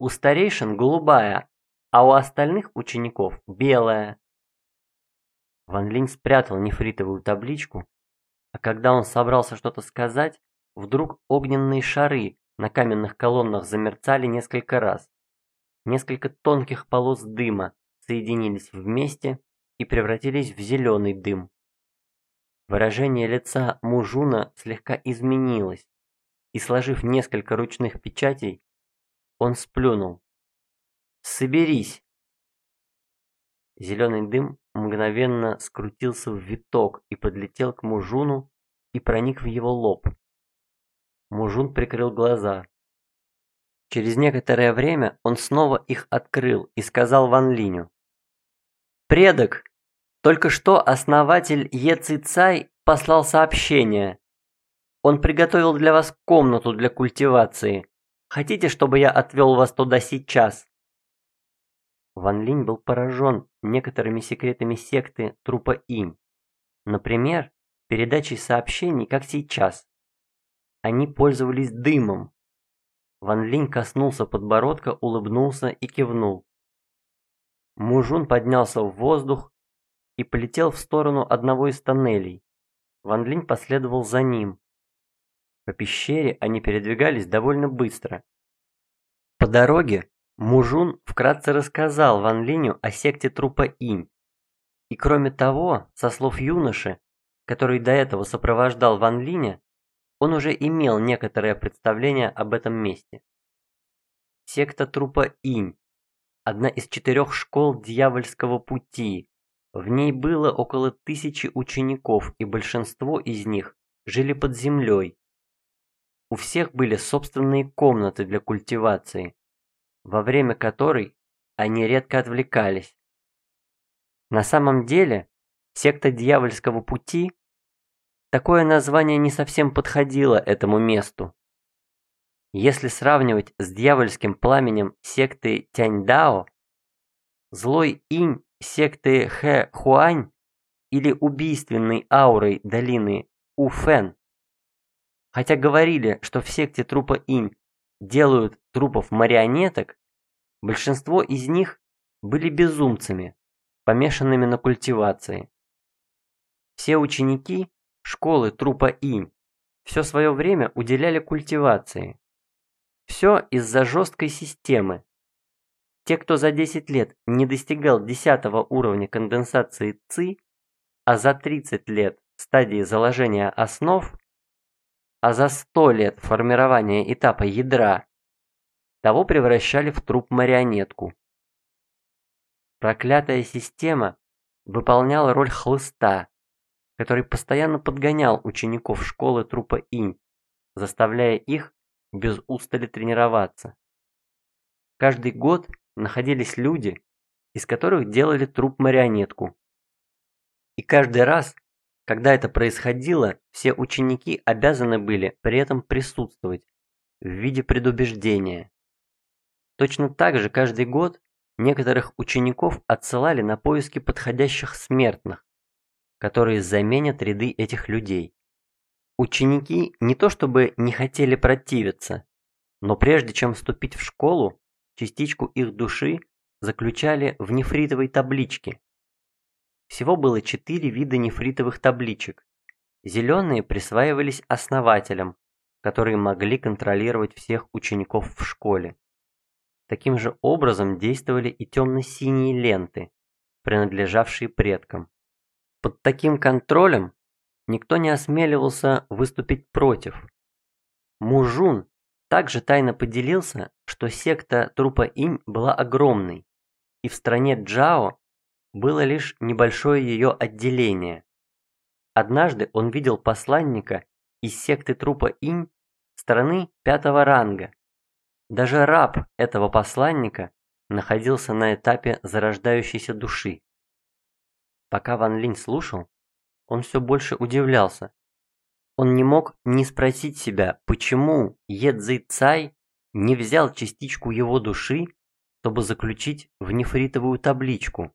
у старейшин голубая, а у остальных учеников белая. Ван Линь спрятал нефритовую табличку, а когда он собрался что-то сказать, вдруг огненные шары на каменных колоннах замерцали несколько раз. Несколько тонких полос дыма соединились вместе и превратились в зеленый дым. Выражение лица Мужуна слегка изменилось, и сложив несколько ручных печатей, он сплюнул. «Соберись!» Зеленый дым мгновенно скрутился в виток и подлетел к Мужуну и проник в его лоб. Мужун прикрыл глаза. Через некоторое время он снова их открыл и сказал Ван Линю. «Предок, только что основатель Е Цай послал сообщение. Он приготовил для вас комнату для культивации. Хотите, чтобы я отвел вас туда сейчас?» Ван Линь был поражен некоторыми секретами секты трупа Инь. Например, передачей сообщений, как сейчас. Они пользовались дымом. Ван Линь коснулся подбородка, улыбнулся и кивнул. Мужун поднялся в воздух, и полетел в сторону одного из тоннелей. Ван Линь последовал за ним. По пещере они передвигались довольно быстро. По дороге Мужун вкратце рассказал Ван Линю о секте трупа Инь. И кроме того, со слов юноши, который до этого сопровождал Ван Линя, он уже имел некоторое представление об этом месте. Секта трупа Инь – одна из четырех школ дьявольского пути, в ней было около тысячи учеников, и большинство из них жили под землей. У всех были собственные комнаты для культивации, во время которой они редко отвлекались. На самом деле, секта дьявольского пути такое название не совсем подходило этому месту. Если сравнивать с дьявольским пламенем секты Тяньдао, злой инь секты Хэ Хуань или убийственной аурой долины Уфэн. Хотя говорили, что в секте трупа Инь делают трупов марионеток, большинство из них были безумцами, помешанными на культивации. Все ученики школы трупа Инь все свое время уделяли культивации. Все из-за жесткой системы, те, кто за 10 лет не достигал 10 уровня конденсации ЦИ, а за 30 лет стадии заложения основ, а за 100 лет формирования этапа ядра, того превращали в труп-марионетку. Проклятая система выполнял роль хлыста, который постоянно подгонял учеников школы трупа Инь, заставляя их без устали тренироваться. Каждый год находились люди, из которых делали труп-марионетку. И каждый раз, когда это происходило, все ученики обязаны были при этом присутствовать в виде предубеждения. Точно так же каждый год некоторых учеников отсылали на поиски подходящих смертных, которые заменят ряды этих людей. Ученики не то чтобы не хотели противиться, но прежде чем вступить в школу, частичку их души заключали в нефритовой табличке. Всего было четыре вида нефритовых табличек. Зеленые присваивались основателям, которые могли контролировать всех учеников в школе. Таким же образом действовали и темно-синие ленты, принадлежавшие предкам. Под таким контролем никто не осмеливался выступить против. Мужун также тайно поделился, что секта трупа Инь была огромной, и в стране Джао было лишь небольшое ее отделение. Однажды он видел посланника из секты трупа Инь страны пятого ранга. Даже раб этого посланника находился на этапе зарождающейся души. Пока Ван Линь слушал, он все больше удивлялся. Он не мог не спросить себя, почему Е Цзы Цай не взял частичку его души, чтобы заключить в нефритовую табличку.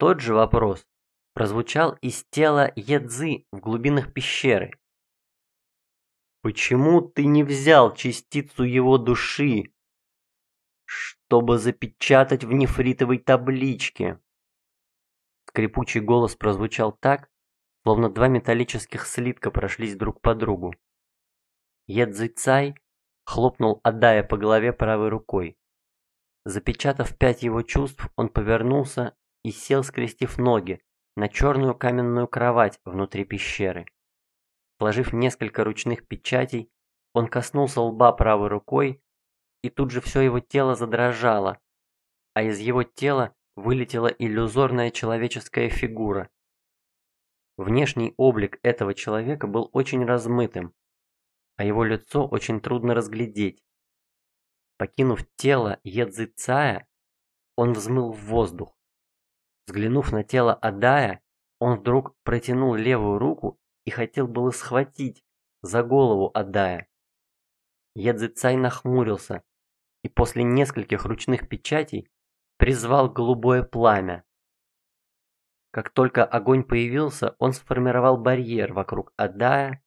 Тот же вопрос прозвучал из тела Едзы в глубинах пещеры. «Почему ты не взял частицу его души, чтобы запечатать в нефритовой табличке?» Скрипучий голос прозвучал так, словно два металлических слитка прошлись друг по другу. Едзы Цай хлопнул Адая по голове правой рукой. Запечатав пять его чувств, он повернулся и сел, скрестив ноги, на черную каменную кровать внутри пещеры. Сложив несколько ручных печатей, он коснулся лба правой рукой, и тут же все его тело задрожало, а из его тела вылетела иллюзорная человеческая фигура. Внешний облик этого человека был очень размытым, а его лицо очень трудно разглядеть. Покинув тело Едзицая, он взмыл в воздух. Взглянув на тело Адая, он вдруг протянул левую руку и хотел было схватить за голову Адая. Едзицай нахмурился и после нескольких ручных печатей призвал голубое пламя. Как только огонь появился, он сформировал барьер вокруг Адая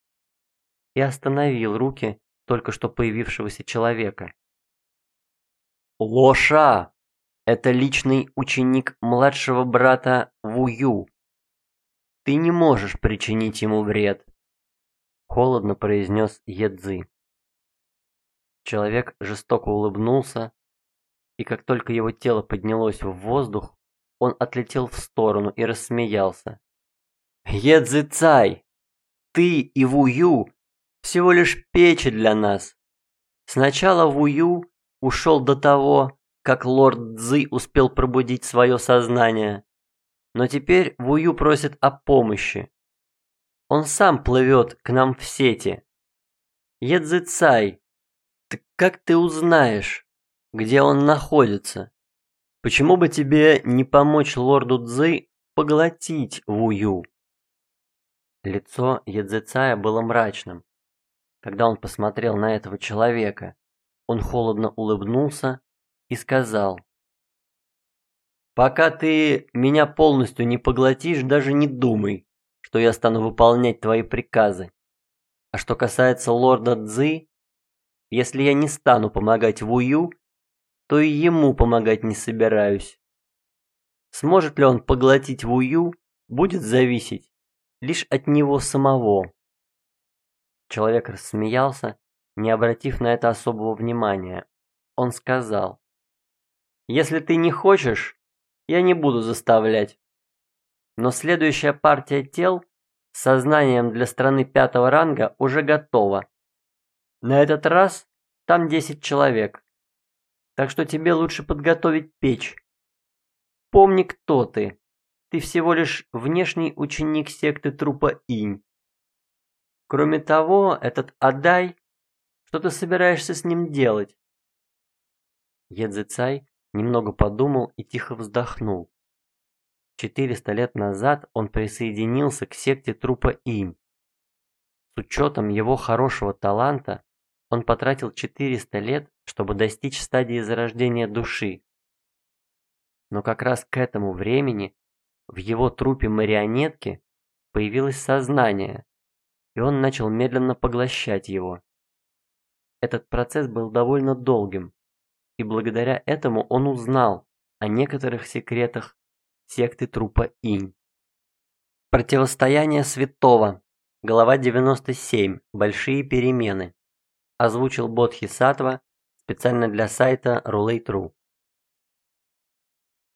и остановил руки только что появившегося человека. Лоша! Это личный ученик младшего брата Вую. Ты не можешь причинить ему вред. Холодно произнес Едзы. Человек жестоко улыбнулся, и как только его тело поднялось в воздух, он отлетел в сторону и рассмеялся. Едзы Цай, ты и Вую всего лишь печи для нас. Сначала Вую ушел до того, как лорд Цзы успел пробудить свое сознание. Но теперь Вую просит о помощи. Он сам плывет к нам в сети. Едзы Цай, ты как ты узнаешь, где он находится? Почему бы тебе не помочь лорду Цзы поглотить Вую? Лицо Едзецая было мрачным, когда он посмотрел на этого человека. Он холодно улыбнулся и сказал. «Пока ты меня полностью не поглотишь, даже не думай, что я стану выполнять твои приказы. А что касается лорда Цзы, если я не стану помогать Вую, то и ему помогать не собираюсь. Сможет ли он поглотить Вую, будет зависеть лишь от него самого». Человек рассмеялся не обратив на это особого внимания. Он сказал, «Если ты не хочешь, я не буду заставлять. Но следующая партия тел с сознанием для страны пятого ранга уже готова. На этот раз там 10 человек. Так что тебе лучше подготовить печь. Помни, кто ты. ты всего лишь внешний ученик секты трупа Инь. Кроме того, этот Адай, что ты собираешься с ним делать? Едзецай немного подумал и тихо вздохнул. 400 лет назад он присоединился к секте трупа Инь. С учетом его хорошего таланта, он потратил 400 лет, чтобы достичь стадии зарождения души. Но как раз к этому времени в его трупе марионетки появилось сознание, и он начал медленно поглощать его. Этот процесс был довольно долгим, и благодаря этому он узнал о некоторых секретах секты трупа Инь. Противостояние святого. Глава 97. Большие перемены. Озвучил Бодхи Сатва специально для сайта Roulette.ru.